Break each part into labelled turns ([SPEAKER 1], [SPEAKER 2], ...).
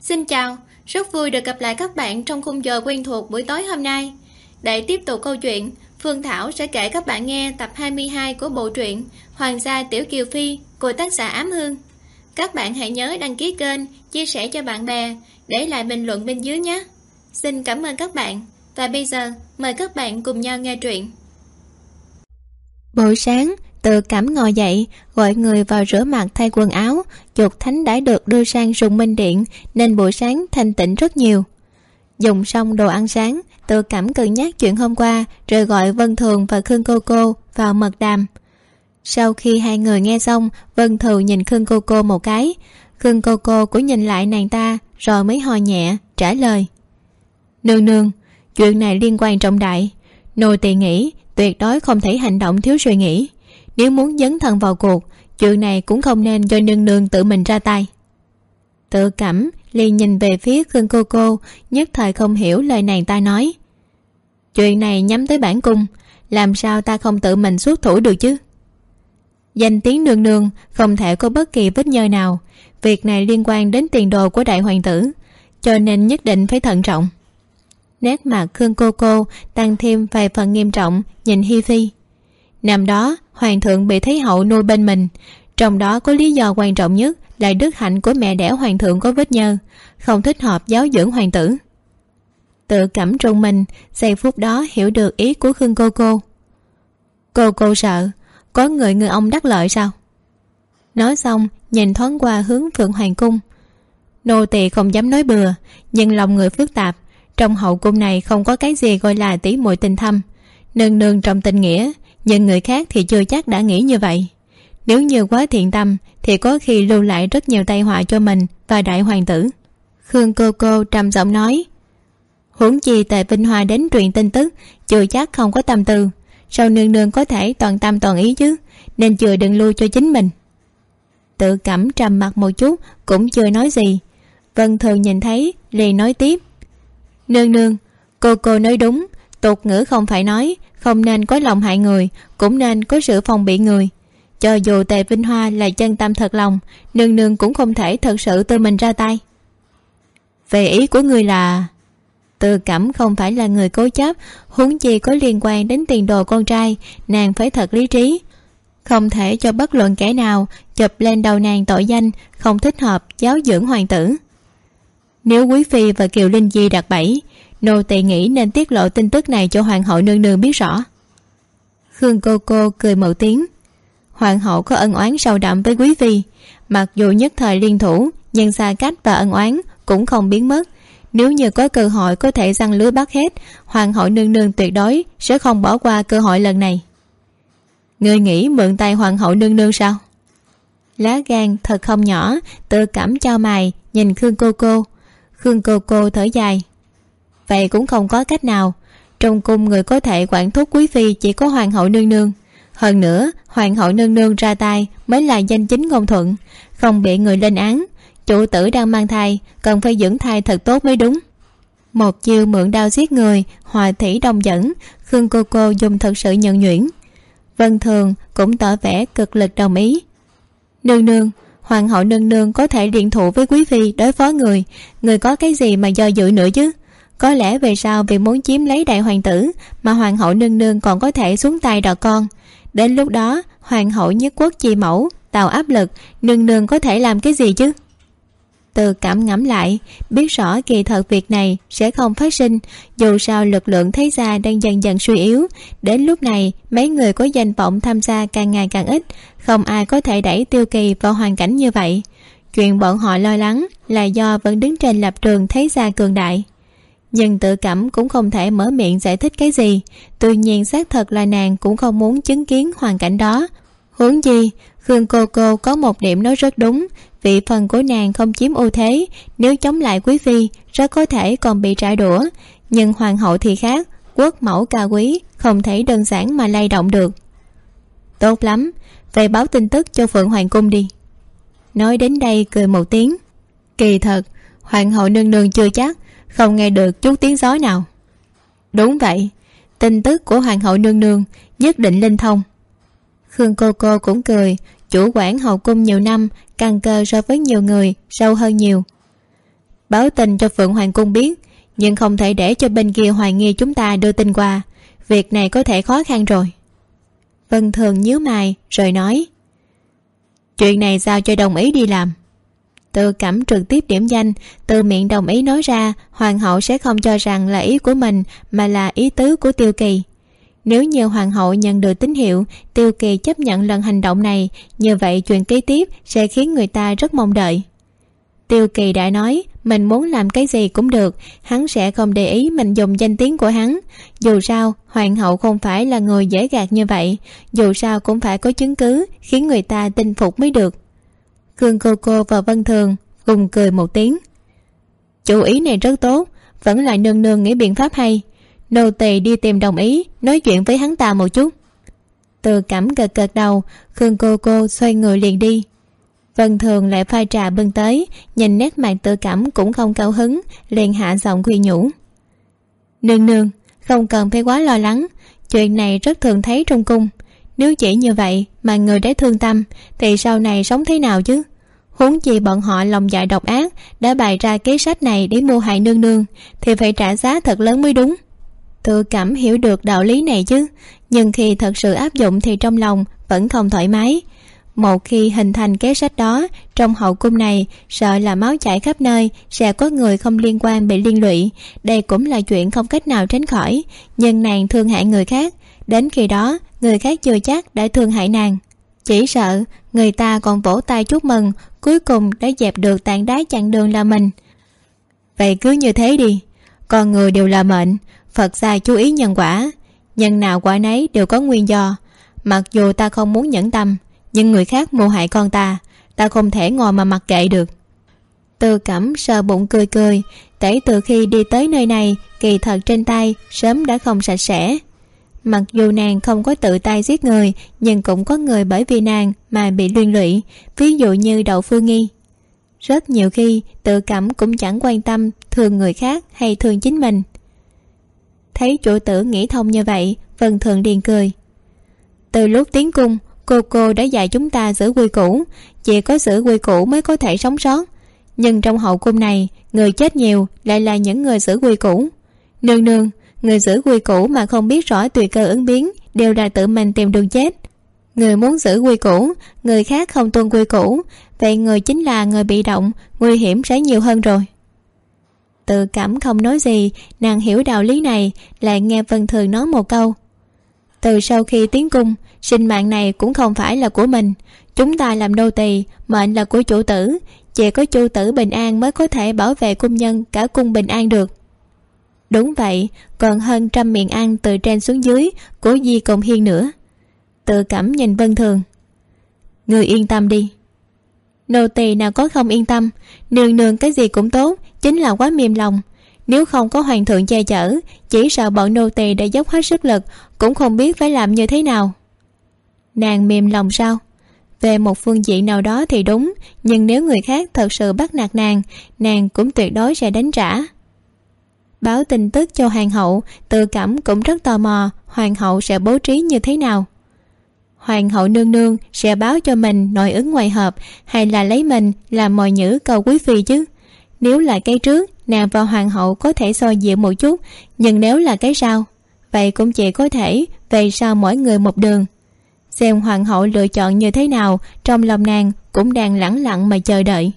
[SPEAKER 1] Xin chào, rất vui được gặp lại các bạn trong khung giờ quen thuộc buổi tối hôm nay. Để tiếp tục câu chuyện, Phương Thảo sẽ kể các bạn nghe tập 22 của bộ truyện Hoàng gia Tiểu Kiều Phi của tác giả Ám Hương. Các bạn hãy nhớ đăng ký kênh, chia sẻ cho bạn bè, để lại bình luận bên dưới nhé. Xin cảm ơn các bạn. Và bây giờ, mời các bạn cùng nhau nghe truyện.
[SPEAKER 2] Buổi sáng, tự cảm ngồi dậy, gọi người vào rửa mặt thay quần áo, chuột thánh đã được đưa sang rùng minh điện nên buổi sáng thanh tịnh rất nhiều. Dùng xong đồ ăn sáng, tự cảm cân nhắc chuyện hôm qua rồi gọi Vân Thường và Khương Cô Cô vào mật đàm. Sau khi hai người nghe xong, Vân Thường nhìn Khương Cô Cô một cái. Khương Cô Cô cũng nhìn lại nàng ta rồi mới ho nhẹ, trả lời. Nương nương, chuyện này liên quan trọng đại. Nô tỳ nghĩ tuyệt đối không thể hành động thiếu suy nghĩ nếu muốn dấn thân vào cuộc, chuyện này cũng không nên do nương nương tự mình ra tay. Tự cảm liền nhìn về phía khương cô cô, nhất thời không hiểu lời nàng ta nói. Chuyện này nhắm tới bản cung, làm sao ta không tự mình xuất thủ được chứ? Danh tiếng nương nương không thể có bất kỳ vết nhơ nào. Việc này liên quan đến tiền đồ của đại hoàng tử, cho nên nhất định phải thận trọng. Nét mặt khương cô cô tăng thêm vài phần nghiêm trọng, nhìn hi phi năm đó, hoàng thượng bị thấy hậu nuôi bên mình. Trong đó có lý do quan trọng nhất là đức hạnh của mẹ đẻ hoàng thượng có vết nhơ, không thích hợp giáo dưỡng hoàng tử. Tự cảm trung mình, giây phút đó hiểu được ý của khương cô cô. Cô cô sợ, có người người ông đắc lợi sao? Nói xong, nhìn thoáng qua hướng phượng hoàng cung. Nô tỳ không dám nói bừa, nhưng lòng người phức tạp. Trong hậu cung này không có cái gì gọi là tí muội tình thâm. Nương nương trong tình nghĩa nhưng người khác thì chưa chắc đã nghĩ như vậy. Nếu như quá thiện tâm, thì có khi lưu lại rất nhiều tai họa cho mình và đại hoàng tử. Khương cô cô trầm giọng nói, huống chi tề vinh hoa đến truyền tin tức, chưa chắc không có tâm tư. Sao nương nương có thể toàn tâm toàn ý chứ? Nên chưa đừng lui cho chính mình. Tự cảm trầm mặt một chút, cũng chưa nói gì. Vân thường nhìn thấy, liền nói tiếp, nương nương, cô cô nói đúng, tục ngữ không phải nói không nên có lòng hại người, cũng nên có sự phòng bị người. Cho dù tề vinh hoa là chân tâm thật lòng, nương nương cũng không thể thật sự tự mình ra tay. Về ý của người là từ cảm không phải là người cố chấp, huống chi có liên quan đến tiền đồ con trai, nàng phải thật lý trí. Không thể cho bất luận kẻ nào chụp lên đầu nàng tội danh không thích hợp giáo dưỡng hoàng tử. Nếu quý phi và kiều linh di đặt bẫy nô tỳ nghĩ nên tiết lộ tin tức này cho hoàng hậu nương nương biết rõ. Khương cô cô cười một tiếng. Hoàng hậu có ân oán sâu đậm với quý phi. Mặc dù nhất thời liên thủ, nhưng xa cách và ân oán cũng không biến mất. Nếu như có cơ hội có thể răng lưới bắt hết, hoàng hậu nương nương tuyệt đối sẽ không bỏ qua cơ hội lần này. Người nghĩ mượn tay hoàng hậu nương nương sao? Lá gan thật không nhỏ, tự cảm cho mày, nhìn khương cô cô. Khương cô cô thở dài vậy cũng không có cách nào. Trong cung người có thể quản thúc quý phi chỉ có hoàng hậu nương nương. Hơn nữa, hoàng hậu nương nương ra tay mới là danh chính ngôn thuận. Không bị người lên án, chủ tử đang mang thai, cần phải dưỡng thai thật tốt mới đúng. Một chiêu mượn đao giết người, hòa thủy đông dẫn, khương cô cô dùng thật sự nhận nhuyễn. Vân thường cũng tỏ vẻ cực lực đồng ý. Nương nương, hoàng hậu nương nương có thể điện thụ với quý phi đối phó người. Người có cái gì mà do dự nữa chứ? Có lẽ về sau vì muốn chiếm lấy đại hoàng tử, mà hoàng hậu nương nương còn có thể xuống tay đò con. Đến lúc đó, hoàng hậu nhất quốc chi mẫu, tạo áp lực, nương nương có thể làm cái gì chứ? Từ cảm ngẫm lại, biết rõ kỳ thật việc này sẽ không phát sinh, dù sao lực lượng thấy gia đang dần dần suy yếu. Đến lúc này, mấy người có danh vọng tham gia càng ngày càng ít, không ai có thể đẩy tiêu kỳ vào hoàn cảnh như vậy. Chuyện bọn họ lo lắng là do vẫn đứng trên lập trường thấy gia cường đại nhưng tự cảm cũng không thể mở miệng giải thích cái gì. Tuy nhiên xác thật là nàng cũng không muốn chứng kiến hoàn cảnh đó. Huống gì khương cô cô có một điểm nói rất đúng. Vị phần của nàng không chiếm ưu thế. Nếu chống lại quý phi, rất có thể còn bị trả đũa. Nhưng hoàng hậu thì khác. Quốc mẫu cao quý, không thể đơn giản mà lay động được. Tốt lắm. Về báo tin tức cho phượng hoàng cung đi. Nói đến đây cười một tiếng. Kỳ thật, hoàng hậu nương nương chưa chắc không nghe được chút tiếng gió nào. Đúng vậy, tin tức của hoàng hậu nương nương nhất định linh thông. Khương cô cô cũng cười, chủ quản hậu cung nhiều năm càng cơ so với nhiều người, sâu hơn nhiều. Báo tin cho phượng hoàng cung biết, nhưng không thể để cho bên kia hoài nghi chúng ta đưa tin qua, việc này có thể khó khăn rồi. Vân thường nhíu mày, rồi nói, chuyện này sao cho đồng ý đi làm tự cảm trực tiếp điểm danh, từ miệng đồng ý nói ra, hoàng hậu sẽ không cho rằng là ý của mình, mà là ý tứ của tiêu kỳ. Nếu như hoàng hậu nhận được tín hiệu, tiêu kỳ chấp nhận lần hành động này như vậy chuyện kế tiếp sẽ khiến người ta rất mong đợi. Tiêu kỳ đã nói, mình muốn làm cái gì cũng được, hắn sẽ không để ý mình dùng danh tiếng của hắn. Dù sao, hoàng hậu không phải là người dễ gạt như vậy, dù sao cũng phải có chứng cứ, khiến người ta tin phục mới được khương cô cô và vân thường cùng cười một tiếng. Chủ ý này rất tốt, vẫn là nương nương nghĩ biện pháp hay. Nô tỳ đi tìm đồng ý, nói chuyện với hắn ta một chút. Từ cảm gật gật đầu, khương cô cô xoay người liền đi. Vân thường lại pha trà bưng tới, nhìn nét mặt tự cảm cũng không cao hứng, liền hạ giọng khuyên nhủ. Nương nương, không cần phải quá lo lắng, chuyện này rất thường thấy trong cung nếu chỉ như vậy mà người đấy thương tâm, thì sau này sống thế nào chứ? Huống chi bọn họ lòng dạ độc ác, đã bày ra kế sách này để mua hại nương nương, thì phải trả giá thật lớn mới đúng. Tự cảm hiểu được đạo lý này chứ, nhưng khi thật sự áp dụng thì trong lòng vẫn không thoải mái. Một khi hình thành kế sách đó, trong hậu cung này, sợ là máu chảy khắp nơi, sẽ có người không liên quan bị liên lụy. Đây cũng là chuyện không cách nào tránh khỏi, nhưng nàng thương hại người khác. Đến khi đó người khác chưa chắc đã thương hại nàng. Chỉ sợ, người ta còn vỗ tay chúc mừng, cuối cùng đã dẹp được tảng đá chặn đường là mình. Vậy cứ như thế đi. Con người đều là mệnh. Phật gia chú ý nhân quả. Nhân nào quả nấy đều có nguyên do. Mặc dù ta không muốn nhẫn tâm, nhưng người khác mưu hại con ta ta không thể ngồi mà mặc kệ được. Tư cẩm sờ bụng cười cười, kể từ khi đi tới nơi này, kỳ thật trên tay sớm đã không sạch sẽ mặc dù nàng không có tự tay giết người, nhưng cũng có người bởi vì nàng mà bị liên lụy, ví dụ như đậu phương nghi. Rất nhiều khi, tự cảm cũng chẳng quan tâm thương người khác hay thương chính mình. Thấy chủ tử nghĩ thông như vậy, vân thường điền cười. Từ lúc tiến cung, cô cô đã dạy chúng ta giữ quy củ, chỉ có giữ quy củ mới có thể sống sót. Nhưng trong hậu cung này, người chết nhiều lại là những người giữ quy củ. Nương nương người giữ quy củ mà không biết rõ tùy cơ ứng biến đều là tự mình tìm đường chết. Người muốn giữ quy củ, người khác không tuân quy củ. Vậy người chính là người bị động, nguy hiểm sẽ nhiều hơn rồi. Tự cảm không nói gì, nàng hiểu đạo lý này, lại nghe vân thường nói một câu. Từ sau khi tiến cung, sinh mạng này cũng không phải là của mình. Chúng ta làm nô tỳ, mệnh là của chủ tử. Chỉ có chủ tử bình an mới có thể bảo vệ cung nhân, cả cung bình an được đúng vậy, còn hơn trăm miệng ăn từ trên xuống dưới của di công hiên nữa. Tự cảm nhìn vân thường. Người yên tâm đi. Nô tỳ nào có không yên tâm, nương nương cái gì cũng tốt, chính là quá mềm lòng. Nếu không có hoàng thượng che chở, chỉ sợ bọn nô tỳ đã dốc hết sức lực, cũng không biết phải làm như thế nào. Nàng mềm lòng sao? Về một phương diện nào đó thì đúng, nhưng nếu người khác thật sự bắt nạt nàng nàng cũng tuyệt đối sẽ đánh trả báo tin tức cho hoàng hậu, tự cảm cũng rất tò mò, hoàng hậu sẽ bố trí như thế nào? Hoàng hậu nương nương sẽ báo cho mình nội ứng ngoài hợp hay là lấy mình làm mồi nhữ cầu quý phi chứ? Nếu là cái trước, nàng và hoàng hậu có thể soi dịu một chút, nhưng nếu là cái sau, vậy cũng chỉ có thể về sau mỗi người một đường. Xem hoàng hậu lựa chọn như thế nào, trong lòng nàng cũng đang lẳng lặng mà chờ đợi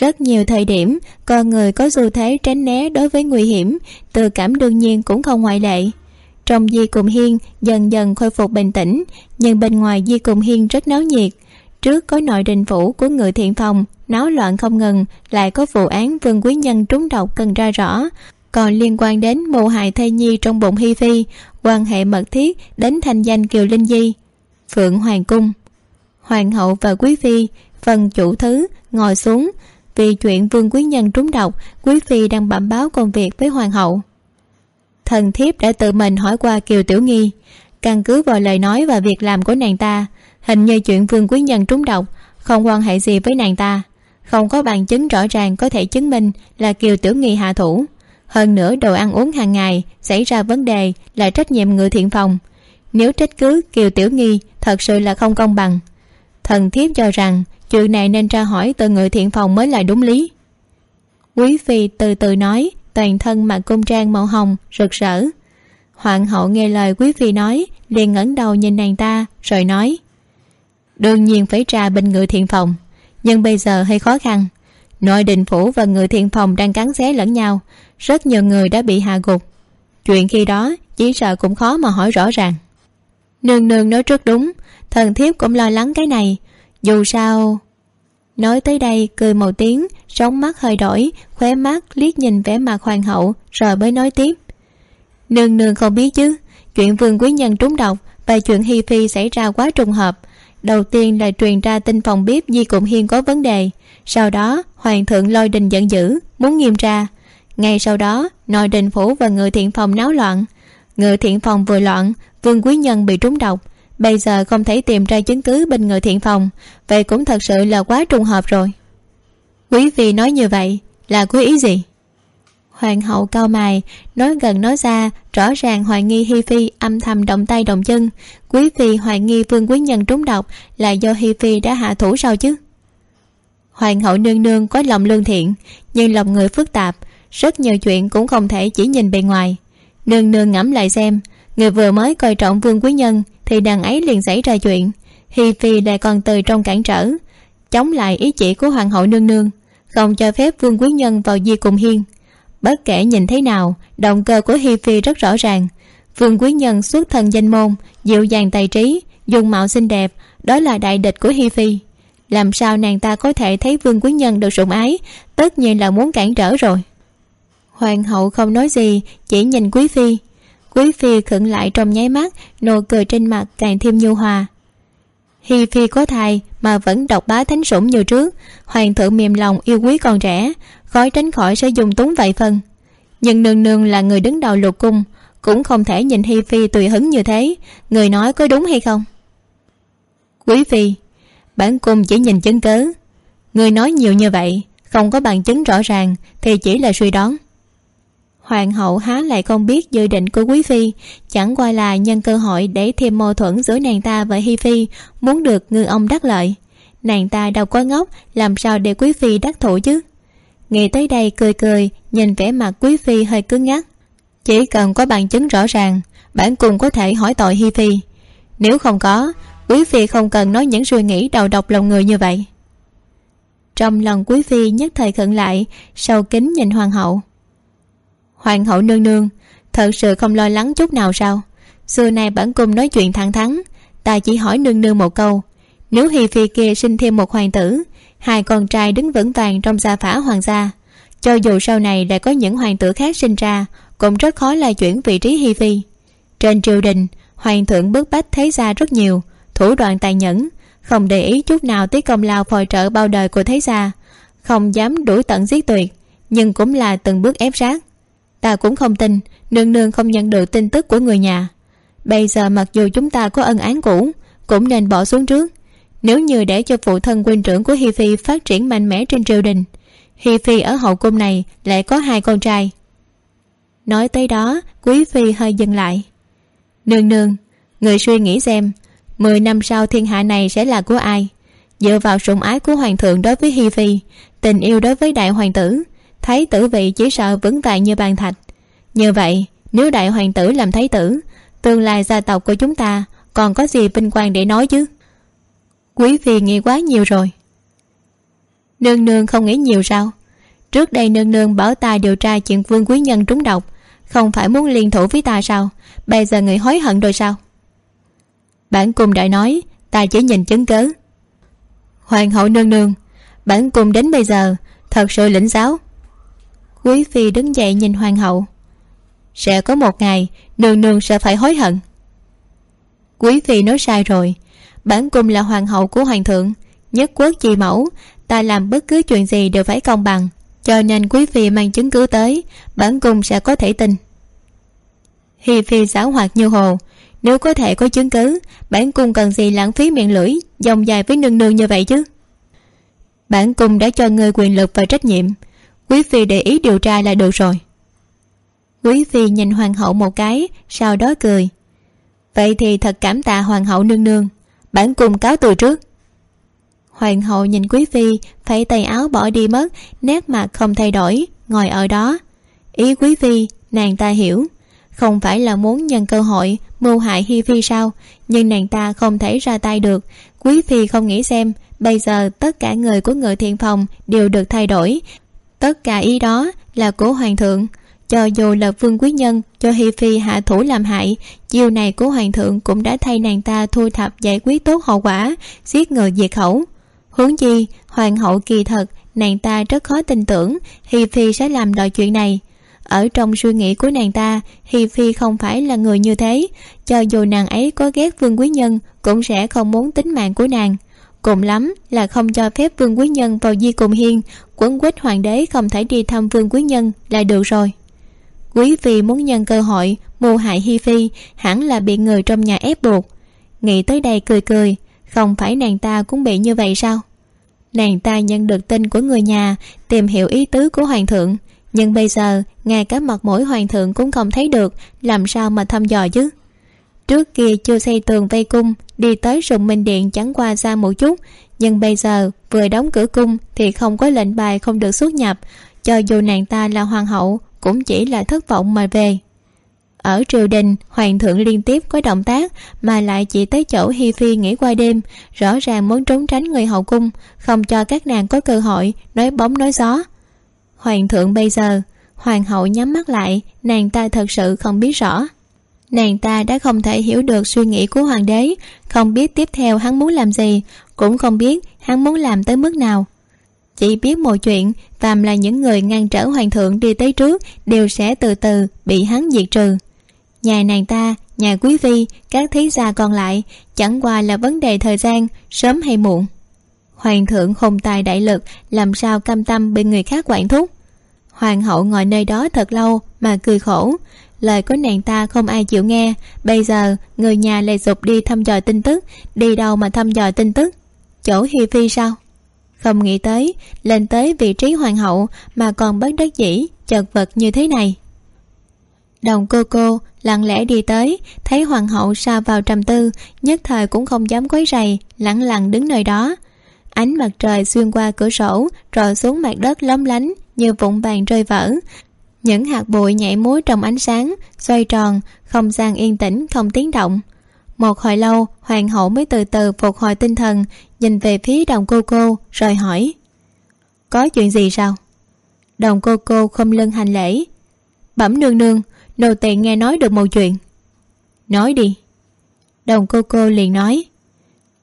[SPEAKER 2] rất nhiều thời điểm, con người có xu thế tránh né đối với nguy hiểm, tự cảm đương nhiên cũng không ngoại lệ. Trong di cùng hiên dần dần khôi phục bình tĩnh, nhưng bên ngoài di cùng hiên rất náo nhiệt. Trước có nội đình phủ của người thiện phòng, náo loạn không ngừng, lại có vụ án vương quý nhân trúng độc cần ra rõ. Còn liên quan đến mù hại thê nhi trong bụng hi phi, quan hệ mật thiết đến thành danh kiều linh di, phượng hoàng cung. Hoàng hậu và quý phi, phần chủ thứ, ngồi xuống vì chuyện vương quý nhân trúng độc, quý phi đang bẩm báo công việc với hoàng hậu. Thần thiếp đã tự mình hỏi qua kiều tiểu nghi, căn cứ vào lời nói và việc làm của nàng ta, hình như chuyện vương quý nhân trúng độc không quan hệ gì với nàng ta. Không có bằng chứng rõ ràng có thể chứng minh là kiều tiểu nghi hạ thủ. Hơn nữa, đồ ăn uống hàng ngày xảy ra vấn đề là trách nhiệm người thiện phòng. Nếu trách cứ kiều tiểu nghi thật sự là không công bằng. Thần thiếp cho rằng chuyện này nên tra hỏi từ người thiện phòng mới là đúng lý. Quý phi từ từ nói, toàn thân mặc cung trang màu hồng, rực rỡ. Hoàng hậu nghe lời quý phi nói, liền ngẩng đầu nhìn nàng ta, rồi nói, đương nhiên phải trà bình ngự thiện phòng, nhưng bây giờ hơi khó khăn. Nội đình phủ và ngự thiện phòng đang cắn xé lẫn nhau, rất nhiều người đã bị hạ gục. Chuyện khi đó chỉ sợ cũng khó mà hỏi rõ ràng. Nương nương nói trước đúng, thần thiếp cũng lo lắng cái này dù sao, nói tới đây cười một tiếng, sóng mắt hơi đổi, khóe mắt liếc nhìn vẻ mặt hoàng hậu, rồi mới nói tiếp. Nương nương không biết chứ, chuyện vương quý nhân trúng độc và chuyện hi phi xảy ra quá trùng hợp. Đầu tiên là truyền ra tin phòng bếp di cụm hiên có vấn đề. Sau đó, hoàng thượng lôi đình giận dữ, muốn nghiêm tra. Ngay sau đó, nội đình phủ và ngự thiện phòng náo loạn. Ngự thiện phòng vừa loạn vương quý nhân bị trúng độc bây giờ không thể tìm ra chứng cứ bên người thiện phòng. Vậy cũng thật sự là quá trùng hợp rồi. Quý vị nói như vậy là có ý gì? Hoàng hậu cao mài nói gần nói xa, rõ ràng hoài nghi hi phi âm thầm động tay động chân. Quý vị hoài nghi vương quý nhân trúng độc là do hi phi đã hạ thủ sao chứ? Hoàng hậu nương nương có lòng lương thiện, nhưng lòng người phức tạp, rất nhiều chuyện cũng không thể chỉ nhìn bề ngoài. Nương nương ngẫm lại xem, người vừa mới coi trọng vương quý nhân thì đàn ấy liền xảy ra chuyện. Hi phi lại còn từ trong cản trở, chống lại ý chỉ của hoàng hậu nương nương, không cho phép vương quý nhân vào di cùng hiên. Bất kể nhìn thế nào, động cơ của hi phi rất rõ ràng. Vương quý nhân xuất thân danh môn, dịu dàng tài trí, dung mạo xinh đẹp, đó là đại địch của hi phi. Làm sao nàng ta có thể thấy vương quý nhân được sủng ái, tất nhiên là muốn cản trở rồi. Hoàng hậu không nói gì, chỉ nhìn quý phi quý phi khựng lại trong nháy mắt, nụ cười trên mặt càng thêm nhu hòa. Hi phi có thai mà vẫn độc bá thánh sủng như trước, hoàng thượng mềm lòng yêu quý còn trẻ, khó tránh khỏi sẽ dùng túng vậy phần. nhưng nương nương là người đứng đầu lục cung, cũng không thể nhìn hi phi tùy hứng như thế, người nói có đúng hay không? Quý phi, bản cung chỉ nhìn chứng cớ. Người nói nhiều như vậy, không có bằng chứng rõ ràng, thì chỉ là suy đoán hoàng hậu há lại không biết dự định của quý phi, chẳng qua là nhân cơ hội để thêm mâu thuẫn giữa nàng ta và hi phi, muốn được ngư ông đắc lợi. Nàng ta đâu có ngốc, làm sao để quý phi đắc thủ chứ? Nghĩ tới đây cười cười, nhìn vẻ mặt quý phi hơi cứng ngắc. Chỉ cần có bằng chứng rõ ràng, bản cùng có thể hỏi tội hi phi. Nếu không có, quý phi không cần nói những suy nghĩ đầu độc lòng người như vậy. Trong lòng quý phi nhất thời khẩn lại, sâu kính nhìn hoàng hậu hoàng hậu nương nương, thật sự không lo lắng chút nào sao? Xưa nay bản cung nói chuyện thẳng thắn, ta chỉ hỏi nương nương một câu. Nếu hi phi kia sinh thêm một hoàng tử, hai con trai đứng vững vàng trong gia phả hoàng gia, cho dù sau này lại có những hoàng tử khác sinh ra, cũng rất khó là chuyển vị trí hi phi. Trên triều đình, hoàng thượng bức bách thế gia rất nhiều, thủ đoạn tàn nhẫn, không để ý chút nào tới công lao phò trợ bao đời của thế gia, không dám đuổi tận giết tuyệt, nhưng cũng là từng bước ép sát ta cũng không tin, nương nương không nhận được tin tức của người nhà. Bây giờ mặc dù chúng ta có ân án cũ, cũng nên bỏ xuống trước. Nếu như để cho phụ thân huynh trưởng của hi phi phát triển mạnh mẽ trên triều đình, hi phi ở hậu cung này lại có hai con trai. Nói tới đó, quý phi hơi dừng lại. Nương nương, người suy nghĩ xem, mười năm sau thiên hạ này sẽ là của ai? Dựa vào sủng ái của hoàng thượng đối với hi phi, tình yêu đối với đại hoàng tử thấy tử vị chỉ sợ vững vàng như bàn thạch. Như vậy, nếu đại hoàng tử làm thái tử, tương lai gia tộc của chúng ta còn có gì vinh quang để nói chứ? Quý phi nghĩ quá nhiều rồi. Nương nương không nghĩ nhiều sao? Trước đây nương nương bảo ta điều tra chuyện vương quý nhân trúng độc, không phải muốn liên thủ với ta sao? Bây giờ người hối hận rồi sao? Bản cung đã nói, ta chỉ nhìn chứng cớ. Hoàng hậu nương nương, bản cung đến bây giờ, thật sự lĩnh giáo quý phi đứng dậy nhìn hoàng hậu. Sẽ có một ngày, nương nương sẽ phải hối hận. Quý phi nói sai rồi. Bản cung là hoàng hậu của hoàng thượng. Nhất quốc chi mẫu, ta làm bất cứ chuyện gì đều phải công bằng. Cho nên quý phi mang chứng cứ tới, bản cung sẽ có thể tin. Hi phi giáo hoạt như hồ. Nếu có thể có chứng cứ, bản cung cần gì lãng phí miệng lưỡi, dòng dài với nương nương như vậy chứ? Bản cung đã cho ngươi quyền lực và trách nhiệm quý phi để ý điều tra là được rồi. Quý phi nhìn hoàng hậu một cái, sau đó cười. Vậy thì thật cảm tạ hoàng hậu nương nương. Bản cùng cáo từ trước. Hoàng hậu nhìn quý phi phải tay áo bỏ đi mất, nét mặt không thay đổi, ngồi ở đó. Ý quý phi, nàng ta hiểu. Không phải là muốn nhân cơ hội mưu hại hi phi sao, nhưng nàng ta không thể ra tay được. Quý phi không nghĩ xem, bây giờ tất cả người của ngự thiện phòng đều được thay đổi tất cả ý đó là của hoàng thượng. Cho dù là vương quý nhân, cho hi phi hạ thủ làm hại chiều này của hoàng thượng cũng đã thay nàng ta thu thập giải quyết tốt hậu quả, giết người diệt khẩu. Huống chi, hoàng hậu kỳ thật, nàng ta rất khó tin tưởng hi phi sẽ làm loại chuyện này. Ở trong suy nghĩ của nàng ta, hi phi không phải là người như thế. Cho dù nàng ấy có ghét vương quý nhân, cũng sẽ không muốn tính mạng của nàng cùng lắm là không cho phép vương quý nhân vào di cùng hiên. Quấn quýt hoàng đế không thể đi thăm vương quý nhân là được rồi. Quý phi muốn nhân cơ hội mưu hại hi phi, hẳn là bị người trong nhà ép buộc. Nghĩ tới đây cười cười, không phải nàng ta cũng bị như vậy sao? Nàng ta nhận được tin của người nhà, tìm hiểu ý tứ của hoàng thượng. Nhưng bây giờ, ngay cả mặt mũi hoàng thượng cũng không thấy được, làm sao mà thăm dò chứ? Trước kia chưa xây tường vây cung, đi tới sùng minh điện chẳng qua xa một chút. Nhưng bây giờ vừa đóng cửa cung thì không có lệnh bài không được xuất nhập, cho dù nàng ta là hoàng hậu cũng chỉ là thất vọng mà về. Ở triều đình, hoàng thượng liên tiếp có động tác mà lại chỉ tới chỗ hi phi nghỉ qua đêm, rõ ràng muốn trốn tránh người hậu cung, không cho các nàng có cơ hội nói bóng nói gió. Hoàng thượng bây giờ, hoàng hậu nhắm mắt lại, nàng ta thật sự không biết rõ nàng ta đã không thể hiểu được suy nghĩ của hoàng đế, không biết tiếp theo hắn muốn làm gì, cũng không biết hắn muốn làm tới mức nào. Chỉ biết một chuyện, phàm là những người ngăn trở hoàng thượng đi tới trước, đều sẽ từ từ bị hắn diệt trừ. Nhà nàng ta, nhà quý phi, các thí gia còn lại, chẳng qua là vấn đề thời gian, sớm hay muộn. Hoàng thượng hùng tài đại lực, làm sao cam tâm bị người khác quản thúc? Hoàng hậu ngồi nơi đó thật lâu mà cười khổ lời của nàng ta không ai chịu nghe. Bây giờ, người nhà lại dục đi thăm dò tin tức. Đi đâu mà thăm dò tin tức? Chỗ hi phi sao? Không nghĩ tới, lên tới vị trí hoàng hậu mà còn bất đắc dĩ, chật vật như thế này. Đồng cô cô lặng lẽ đi tới, thấy hoàng hậu sa vào trầm tư, nhất thời cũng không dám quấy rầy, lẳng lặng đứng nơi đó. Ánh mặt trời xuyên qua cửa sổ rồi xuống mặt đất lóng lánh như vụn vàng rơi vỡ những hạt bụi nhảy múa trong ánh sáng, xoay tròn, không gian yên tĩnh, không tiếng động. Một hồi lâu, hoàng hậu mới từ từ phục hồi tinh thần, nhìn về phía đồng cô cô, rồi hỏi, có chuyện gì sao? Đồng cô cô không lưng hành lễ, bẩm nương nương nô tỳ nghe nói được một chuyện. Nói đi. Đồng cô cô liền nói,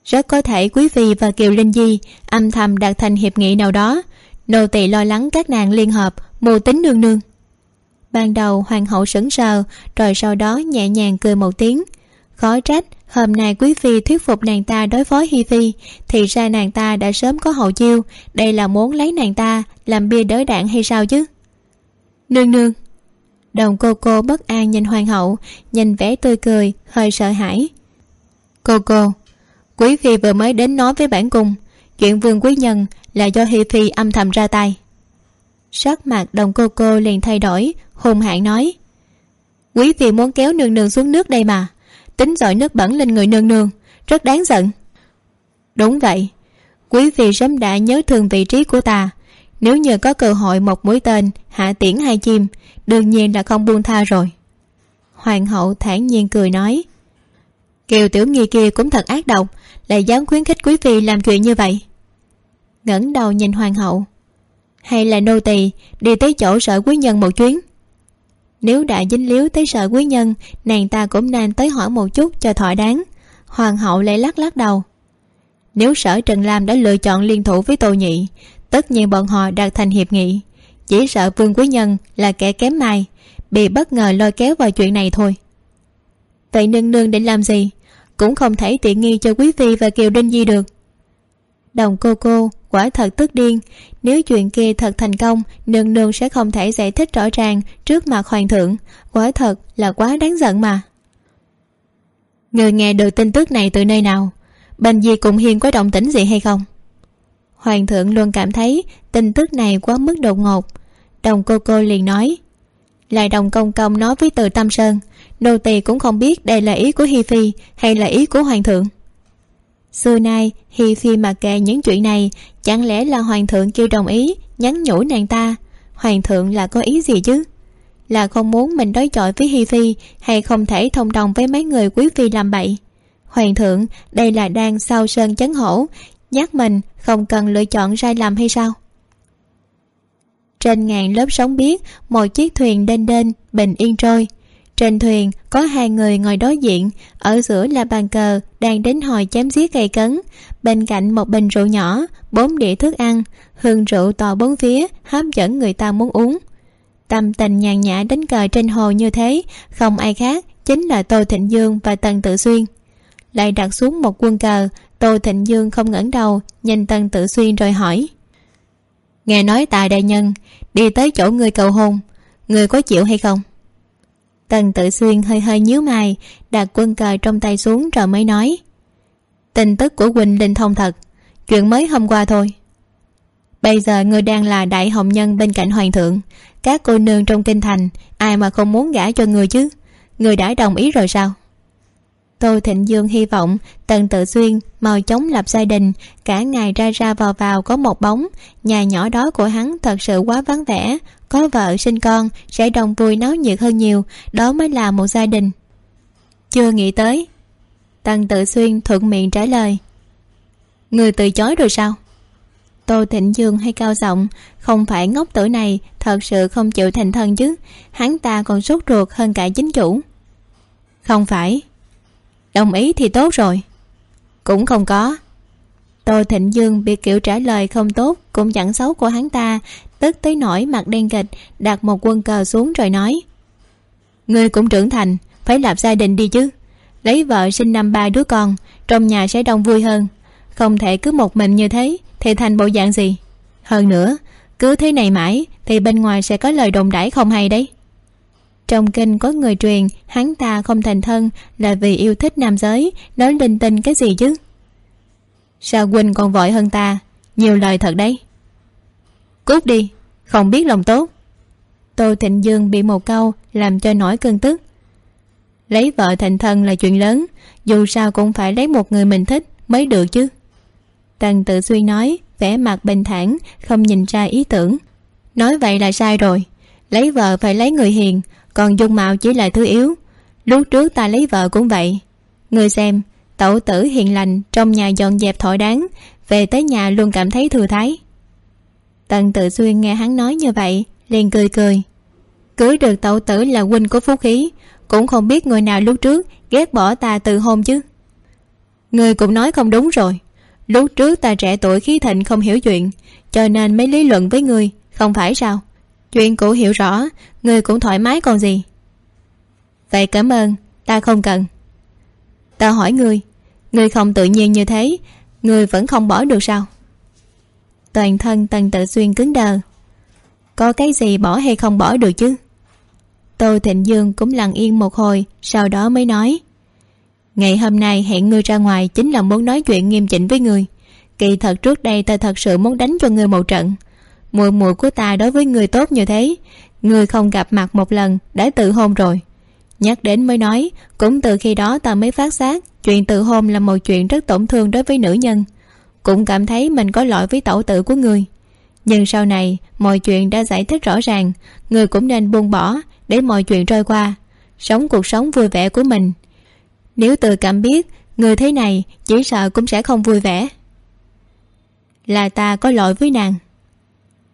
[SPEAKER 2] rất có thể quý phi và kiều linh di âm thầm đạt thành hiệp nghị nào đó. Nô tỳ lo lắng các nàng liên hợp, mưu tính nương nương ban đầu hoàng hậu sững sờ, rồi sau đó nhẹ nhàng cười một tiếng. Khó trách, hôm nay quý phi thuyết phục nàng ta đối phó hi phi, thì ra nàng ta đã sớm có hậu chiêu, đây là muốn lấy nàng ta làm bia đỡ đạn hay sao chứ? Nương nương. Đồng cô cô bất an nhìn hoàng hậu, nhìn vẻ tươi cười, hơi sợ hãi. Cô cô, quý phi vừa mới đến nói với bản cung, chuyện vương quý nhân là do hi phi âm thầm ra tay. Sắc mặt đồng cô cô liền thay đổi hùng hạng nói, quý phi muốn kéo nương nương xuống nước đây mà. Tính dội nước bẩn lên người nương nương, rất đáng giận. Đúng vậy. Quý phi sớm đã nhớ thương vị trí của ta. Nếu như có cơ hội một mũi tên, hạ tiễn hai chim, đương nhiên là không buông tha rồi. Hoàng hậu thản nhiên cười nói, kiều tiểu nghi kia cũng thật ác độc, lại dám khuyến khích quý phi làm chuyện như vậy. Ngẩng đầu nhìn hoàng hậu, hay là nô tỳ đi tới chỗ sở quý nhân một chuyến? Nếu đã dính líu tới sợ quý nhân, nàng ta cũng nên tới hỏi một chút cho thỏa đáng. Hoàng hậu lại lắc lắc đầu. Nếu sở trần lam đã lựa chọn liên thủ với tô nhị, tất nhiên bọn họ đạt thành hiệp nghị. Chỉ sợ vương quý nhân là kẻ kém mai, bị bất ngờ lôi kéo vào chuyện này thôi. Vậy nương nương định làm gì? Cũng không thể tiện nghi cho quý phi và kiều đinh di được. Đồng cô cô quả thật tức điên. Nếu chuyện kia thật thành công, nương nương sẽ không thể giải thích rõ ràng trước mặt hoàng thượng. Quả thật là quá đáng giận mà. Người nghe được tin tức này từ nơi nào? Bên gì cùng hiên có động tĩnh gì hay không? Hoàng thượng luôn cảm thấy tin tức này quá mức đột ngột. Đồng cô cô liền nói, lại đồng công công nói với từ tâm sơn, nô tỳ cũng không biết đây là ý của hi phi hay là ý của hoàng thượng xưa nay hi phi mà kệ những chuyện này, chẳng lẽ là hoàng thượng kêu đồng ý, nhắn nhủ nàng ta? Hoàng thượng là có ý gì chứ? Là không muốn mình đối chọi với hi phi, hay không thể thông đồng với mấy người quý phi làm bậy? Hoàng thượng, đây là đang sau sơn chấn hổ, nhắc mình không cần lựa chọn sai lầm hay sao? Trên ngàn lớp sóng biết một chiếc thuyền đênh đênh bình yên trôi trên thuyền, có hai người ngồi đối diện. Ở giữa là bàn cờ đang đến hồi chém giết gay cấn. Bên cạnh một bình rượu nhỏ, bốn đĩa thức ăn. Hương rượu tò bốn phía, hấp dẫn người ta muốn uống. Tâm tình nhàn nhã đánh cờ trên hồ như thế, không ai khác chính là tô thịnh dương và tần tự xuyên. Lại đặt xuống một quân cờ, tô thịnh dương không ngẩng đầu, nhìn tần tự xuyên rồi hỏi. Nghe nói tài đại nhân, đi tới chỗ người cầu hôn, người có chịu hay không? Tần tự xuyên hơi hơi nhíu mày, đặt quân cờ trong tay xuống rồi mới nói. Tin tức của quỳnh linh thông thật, chuyện mới hôm qua thôi. Bây giờ người đang là đại hồng nhân bên cạnh hoàng thượng, các cô nương trong kinh thành, ai mà không muốn gả cho người chứ? Người đã đồng ý rồi sao? Tô thịnh dương hy vọng, tần tự xuyên mau chóng lập gia đình. Cả ngày ra ra vào vào có một bóng. Nhà nhỏ đó của hắn thật sự quá vắng vẻ. Có vợ sinh con, sẽ đồng vui náo nhiệt hơn nhiều. Đó mới là một gia đình. Chưa nghĩ tới, tần tự xuyên thuận miệng trả lời. Người từ chối rồi sao? Tô thịnh dương hay cao giọng, không phải ngốc tử này thật sự không chịu thành thân chứ. Hắn ta còn sốt ruột hơn cả chính chủ. Không phải đồng ý thì tốt rồi. Cũng không có. Tô thịnh dương bị kiểu trả lời không tốt, cũng chẳng xấu của hắn ta, tức tới nỗi mặt đen kịch, đặt một quân cờ xuống rồi nói, ngươi cũng trưởng thành, phải lập gia đình đi chứ. Lấy vợ sinh năm ba đứa con, trong nhà sẽ đông vui hơn. Không thể cứ một mình như thế thì thành bộ dạng gì? Hơn nữa, cứ thế này mãi thì bên ngoài sẽ có lời đồn đãi không hay đấy trong kinh có người truyền, hắn ta không thành thân là vì yêu thích nam giới. Nói linh tinh cái gì chứ? Sao huynh còn vội hơn ta? Nhiều lời thật đấy. Cút đi, không biết lòng tốt. Tô thịnh dương bị một câu làm cho nổi cơn tức. Lấy vợ thành thân là chuyện lớn, dù sao cũng phải lấy một người mình thích mới được chứ. Tần tự suy nói, vẻ mặt bình thản, không nhìn ra ý tưởng. Nói vậy là sai rồi. Lấy vợ phải lấy người hiền còn dung mạo chỉ là thứ yếu. Lúc trước ta lấy vợ cũng vậy. Người xem, tẩu tử hiền lành trong nhà dọn dẹp thỏa đáng, về tới nhà luôn cảm thấy thừa thái. Tần tự xuyên nghe hắn nói như vậy, liền cười cười. Cưới được tẩu tử là huynh có phúc khí, cũng không biết người nào lúc trước ghét bỏ ta từ hôm chứ. Người cũng nói không đúng rồi. Lúc trước ta trẻ tuổi khí thịnh không hiểu chuyện, cho nên mới lý luận với người không phải sao? Chuyện cũ hiểu rõ, người cũng thoải mái còn gì. Vậy cảm ơn, ta không cần. Ta hỏi người người không tự nhiên như thế, người vẫn không bỏ được sao? Toàn thân tần tự xuyên cứng đờ. Có cái gì bỏ hay không bỏ được chứ? Tô thịnh dương cũng lặng yên một hồi, sau đó mới nói. Ngày hôm nay hẹn ngươi ra ngoài chính là muốn nói chuyện nghiêm chỉnh với ngươi kỳ thật trước đây ta thật sự muốn đánh cho ngươi một trận mùi mùi của ta đối với người tốt như thế. Người không gặp mặt một lần, đã tự hôn rồi. Nhắc đến mới nói, cũng từ khi đó ta mới phát giác, chuyện tự hôn là một chuyện rất tổn thương đối với nữ nhân. Cũng cảm thấy mình có lỗi với tẩu tử của người. Nhưng sau này, mọi chuyện đã giải thích rõ ràng, người cũng nên buông bỏ để mọi chuyện trôi qua, sống cuộc sống vui vẻ của mình. Nếu tự cảm biết, người thế này chỉ sợ cũng sẽ không vui vẻ. Là ta có lỗi với nàng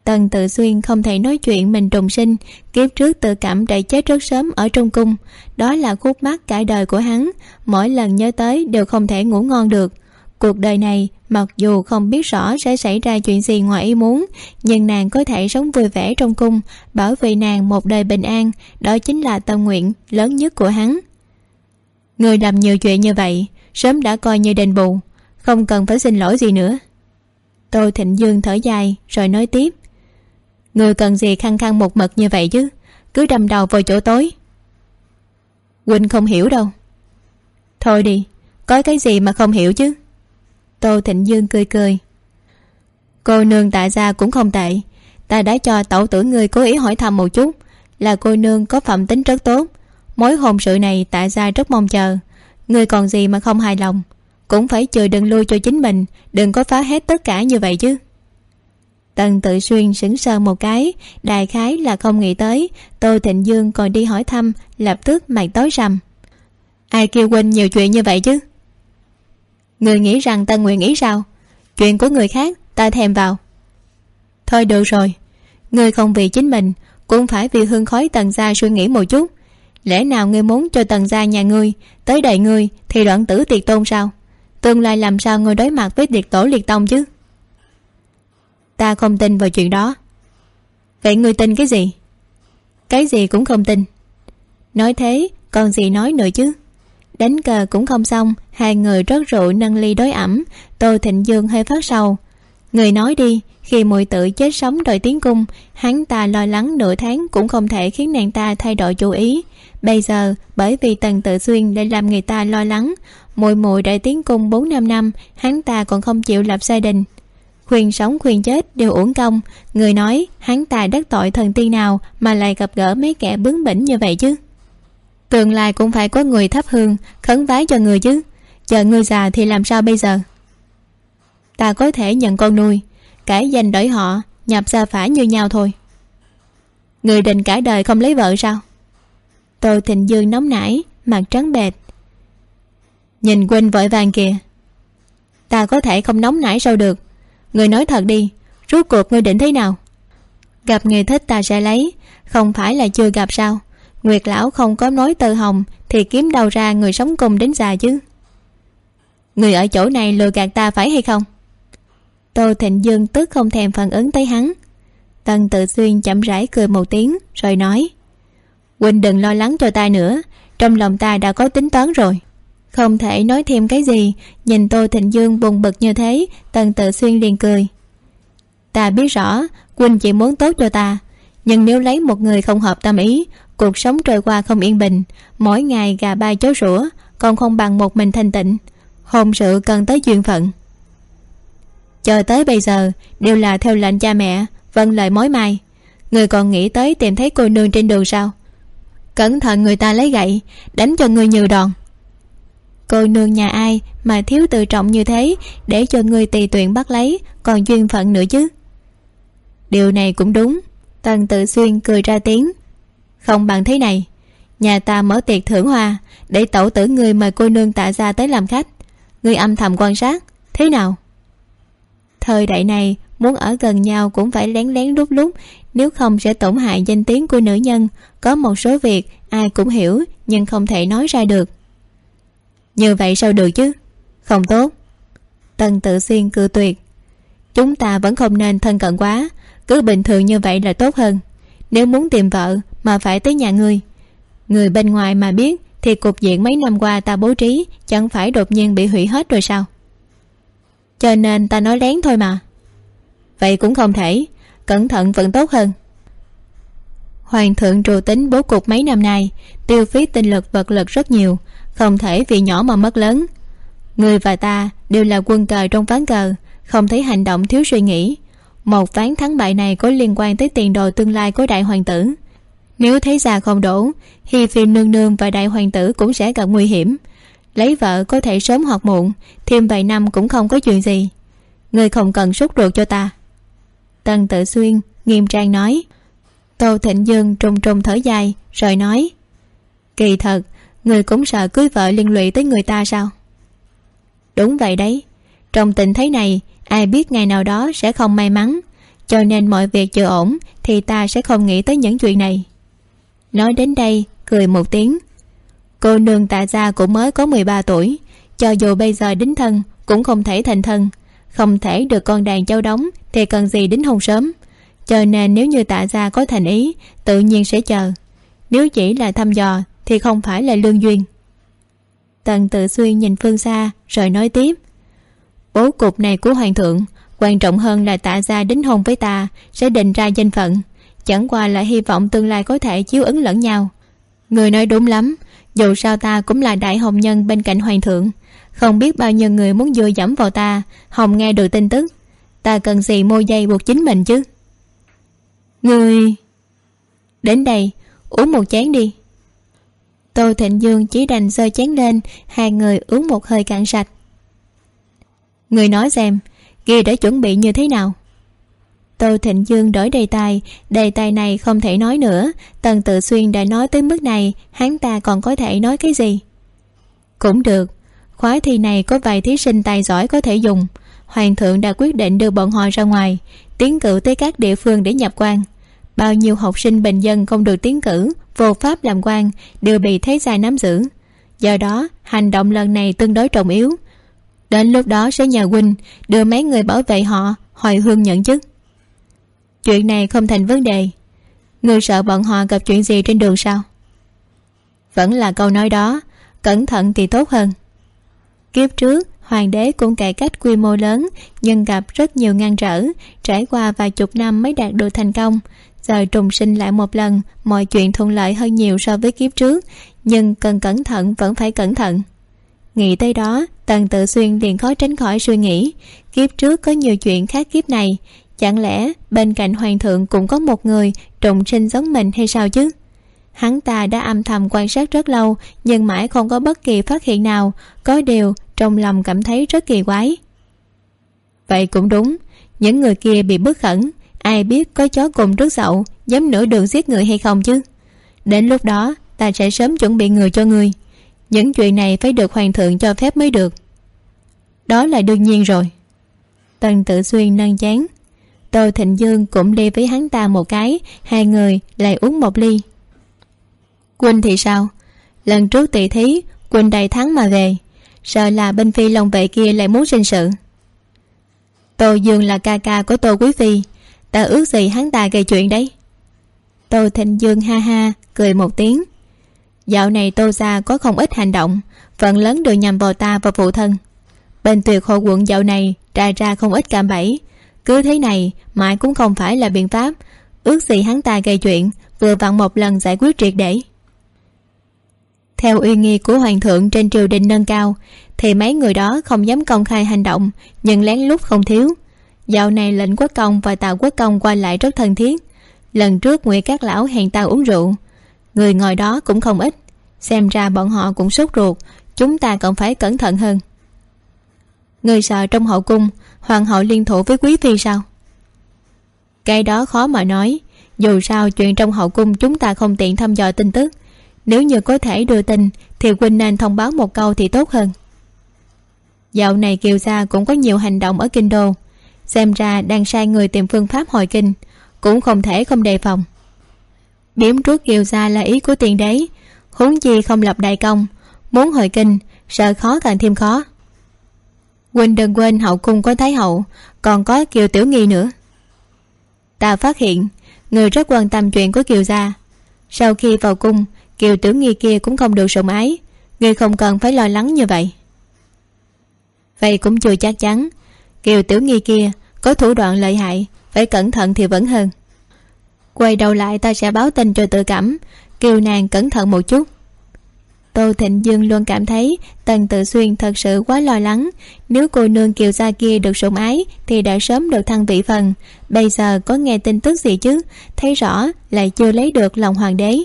[SPEAKER 2] tần tự xuyên không thể nói chuyện mình trùng sinh, kiếp trước tự cảm đã chết rất sớm ở trong cung. Đó là khúc mắc cả đời của hắn, mỗi lần nhớ tới đều không thể ngủ ngon được. Cuộc đời này, mặc dù không biết rõ sẽ xảy ra chuyện gì ngoài ý muốn, nhưng nàng có thể sống vui vẻ trong cung, bảo vệ nàng một đời bình an. Đó chính là tâm nguyện lớn nhất của hắn. Người làm nhiều chuyện như vậy, sớm đã coi như đền bù, không cần phải xin lỗi gì nữa. Tô thịnh dương thở dài, rồi nói tiếp người cần gì khăng khăng một mật như vậy chứ? Cứ đâm đầu vào chỗ tối. Huynh không hiểu đâu. Thôi đi, có cái gì mà không hiểu chứ? Tô thịnh dương cười cười. Cô nương tại gia cũng không tệ. Ta đã cho tẩu tử ngươi cố ý hỏi thăm một chút là cô nương có phẩm tính rất tốt. Mối hôn sự này tại gia rất mong chờ. Ngươi còn gì mà không hài lòng? Cũng phải chờ đừng lui cho chính mình, đừng có phá hết tất cả như vậy chứ tần tự xuyên sững sờ một cái, đại khái là không nghĩ tới. Tô thịnh dương còn đi hỏi thăm, lập tức mặt tối rằm. Ai kêu huynh nhiều chuyện như vậy chứ? Người nghĩ rằng ta nguyện nghĩ sao? Chuyện của người khác, ta thèm vào. Thôi được rồi người không vì chính mình, cũng phải vì hương khói tần gia suy nghĩ một chút. Lẽ nào ngươi muốn cho tần gia nhà ngươi, tới đời ngươi thì đoạn tử tiệt tôn sao? Tương lai làm sao ngươi đối mặt với liệt tổ liệt tông chứ? Ta không tin vào chuyện đó. Vậy ngươi tin cái gì? Cái gì cũng không tin. Nói thế, còn gì nói nữa chứ? Đánh cờ cũng không xong, hai người rót rượu nâng ly đối ẩm, tô thịnh dương hơi phát sầu. Người nói đi, khi muội tự chết sống đòi tiến cung, hắn ta lo lắng nửa tháng cũng không thể khiến nàng ta thay đổi chủ ý. Bây giờ, bởi vì tần tự xuyên đã làm người ta lo lắng, muội muội đợi tiến cung bốn năm năm, hắn ta còn không chịu lập gia đình khuyên sống khuyên chết đều uổng công. Người nói, hắn tài đắc tội thần tiên nào mà lại gặp gỡ mấy kẻ bướng bỉnh như vậy chứ? Tương lai cũng phải có người thắp hương, khấn vái cho người chứ. Chờ người già thì làm sao bây giờ? Ta có thể nhận con nuôi cải danh đổi họ, nhập gia phả như nhau thôi. Người định cả đời không lấy vợ sao? Tôi thịnh dương nóng nảy, mặt trắng bệch. Nhìn quỳnh vội vàng kìa. Ta có thể không nóng nảy sao được? Người nói thật đi, rốt cuộc ngươi định thế nào? Gặp người thích ta sẽ lấy, không phải là chưa gặp sao? Nguyệt lão không có nói tơ hồng thì kiếm đâu ra người sống cùng đến già chứ? Người ở chỗ này lừa gạt ta phải hay không? Tô thịnh dương tức không thèm phản ứng tới hắn. Tần tự xuyên chậm rãi cười một tiếng, rồi nói, huynh đừng lo lắng cho ta nữa, trong lòng ta đã có tính toán rồi không thể nói thêm cái gì. Nhìn tôi thịnh dương bùng bực như thế, tần tự xuyên liền cười. Ta biết rõ, quỳnh chỉ muốn tốt cho ta. Nhưng nếu lấy một người không hợp tâm ý, cuộc sống trôi qua không yên bình. Mỗi ngày gà bay chó sủa, còn không bằng một mình thanh tịnh. Hôn sự cần tới duyên phận. Chờ tới bây giờ, đều là theo lệnh cha mẹ vâng lời mối mai người còn nghĩ tới tìm thấy cô nương trên đường sao? Cẩn thận người ta lấy gậy, đánh cho người nhiều đòn cô nương nhà ai mà thiếu tự trọng như thế để cho người tùy tuyển bắt lấy, còn duyên phận nữa chứ? Điều này cũng đúng tần tự xuyên cười ra tiếng. Không bằng thế này, nhà ta mở tiệc thưởng hoa để tẩu tử người mời cô nương tạ ra tới làm khách. Người âm thầm quan sát, thế nào? Thời đại này, muốn ở gần nhau cũng phải lén lén lút lút, nếu không sẽ tổn hại danh tiếng của nữ nhân. Có một số việc ai cũng hiểu, nhưng không thể nói ra được như vậy sao được chứ? Không tốt. Tần tự xuyên cự tuyệt. Chúng ta vẫn không nên thân cận quá. Cứ bình thường như vậy là tốt hơn. Nếu muốn tìm vợ mà phải tới nhà ngươi. Người bên ngoài mà biết thì cục diện mấy năm qua ta bố trí chẳng phải đột nhiên bị hủy hết rồi sao? Cho nên ta nói lén thôi mà. Vậy cũng không thể. Cẩn thận vẫn tốt hơn. Hoàng thượng trù tính bố cục mấy năm nay, tiêu phí tinh lực vật lực rất nhiều không thể vì nhỏ mà mất lớn. Người và ta đều là quân cờ trong ván cờ, không thấy hành động thiếu suy nghĩ. Một ván thắng bại này có liên quan tới tiền đồ tương lai của đại hoàng tử. Nếu thấy già không đổ hi phi nương nương và đại hoàng tử cũng sẽ gặp nguy hiểm. Lấy vợ có thể sớm hoặc muộn, thêm vài năm cũng không có chuyện gì. Người không cần sốt ruột cho ta. Tần tự xuyên nghiêm trang nói. Tô thịnh dương trùng trùng thở dài, rồi nói. Kỳ thật người cũng sợ cưới vợ liên lụy tới người ta sao? Đúng vậy đấy. Trong tình thế này, ai biết ngày nào đó sẽ không may mắn. Cho nên mọi việc chưa ổn thì ta sẽ không nghĩ tới những chuyện này. Nói đến đây, cười một tiếng. Cô nương tạ gia cũng mới có mười ba tuổi. Cho dù bây giờ đính thân, cũng không thể thành thân. Không thể được con đàn châu đóng thì cần gì đính hôn sớm. Cho nên nếu như tạ gia có thành ý, tự nhiên sẽ chờ. Nếu chỉ là thăm dò thì không phải là lương duyên. Tần tự xuyên nhìn phương xa rồi nói tiếp. Bố cục này của hoàng thượng, quan trọng hơn là tạ gia đính hôn với ta, sẽ định ra danh phận. Chẳng qua là hy vọng tương lai có thể chiếu ứng lẫn nhau. Người nói đúng lắm, dù sao ta cũng là đại hồng nhân bên cạnh hoàng thượng. Không biết bao nhiêu người muốn vừa dẫm vào ta, hồng nghe được tin tức. Ta cần gì môi dây buộc chính mình chứ? Người đến đây, uống một chén đi tô thịnh dương chỉ đành sơ chén lên, hai người uống một hơi cạn sạch. Người nói xem, ghi đã chuẩn bị như thế nào? Tô thịnh dương đổi đề tài đề tài này không thể nói nữa. Tần tự xuyên đã nói tới mức này, hắn ta còn có thể nói cái gì? Cũng được, khóa thi này có vài thí sinh tài giỏi có thể dùng. Hoàng thượng đã quyết định đưa bọn họ ra ngoài, tiến cử tới các địa phương để nhập quan. Bao nhiêu học sinh bình dân không được tiến cử vô pháp làm quan, đều bị thế gia nắm giữ. Do đó, hành động lần này tương đối trọng yếu. Đến lúc đó sẽ nhờ huynh đưa mấy người bảo vệ họ hồi hương nhận chức. Chuyện này không thành vấn đề. Người sợ bọn họ gặp chuyện gì trên đường sao? Vẫn là câu nói đó, cẩn thận thì tốt hơn. Kiếp trước, hoàng đế cũng cải cách quy mô lớn, nhưng gặp rất nhiều ngăn trở, trải qua vài chục năm mới đạt được thành công giờ trùng sinh lại một lần, mọi chuyện thuận lợi hơn nhiều so với kiếp trước, nhưng cần cẩn thận vẫn phải cẩn thận. Nghĩ tới đó, tần tự xuyên liền khó tránh khỏi suy nghĩ, kiếp trước có nhiều chuyện khác kiếp này, chẳng lẽ bên cạnh hoàng thượng cũng có một người trùng sinh giống mình hay sao chứ? Hắn ta đã âm thầm quan sát rất lâu, nhưng mãi không có bất kỳ phát hiện nào, có điều trong lòng cảm thấy rất kỳ quái. Vậy cũng đúng, những người kia bị bất khẩn ai biết có chó cùng rước dậu dám nửa đường giết người hay không chứ? Đến lúc đó, ta sẽ sớm chuẩn bị người cho người. Những chuyện này phải được hoàng thượng cho phép mới được. Đó là đương nhiên rồi. Tần tự xuyên nâng chán. Tô thịnh dương cũng đi với hắn ta một cái, hai người lại uống một ly. Quỳnh thì sao? Lần trước tỷ thí, quỳnh đầy thắng mà về. Sợ là bên phi lòng vệ kia lại muốn sinh sự. Tô dương là ca ca của tô quý phi ta ước gì hắn ta gây chuyện đấy. Tô thịnh dương ha ha, cười một tiếng. Dạo này tô gia có không ít hành động, phần lớn đều nhằm vào ta và phụ thân. Bên tuyệt hộ quận dạo này trà ra không ít cạm bẫy. Cứ thế này, mãi cũng không phải là biện pháp. Ước gì hắn ta gây chuyện, vừa vặn một lần giải quyết triệt để. Theo uy nghi của hoàng thượng trên triều đình nâng cao, thì mấy người đó không dám công khai hành động, nhưng lén lút không thiếu dạo này lệnh quốc công và tào quốc công qua lại rất thân thiết. Lần trước nguyễn các lão hẹn tao uống rượu. Người ngồi đó cũng không ít. Xem ra bọn họ cũng sốt ruột. Chúng ta còn phải cẩn thận hơn. Người sợ trong hậu cung, hoàng hậu liên thủ với quý phi sao? Cái đó khó mà nói. Dù sao chuyện trong hậu cung chúng ta không tiện thăm dò tin tức. Nếu như có thể đưa tin, thì huynh nên thông báo một câu thì tốt hơn. Dạo này kiều gia cũng có nhiều hành động ở kinh đô xem ra đang sai người tìm phương pháp hồi kinh, cũng không thể không đề phòng. Biếm trước kiều gia là ý của tiền đế, huống chi không lập đại công, muốn hồi kinh, sợ khó càng thêm khó. Huynh đừng quên hậu cung có thái hậu, còn có kiều tiểu nghi nữa. Ta phát hiện, người rất quan tâm chuyện của kiều gia. Sau khi vào cung, kiều tiểu nghi kia cũng không được sủng ái, người không cần phải lo lắng như vậy. Vậy cũng chưa chắc chắn, kiều tiểu nghi kia có thủ đoạn lợi hại, phải cẩn thận thì vẫn hơn. Quay đầu lại ta sẽ báo tin cho tự cảm, kêu nàng cẩn thận một chút. Tô thịnh dương luôn cảm thấy tần tự xuyên thật sự quá lo lắng. Nếu cô nương kiều gia kia được sủng ái, thì đã sớm được thăng vị phần. Bây giờ có nghe tin tức gì chứ? Thấy rõ, lại chưa lấy được lòng hoàng đế.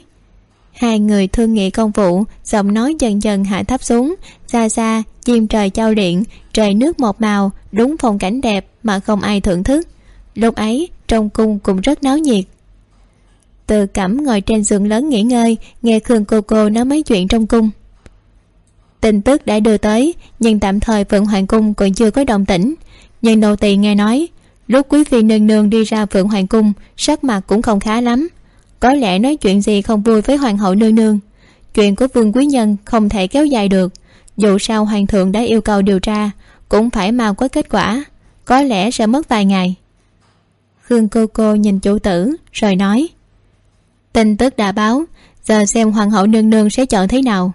[SPEAKER 2] Hai người thương nghị công vụ, giọng nói dần dần hạ thấp xuống xa xa, chim trời trao điện, trời nước một màu, đúng phong cảnh đẹp mà không ai thưởng thức. Lúc ấy, trong cung cũng rất náo nhiệt. Từ cẩm ngồi trên giường lớn nghỉ ngơi, nghe khương cô cô nói mấy chuyện trong cung. Tin tức đã đưa tới, nhưng tạm thời phượng hoàng cung còn chưa có động tĩnh. Nhưng đầu tỳ nghe nói, lúc quý phi nương nương đi ra phượng hoàng cung, sắc mặt cũng không khá lắm. Có lẽ nói chuyện gì không vui với hoàng hậu nương nương. Chuyện của vương quý nhân không thể kéo dài được dù sao hoàng thượng đã yêu cầu điều tra, cũng phải mau có kết quả, có lẽ sẽ mất vài ngày. Khương cô cô nhìn chủ tử, rồi nói, tin tức đã báo, giờ xem hoàng hậu nương nương sẽ chọn thế nào.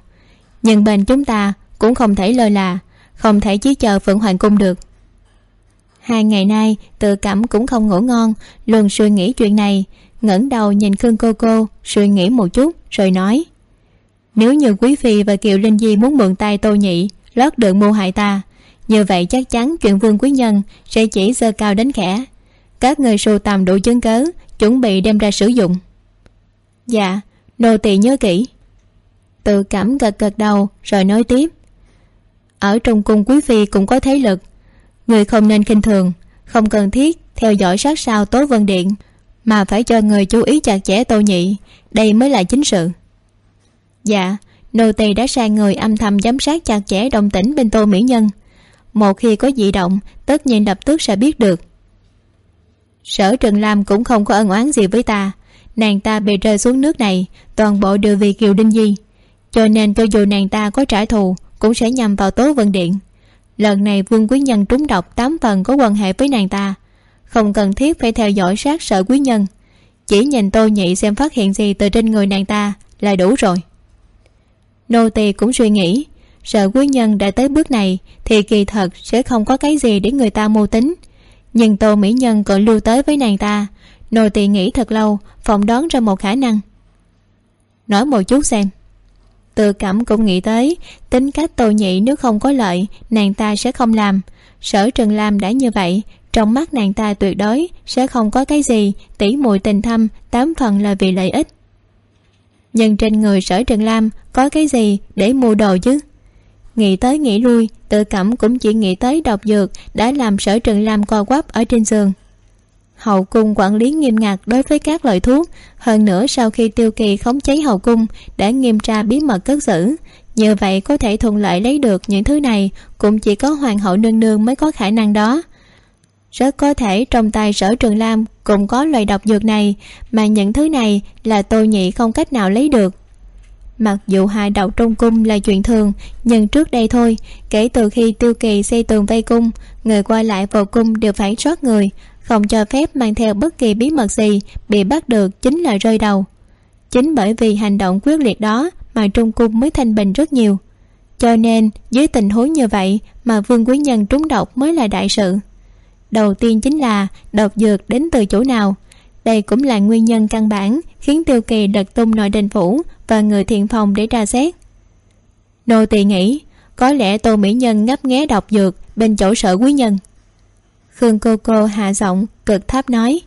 [SPEAKER 2] Nhưng bên chúng ta cũng không thể lơ là, không thể chỉ chờ phượng hoàng cung được. Hai ngày nay, tự cảm cũng không ngủ ngon, luôn suy nghĩ chuyện này, ngẩng đầu nhìn khương cô cô, suy nghĩ một chút, rồi nói nếu như quý phi và kiều linh di muốn mượn tay tô nhị, lót đường mưu hại ta, như vậy chắc chắn chuyện vương quý nhân sẽ chỉ sơ cao đến khẽ. Các người sưu tầm đủ chứng cớ, chuẩn bị đem ra sử dụng. Dạ nô tỳ nhớ kỹ. Tự cảm gật gật đầu, rồi nói tiếp. Ở trong cung quý phi cũng có thế lực. Người không nên khinh thường, không cần thiết theo dõi sát sao tố vân điện, mà phải cho người chú ý chặt chẽ tô nhị, đây mới là chính sự dạ nô tỳ đã sai người âm thầm giám sát chặt chẽ đồng tĩnh bên tô mỹ nhân. Một khi có dị động, tất nhiên lập tức sẽ biết được. Sở trần lam cũng không có ân oán gì với ta. Nàng ta bị rơi xuống nước này, toàn bộ đều vì kiều đinh di. Cho nên cho dù nàng ta có trả thù, cũng sẽ nhằm vào tố vân điện. Lần này vương quý nhân trúng độc tám phần có quan hệ với nàng ta. Không cần thiết phải theo dõi sát sở quý nhân. Chỉ nhìn tô nhị xem phát hiện gì từ trên người nàng ta là đủ rồi nô tỳ cũng suy nghĩ, sợ quý nhân đã tới bước này thì kỳ thật sẽ không có cái gì để người ta mưu tính. Nhưng tô mỹ nhân còn lưu tới với nàng ta. Nô tỳ nghĩ thật lâu, phỏng đoán ra một khả năng. Nói một chút xem. Tự cảm cũng nghĩ tới, tính cách tô nhị nếu không có lợi, nàng ta sẽ không làm. Sở trần lam đã như vậy, trong mắt nàng ta tuyệt đối sẽ không có cái gì tỉ mùi tình thâm, tám phần là vì lợi ích nhưng trên người sở trần lam có cái gì để mua đồ chứ? Nghĩ tới nghĩ lui, tự cảm cũng chỉ nghĩ tới độc dược đã làm sở trần lam co quắp ở trên giường. Hậu cung quản lý nghiêm ngặt đối với các loại thuốc. Hơn nữa sau khi tiêu kỳ khống chế hậu cung, đã nghiêm tra bí mật cất giữ. Như vậy có thể thuận lợi lấy được những thứ này, cũng chỉ có hoàng hậu nương nương mới có khả năng đó rất có thể trong tay sở trường lam cũng có loại độc dược này, mà những thứ này là tôi nhị không cách nào lấy được. Mặc dù hai độc trong cung là chuyện thường, nhưng trước đây thôi, kể từ khi tiêu kỳ xây tường vây cung, người qua lại vào cung đều phải soát người, không cho phép mang theo bất kỳ bí mật gì bị bắt được chính là rơi đầu. Chính bởi vì hành động quyết liệt đó mà trung cung mới thanh bình rất nhiều. Cho nên, dưới tình huống như vậy mà vương quý nhân trúng độc mới là đại sự đầu tiên chính là độc dược đến từ chỗ nào? Đây cũng là nguyên nhân căn bản khiến tiêu kỳ đật tung nội đình phủ và người thiện phòng để tra xét. Nô tỳ nghĩ, có lẽ tô mỹ nhân ngấp nghé độc dược bên chỗ sở quý nhân. Khương cô cô hạ giọng cực thấp nói,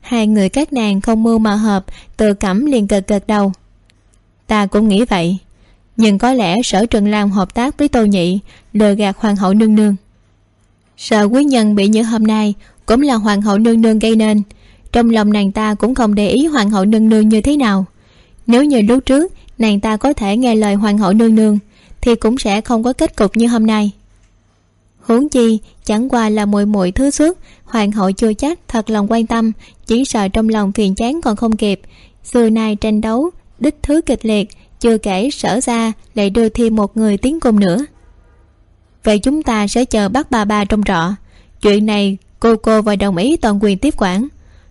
[SPEAKER 2] hai người các nàng không mưu mà hợp, tự cẩm liền cực cực đầu. Ta cũng nghĩ vậy, nhưng có lẽ sở trần lam hợp tác với tô nhị, lừa gạt hoàng hậu nương nương sợ quý nhân bị như hôm nay, cũng là hoàng hậu nương nương gây nên. Trong lòng nàng ta cũng không để ý hoàng hậu nương nương như thế nào. Nếu như lúc trước, nàng ta có thể nghe lời hoàng hậu nương nương, thì cũng sẽ không có kết cục như hôm nay. Huống chi, chẳng qua là muội muội thứ xuất hoàng hậu chưa chắc thật lòng quan tâm, chỉ sợ trong lòng phiền chán còn không kịp. Xưa nay tranh đấu, đích thứ kịch liệt, chưa kể sở ra lại đưa thêm một người tiến cùng nữa vậy chúng ta sẽ chờ bắt bà bà trong trọ. Chuyện này, cô cô và đồng ý toàn quyền tiếp quản.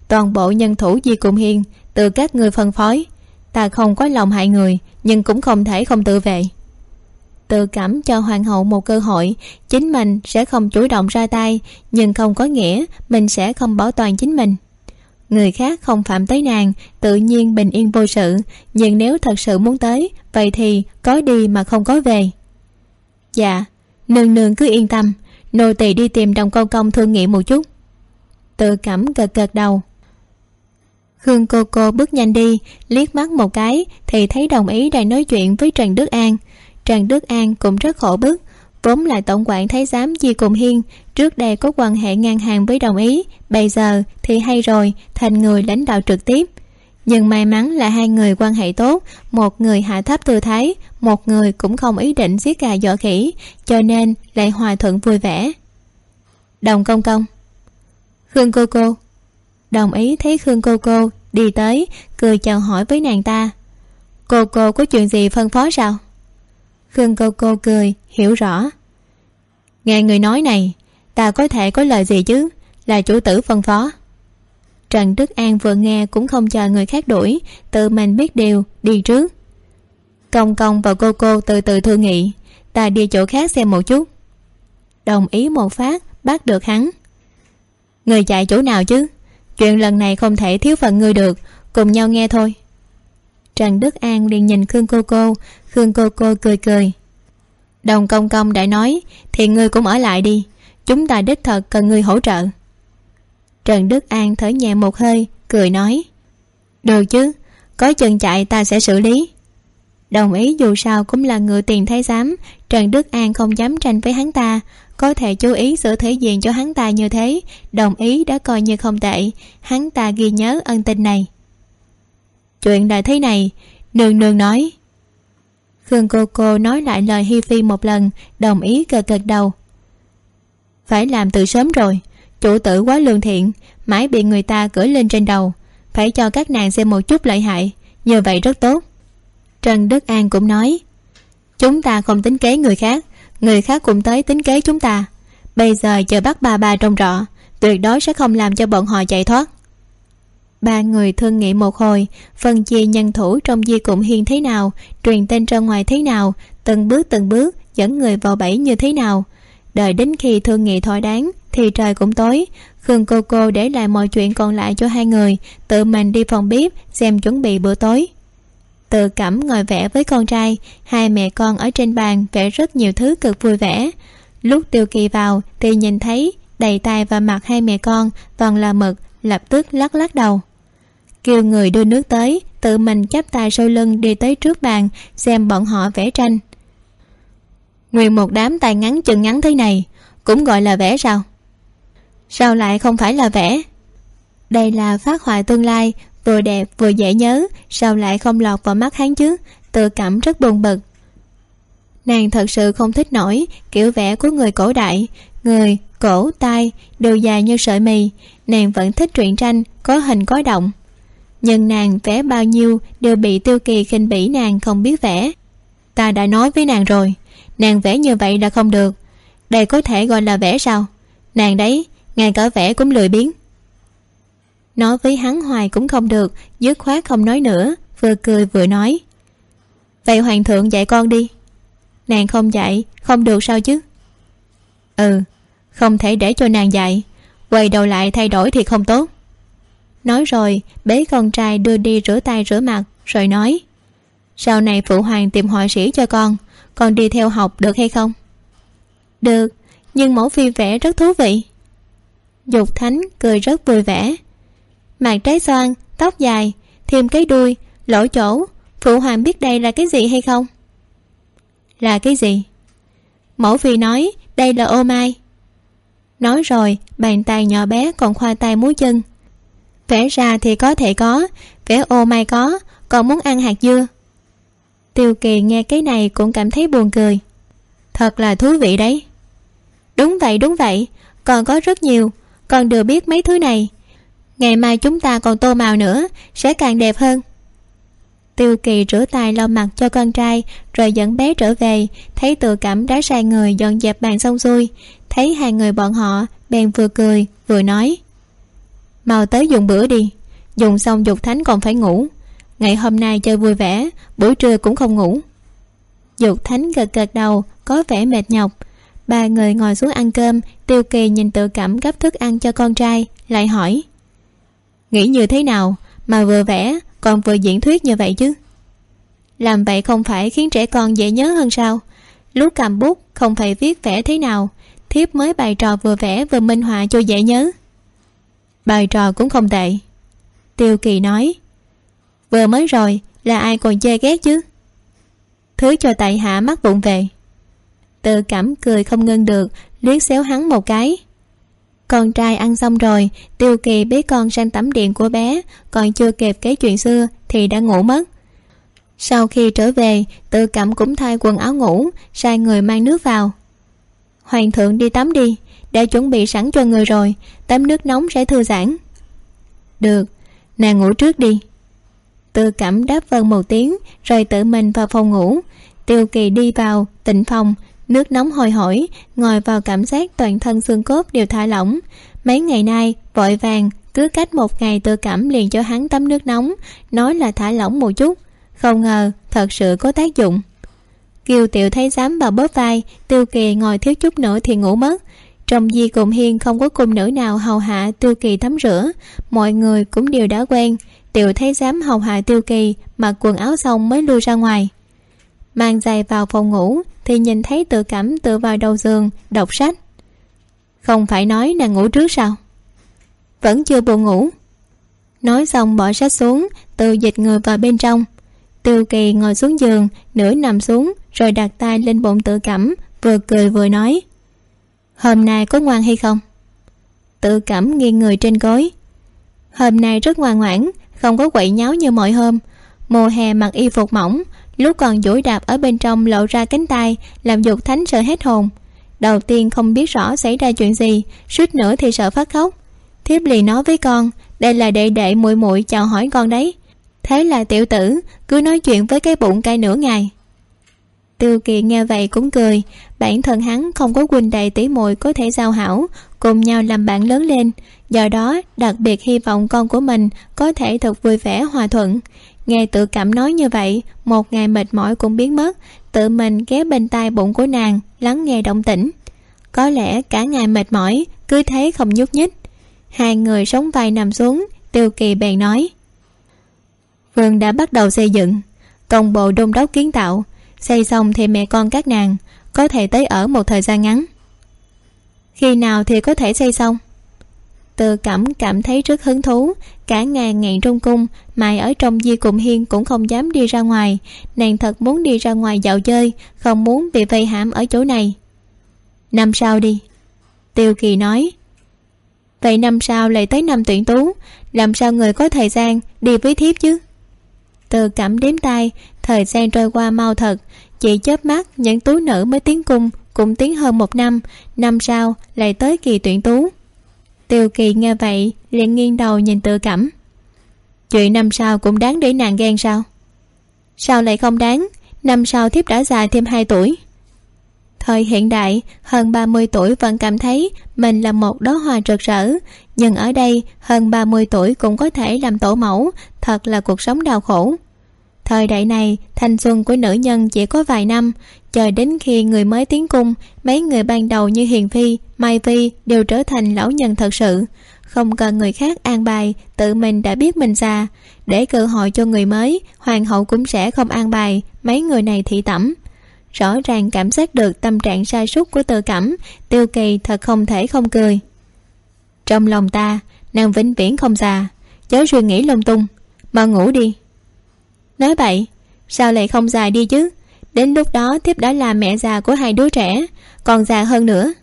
[SPEAKER 2] Toàn bộ nhân thủ di cùng hiên, từ các người phân phối. Ta không có lòng hại người, nhưng cũng không thể không tự vệ. Tự cảm cho hoàng hậu một cơ hội. Chính mình sẽ không chủ động ra tay, nhưng không có nghĩa mình sẽ không bảo toàn chính mình. Người khác không phạm tới nàng, tự nhiên bình yên vô sự. Nhưng nếu thật sự muốn tới, vậy thì có đi mà không có về. Dạ nương nương cứ yên tâm. Nô tỳ đi tìm đồng công công thương nghị một chút. Tự cảm gật gật đầu. Khương cô cô bước nhanh đi, liếc mắt một cái thì thấy đồng ý đang nói chuyện với trần đức an. Trần đức an cũng rất khổ bức, vốn là tổng quản thái giám di cùng hiên, trước đây có quan hệ ngang hàng với đồng ý, bây giờ thì hay rồi, thành người lãnh đạo trực tiếp nhưng may mắn là hai người quan hệ tốt, một người hạ thấp tư thái, một người cũng không ý định giết gà dọa khỉ, cho nên lại hòa thuận vui vẻ. Đồng công công. Khương cô cô. Đồng ý thấy khương cô cô đi tới, cười chào hỏi với nàng ta. Cô cô có chuyện gì phân phó sao? Khương cô cô cười, hiểu rõ. Nghe người nói này, ta có thể có lời gì chứ? Là chủ tử phân phó trần đức an vừa nghe cũng không chờ người khác đuổi, tự mình biết điều, đi trước. Công công và cô cô từ từ thương nghị, ta đi chỗ khác xem một chút. Đồng ý một phát, bắt được hắn. Người chạy chỗ nào chứ? Chuyện lần này không thể thiếu phần ngươi được, cùng nhau nghe thôi. Trần đức an liền nhìn khương cô cô, khương cô cô cười cười. Đồng công công đã nói, thì ngươi cũng ở lại đi, chúng ta đích thật cần ngươi hỗ trợ trần đức an thở nhẹ một hơi, cười nói. Được chứ, có chân chạy ta sẽ xử lý. Đồng ý, dù sao cũng là người tiền thái giám. Trần đức an không dám tranh với hắn ta. Có thể chú ý xử thể diện cho hắn ta như thế, đồng ý đã coi như không tệ. Hắn ta ghi nhớ ân tình này. Chuyện là thế này, nương nương nói. Khương cô cô nói lại lời hi phi một lần, đồng ý gật gật đầu. Phải làm từ sớm rồi chủ tử quá lương thiện, mãi bị người ta cưỡi lên trên đầu. Phải cho các nàng xem một chút lợi hại như vậy rất tốt. Trần đức an cũng nói, chúng ta không tính kế người khác người khác cũng tới tính kế chúng ta. Bây giờ chờ bắt ba ba trong rọ tuyệt đối sẽ không làm cho bọn họ chạy thoát. Ba người thương nghị một hồi, phân chia nhân thủ trong di cụm hiên thế nào, truyền tên ra ngoài thế nào, từng bước từng bước dẫn người vào bẫy như thế nào. Đợi đến khi thương nghị thỏa đáng thì trời cũng tối. Khương cô cô để lại mọi chuyện còn lại cho hai người, tự mình đi phòng bếp xem chuẩn bị bữa tối. Tự cẩm ngồi vẽ với con trai, hai mẹ con ở trên bàn vẽ rất nhiều thứ cực vui vẻ. Lúc tiêu kỳ vào thì nhìn thấy đầy tay và mặt hai mẹ con toàn là mực, lập tức lắc lắc đầu. Kêu người đưa nước tới, tự mình chắp tay sau lưng đi tới trước bàn xem bọn họ vẽ tranh. Nguyên một đám tay ngắn chân ngắn thế này, cũng gọi là vẽ sao? Sao lại không phải là vẽ đây là phát họa tương lai, vừa đẹp vừa dễ nhớ, sao lại không lọt vào mắt hắn chứ? Tự cảm rất buồn bực. Nàng thật sự không thích nổi kiểu vẽ của người cổ đại. Người cổ tai đều dài như sợi mì, nàng vẫn thích truyện tranh, có hình có động. Nhưng nàng vẽ bao nhiêu đều bị tiêu kỳ khinh bỉ nàng không biết vẽ. Ta đã nói với nàng rồi, nàng vẽ như vậy là không được. Đây có thể gọi là vẽ sao? Nàng đấy ngài cỡ vẽ cũng lười biếng. Nói với hắn hoài cũng không được, dứt khoát không nói nữa, vừa cười vừa nói. Vậy hoàng thượng dạy con đi. Nàng không dạy, không được sao chứ? Ừ không thể để cho nàng dạy. Quay đầu lại thay đổi thì không tốt. Nói rồi, bế con trai đưa đi rửa tay rửa mặt, rồi nói. Sau này phụ hoàng tìm họa sĩ cho con con đi theo học được hay không? Được, nhưng mẫu phi vẽ rất thú vị dục thánh cười rất vui vẻ. Mặt trái xoan, tóc dài, thêm cái đuôi, lỗ chỗ. Phụ hoàng biết đây là cái gì hay không? Là cái gì? Mẫu phi nói, đây là ô mai. Nói rồi, bàn tay nhỏ bé còn khoa tay múa chân. Vẽ ra thì có thể có, vẽ ô mai có, còn muốn ăn hạt dưa. Tiêu kỳ nghe cái này cũng cảm thấy buồn cười. Thật là thú vị đấy. Đúng vậy đúng vậy, còn có rất nhiều con đều biết mấy thứ này. Ngày mai chúng ta còn tô màu nữa, sẽ càng đẹp hơn. Tiêu kỳ rửa tay lau mặt cho con trai, rồi dẫn bé trở về, thấy tự cảm đã sai người dọn dẹp bàn xong xuôi, thấy hai người bọn họ, bèn vừa cười, vừa nói. Mau tới dùng bữa đi, dùng xong dục thánh còn phải ngủ. Ngày hôm nay chơi vui vẻ, buổi trưa cũng không ngủ. Dục thánh gật gật đầu, có vẻ mệt nhọc ba người ngồi xuống ăn cơm, tiêu kỳ nhìn tự cảm gấp thức ăn cho con trai, lại hỏi. Nghĩ như thế nào? Mà vừa vẽ, còn vừa diễn thuyết như vậy chứ. Làm vậy không phải khiến trẻ con dễ nhớ hơn sao? Lúc cầm bút không phải viết vẽ thế nào, thiếp mới bài trò vừa vẽ vừa minh họa cho dễ nhớ. Bài trò cũng không tệ. Tiêu kỳ nói, vừa mới rồi là ai còn chê ghét chứ? Thứ cho tại hạ mắc bụng về tự cảm cười không ngưng được, liếc xéo hắn một cái. Con trai ăn xong rồi, tiêu kỳ bế con sang tắm điện của bé, còn chưa kịp kể chuyện xưa thì đã ngủ mất. Sau khi trở về tự cảm cũng thay quần áo ngủ, sai người mang nước vào. Hoàng thượng đi tắm đi, đã chuẩn bị sẵn cho người rồi, tắm nước nóng sẽ thư giãn. Được, nàng ngủ trước đi. Tự cảm đáp vâng một tiếng, rồi tự mình vào phòng ngủ. Tiêu kỳ đi vào, tịnh phòng nước nóng hồi hổi, ngồi vào cảm giác toàn thân xương cốt đều thả lỏng. Mấy ngày nay, vội vàng, cứ cách một ngày tự cảm liền cho hắn tắm nước nóng, nói là thả lỏng một chút. Không ngờ, thật sự có tác dụng. Kiều tiểu thấy dám vào bóp vai, tiêu kỳ ngồi thiếu chút nữa thì ngủ mất. Trong di cùng hiên không có cung nữ nào hầu hạ tiêu kỳ tắm rửa, mọi người cũng đều đã quen. Tiểu thấy dám hầu hạ tiêu kỳ, mặc quần áo xong mới lui ra ngoài. Mang giày vào phòng ngủ thì nhìn thấy tự cảm tự vào đầu giường, đọc sách. Không phải nói nàng ngủ trước sao? Vẫn chưa buồn ngủ. Nói xong bỏ sách xuống, tự dịch người vào bên trong. Tiêu kỳ ngồi xuống giường, nửa nằm xuống, rồi đặt tay lên bụng tự cảm, vừa cười vừa nói. Hôm nay có ngoan hay không? Tự cảm nghiêng người trên gối. Hôm nay rất ngoan ngoãn, không có quậy nháo như mọi hôm. Mùa hè mặc y phục mỏng lúc còn duỗi đạp ở bên trong lộ ra cánh tay, làm dục thánh sợ hết hồn. Đầu tiên không biết rõ xảy ra chuyện gì, suýt nữa thì sợ phát khóc. Thiếp liền nói với con, đây là đệ đệ muội muội chào hỏi con đấy. Thế là tiểu tử, cứ nói chuyện với cái bụng cay nửa ngày. Tiêu kỳ nghe vậy cũng cười, bản thân hắn không có huynh đệ tỷ muội có thể giao hảo, cùng nhau làm bạn lớn lên. Do đó, đặc biệt hy vọng con của mình có thể thật vui vẻ, hòa thuận nghe tự cảm nói như vậy, một ngày mệt mỏi cũng biến mất. Tự mình ghé bên tai bụng của nàng, lắng nghe động tĩnh. Có lẽ cả ngày mệt mỏi, cứ thế không nhúc nhích. Hai người sống vai nằm xuống, tiêu kỳ bèn nói vườn đã bắt đầu xây dựng. Công bộ đôn đốc kiến tạo. Xây xong thì mẹ con các nàng có thể tới ở một thời gian ngắn. Khi nào thì có thể xây xong? Từ cẩm cảm thấy rất hứng thú. Cả ngày nghẹn trong cung mày ở trong di cùng hiên cũng không dám đi ra ngoài. Nàng thật muốn đi ra ngoài dạo chơi, không muốn bị vây hãm ở chỗ này. Năm sau đi. Tiêu kỳ nói. Vậy năm sau lại tới năm tuyển tú, làm sao người có thời gian đi với thiếp chứ? Từ cảm đếm tay thời gian trôi qua mau thật. Chỉ chớp mắt, những tú nữ mới tiến cung cũng tiến hơn một năm. Năm sau lại tới kỳ tuyển tú tiêu kỳ nghe vậy, liền nghiêng đầu nhìn tự cảm. Chuyện năm sau cũng đáng để nàng ghen sao? Sao lại không đáng? Năm sau thiếp đã già thêm hai tuổi. Thời hiện đại, hơn ba mươi tuổi vẫn cảm thấy mình là một đóa hoa rực rỡ. Nhưng ở đây, hơn ba mươi tuổi cũng có thể làm tổ mẫu, thật là cuộc sống đau khổ thời đại này, thanh xuân của nữ nhân chỉ có vài năm. Chờ đến khi người mới tiến cung, mấy người ban đầu như hiền phi, mai phi đều trở thành lão nhân thật sự. Không cần người khác an bài, tự mình đã biết mình già. Để cơ hội cho người mới, hoàng hậu cũng sẽ không an bài mấy người này thị tẩm. Rõ ràng cảm giác được tâm trạng sai sút của tự cảm, tiêu kỳ thật không thể không cười. Trong lòng ta, nàng vĩnh viễn không già. Chớ suy nghĩ lung tung. Mà ngủ đi nói vậy, sao lại không dài đi chứ? Đến lúc đó thiếp đã là mẹ già của hai đứa trẻ, còn già hơn nữa.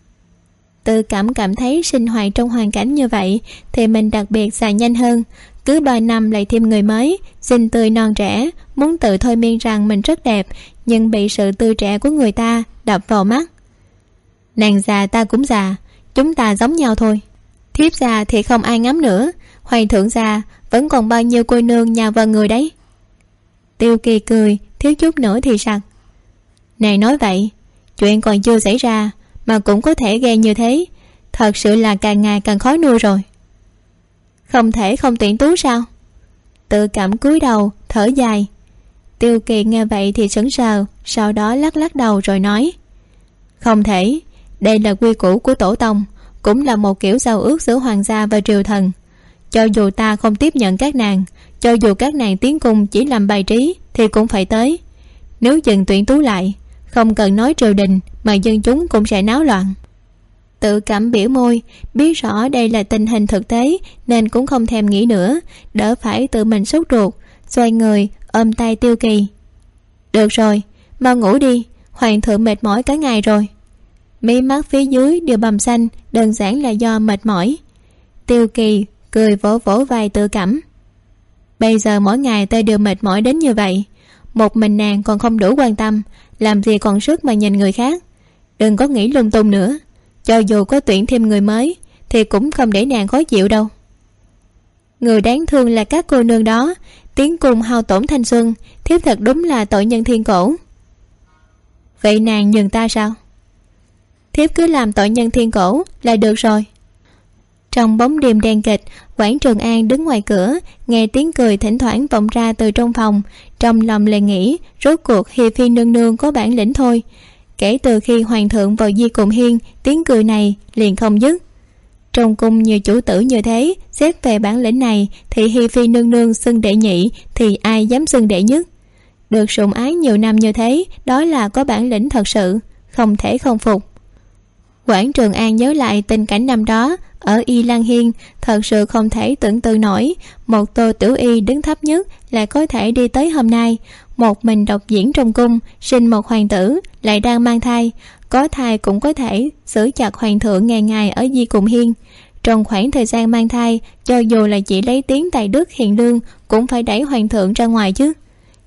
[SPEAKER 2] Tự cảm cảm thấy sinh hoạt trong hoàn cảnh như vậy, thì mình đặc biệt già nhanh hơn. Cứ ba năm lại thêm người mới, xinh tươi non trẻ, muốn tự thôi miên rằng mình rất đẹp, nhưng bị sự tươi trẻ của người ta đập vào mắt. Nàng già ta cũng già, chúng ta giống nhau thôi. Thiếp già thì không ai ngắm nữa hoàng thượng già, vẫn còn bao nhiêu cô nương nhà vợ người đấy tiêu kỳ cười, thiếu chút nữa thì sặc. Này nói vậy, chuyện còn chưa xảy ra mà cũng có thể ghen như thế, thật sự là càng ngày càng khó nuôi rồi. Không thể không tuyển tú sao? Tự cảm cúi đầu, thở dài. Tiêu kỳ nghe vậy thì sững sờ, sau đó lắc lắc đầu rồi nói, không thể, đây là quy củ của tổ tông, cũng là một kiểu giao ước giữa hoàng gia và triều thần. Cho dù ta không tiếp nhận các nàng cho dù các nàng tiến cung chỉ làm bài trí, thì cũng phải tới. Nếu dừng tuyển tú lại, không cần nói triều đình, mà dân chúng cũng sẽ náo loạn. Tự cảm biểu môi, biết rõ đây là tình hình thực tế, nên cũng không thèm nghĩ nữa, đỡ phải tự mình sốt ruột, xoay người, ôm tay tiêu kỳ. Được rồi, mau ngủ đi, hoàng thượng mệt mỏi cả ngày rồi. Mí mắt phía dưới đều bầm xanh, đơn giản là do mệt mỏi. Tiêu kỳ cười vỗ vỗ vai tự cảm bây giờ mỗi ngày tôi đều mệt mỏi đến như vậy. Một mình nàng còn không đủ quan tâm, làm gì còn sức mà nhìn người khác. Đừng có nghĩ lung tung nữa, cho dù có tuyển thêm người mới, thì cũng không để nàng khó chịu đâu. Người đáng thương là các cô nương đó tiến cùng hao tổn thanh xuân, thiếp thật đúng là tội nhân thiên cổ. Vậy nàng nhường ta sao? Thiếp cứ làm tội nhân thiên cổ là được rồi trong bóng đêm đen kịch, quảng trường an đứng ngoài cửa, nghe tiếng cười thỉnh thoảng vọng ra từ trong phòng. Trong lòng lại nghĩ, rốt cuộc hi phi nương nương có bản lĩnh thôi. Kể từ khi hoàng thượng vào di cùng hiên, tiếng cười này liền không dứt. Trong cung nhiều chủ tử như thế, xét về bản lĩnh này, thì hi phi nương nương xưng đệ nhị thì ai dám xưng đệ nhất? Được sủng ái nhiều năm như thế, đó là có bản lĩnh thật sự, không thể không phục. Quảng trường an nhớ lại tình cảnh năm đó ở y lan hiên, thật sự không thể tưởng tượng nổi. Một tô tiểu y đứng thấp nhất lại có thể đi tới hôm nay. Một mình độc diễn trong cung, sinh một hoàng tử, lại đang mang thai. Có thai cũng có thể xử chặt hoàng thượng ngày ngày ở di cùng hiên. Trong khoảng thời gian mang thai, cho dù là chỉ lấy tiếng tài đức hiền lương, cũng phải đẩy hoàng thượng ra ngoài chứ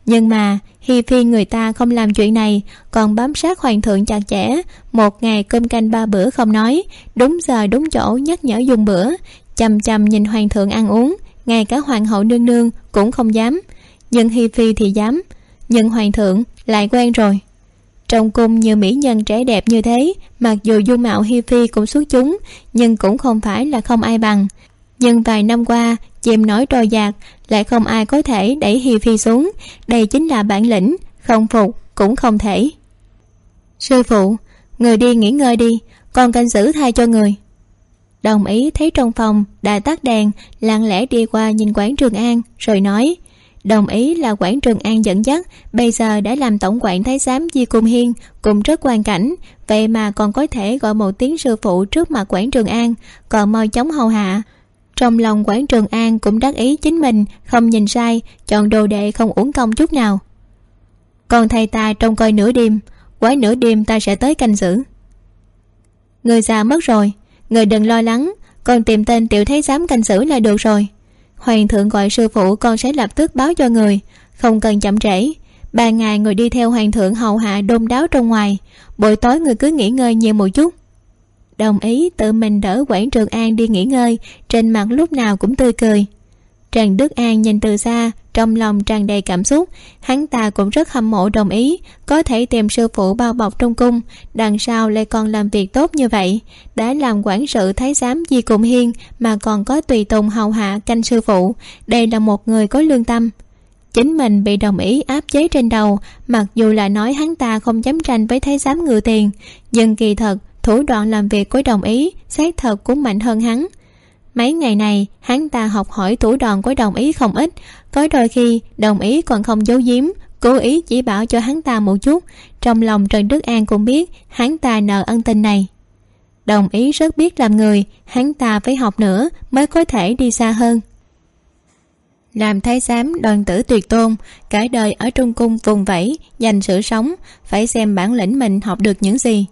[SPEAKER 2] nhưng mà hi phi người ta không làm chuyện này, còn bám sát hoàng thượng chặt chẽ, một ngày cơm canh ba bữa không nói, đúng giờ đúng chỗ nhắc nhở dùng bữa, chằm chằm nhìn hoàng thượng ăn uống, ngay cả hoàng hậu nương nương cũng không dám. Nhưng hi phi thì dám, nhưng hoàng thượng lại quen rồi. Trong cung nhiều mỹ nhân trẻ đẹp như thế, mặc dù dung mạo hi phi cũng xuất chúng, nhưng cũng không phải là không ai bằng nhưng vài năm qua, chìm nổi trôi giạt lại không ai có thể đẩy hi phi xuống. Đây chính là bản lĩnh, không phục cũng không thể. Sư phụ, người đi nghỉ ngơi đi con canh giữ thay cho người. Đồng ý thấy trong phòng đã tắt đèn, lặng lẽ đi qua nhìn quảng trường an, rồi nói, đồng ý là quảng trường an dẫn dắt, bây giờ đã làm tổng quản thái giám di cung hiên, cũng rất quan cảnh, vậy mà còn có thể gọi một tiếng sư phụ trước mặt quảng trường an, còn mau chóng hầu hạ trong lòng quảng trường an cũng đắc ý chính mình, không nhìn sai, chọn đồ đệ không uổng công chút nào. Còn thầy ta trông coi nửa đêm quái nửa đêm ta sẽ tới canh giữ. Người già mất rồi, người đừng lo lắng còn tìm tên tiểu thấy giám canh giữ là được rồi. Hoàng thượng gọi sư phụ con sẽ lập tức báo cho người, không cần chậm trễ. Ba ngày người đi theo hoàng thượng hầu hạ đôn đáo trong ngoài, buổi tối người cứ nghỉ ngơi nhiều một chút đồng ý, tự mình đỡ quảng trường an đi nghỉ ngơi, trên mặt lúc nào cũng tươi cười. Trần đức an nhìn từ xa, trong lòng tràn đầy cảm xúc. Hắn ta cũng rất hâm mộ đồng ý, có thể tìm sư phụ bao bọc trong cung, đằng sau lại còn làm việc tốt như vậy. Đã làm quản sự thái giám di cụm hiên, mà còn có tùy tùng hầu hạ canh sư phụ. Đây là một người có lương tâm. Chính mình bị đồng ý áp chế trên đầu, mặc dù là nói hắn ta không dám tranh với thái giám ngựa tiền, nhưng kỳ thật thủ đoạn làm việc của đồng ý, xác thật cũng mạnh hơn hắn. Mấy ngày này, hắn ta học hỏi thủ đoạn của đồng ý không ít, có đôi khi đồng ý còn không giấu giếm, cố ý chỉ bảo cho hắn ta một chút. Trong lòng trần đức an cũng biết hắn ta nợ ân tình này. Đồng ý rất biết làm người, hắn ta phải học nữa mới có thể đi xa hơn. Làm thái giám đoàn tử tuyệt tôn, cả đời ở trung cung vùng vẫy, dành sự sống, phải xem bản lĩnh mình học được những gì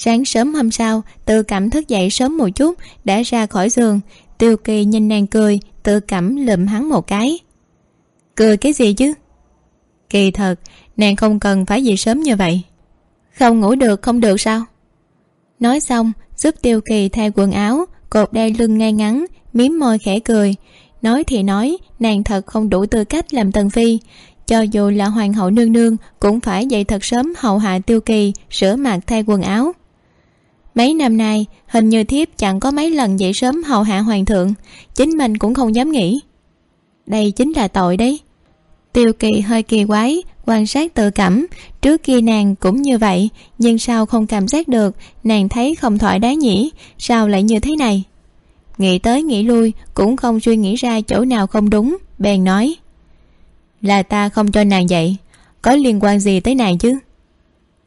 [SPEAKER 2] sáng sớm hôm sau tự cảm thức dậy sớm một chút, đã ra khỏi giường. Tiêu kỳ nhìn nàng cười tự cảm lụm hắn một cái. Cười cái gì chứ? Kỳ thật, nàng không cần phải gì sớm như vậy. Không ngủ được, không được sao? Nói xong, giúp tiêu kỳ thay quần áo, cột đai lưng ngay ngắn mím môi khẽ cười. Nói thì nói, nàng thật không đủ tư cách làm tần phi. Cho dù là hoàng hậu nương nương, cũng phải dậy thật sớm hầu hạ tiêu kỳ, rửa mặt thay quần áo mấy năm nay, hình như thiếp chẳng có mấy lần dậy sớm hầu hạ hoàng thượng. Chính mình cũng không dám nghĩ. Đây chính là tội đấy. Tiêu kỳ hơi kỳ quái, quan sát tự cảm. Trước kia nàng cũng như vậy, nhưng sao không cảm giác được, nàng thấy không thoải đáng nhỉ sao lại như thế này? Nghĩ tới nghĩ lui, cũng không suy nghĩ ra chỗ nào không đúng, bèn nói. Là ta không cho nàng dậy, có liên quan gì tới nàng chứ?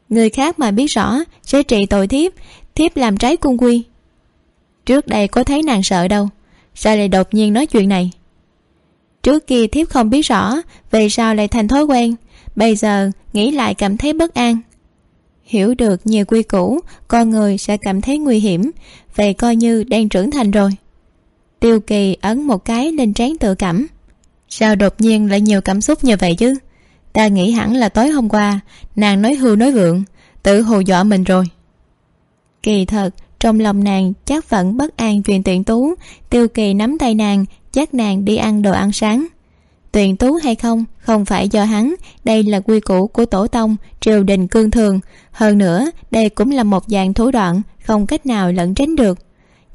[SPEAKER 2] Người khác mà biết rõ, sẽ trị tội thiếp thiếp làm trái cung quy. Trước đây có thấy nàng sợ đâu, sao lại đột nhiên nói chuyện này? Trước kia thiếp không biết rõ về sao lại thành thói quen, bây giờ nghĩ lại cảm thấy bất an. Hiểu được nhiều quy củ, con người sẽ cảm thấy nguy hiểm, vậy coi như đang trưởng thành rồi. Tiêu kỳ ấn một cái lên trán tự cảm. Sao đột nhiên lại nhiều cảm xúc như vậy chứ? Ta nghĩ hẳn là tối hôm qua, nàng nói hưu nói vượng, tự hù dọa mình rồi kỳ thật, trong lòng nàng chắc vẫn bất an chuyện tuyển tú. Tiêu kỳ nắm tay nàng chắc nàng đi ăn đồ ăn sáng. Tuyển tú hay không? Không phải do hắn. Đây là quy củ của tổ tông, triều đình cương thường. Hơn nữa, đây cũng là một dạng thủ đoạn, không cách nào lẩn tránh được.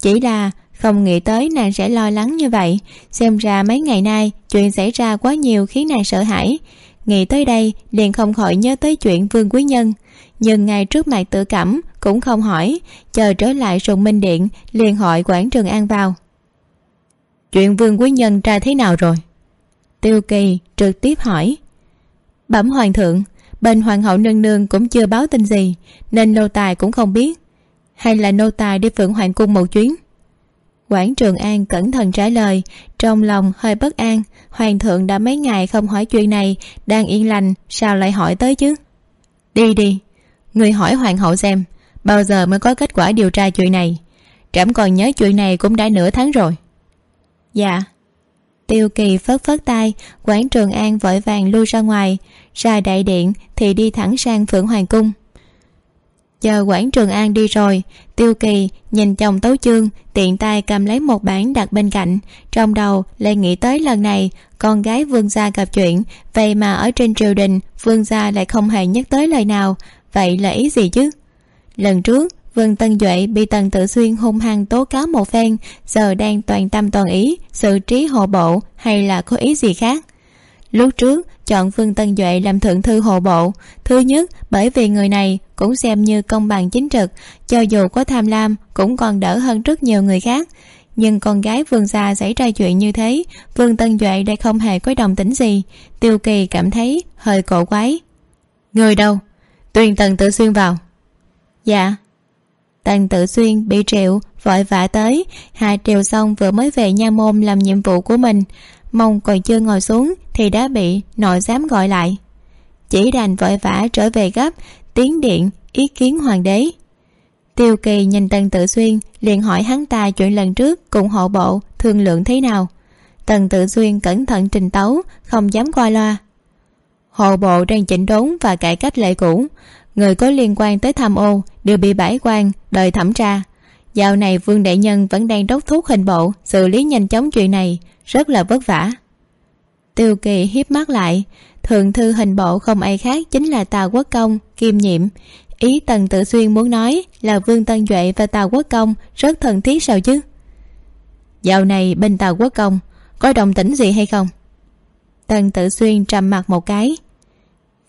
[SPEAKER 2] Chỉ là không nghĩ tới nàng sẽ lo lắng như vậy. Xem ra mấy ngày nay, chuyện xảy ra quá nhiều khiến nàng sợ hãi. Nghĩ tới đây, liền không khỏi nhớ tới chuyện vương quý nhân nhưng ngay trước mặt tự cảm cũng không hỏi, chờ trở lại sùng minh điện, liền hỏi quản trường an vào. Chuyện vương quý nhân ra thế nào rồi? Tiêu kỳ trực tiếp hỏi. Bẩm hoàng thượng, bên hoàng hậu nương nương cũng chưa báo tin gì, nên nô tài cũng không biết. Hay là nô tài đi phượng hoàng cung một chuyến? Quản trường an cẩn thận trả lời, trong lòng hơi bất an, hoàng thượng đã mấy ngày không hỏi chuyện này, đang yên lành, sao lại hỏi tới chứ? Đi đi người hỏi hoàng hậu xem bao giờ mới có kết quả điều tra chuyện này? Trẫm còn nhớ chuyện này cũng đã nửa tháng rồi. Dạ. Tiêu kỳ phớt phớt tay quảng trường an vội vàng lui ra ngoài. Ra đại điện thì đi thẳng sang phượng hoàng cung. Chờ quảng trường an đi rồi tiêu kỳ nhìn chồng tấu chương tiện tay cầm lấy một bản đặt bên cạnh. Trong đầu lại nghĩ tới lần này con gái vương gia gặp chuyện vậy mà ở trên triều đình vương gia lại không hề nhắc tới lời nào vậy là ý gì chứ? Lần trước vương tân duệ bị tần tự xuyên hung hăng tố cáo một phen, giờ đang toàn tâm toàn ý xử trí hộ bộ hay là có ý gì khác? Lúc trước, chọn vương tân duệ làm thượng thư hộ bộ. Thứ nhất, bởi vì người này cũng xem như công bằng chính trực, cho dù có tham lam, cũng còn đỡ hơn rất nhiều người khác. Nhưng con gái vương gia xảy ra chuyện như thế vương tân duệ đây không hề có đồng tính gì. Tiêu kỳ cảm thấy hơi cổ quái. Người đâu? Tuyền tần tự xuyên vào. Dạ. Tần tự xuyên bị triệu vội vã tới. Hạ triều xong vừa mới về nha môn làm nhiệm vụ của mình. Mong còn chưa ngồi xuống thì đã bị nội giám gọi lại. Chỉ đành vội vã trở về gấp, tiến điện ý kiến hoàng đế. Tiêu kỳ nhìn tần tự xuyên, liền hỏi hắn ta chuyện lần trước cùng hộ bộ thương lượng thế nào. Tần tự xuyên cẩn thận trình tấu, không dám qua loa hộ bộ đang chỉnh đốn và cải cách lệ cũ. Người có liên quan tới tham ô đều bị bãi quan đời thẩm tra. Dạo này vương đại nhân vẫn đang đốc thúc hình bộ xử lý nhanh chóng chuyện này, rất là vất vả. Tiêu kỳ hiếp mắt lại, thượng thư hình bộ không ai khác chính là tào quốc công kiêm nhiệm. Ý tần tự xuyên muốn nói là vương tân duệ và tào quốc công rất thân thiết sao chứ? Dạo này bên tào quốc công có đồng tĩnh gì hay không? Tần tự xuyên trầm mặt một cái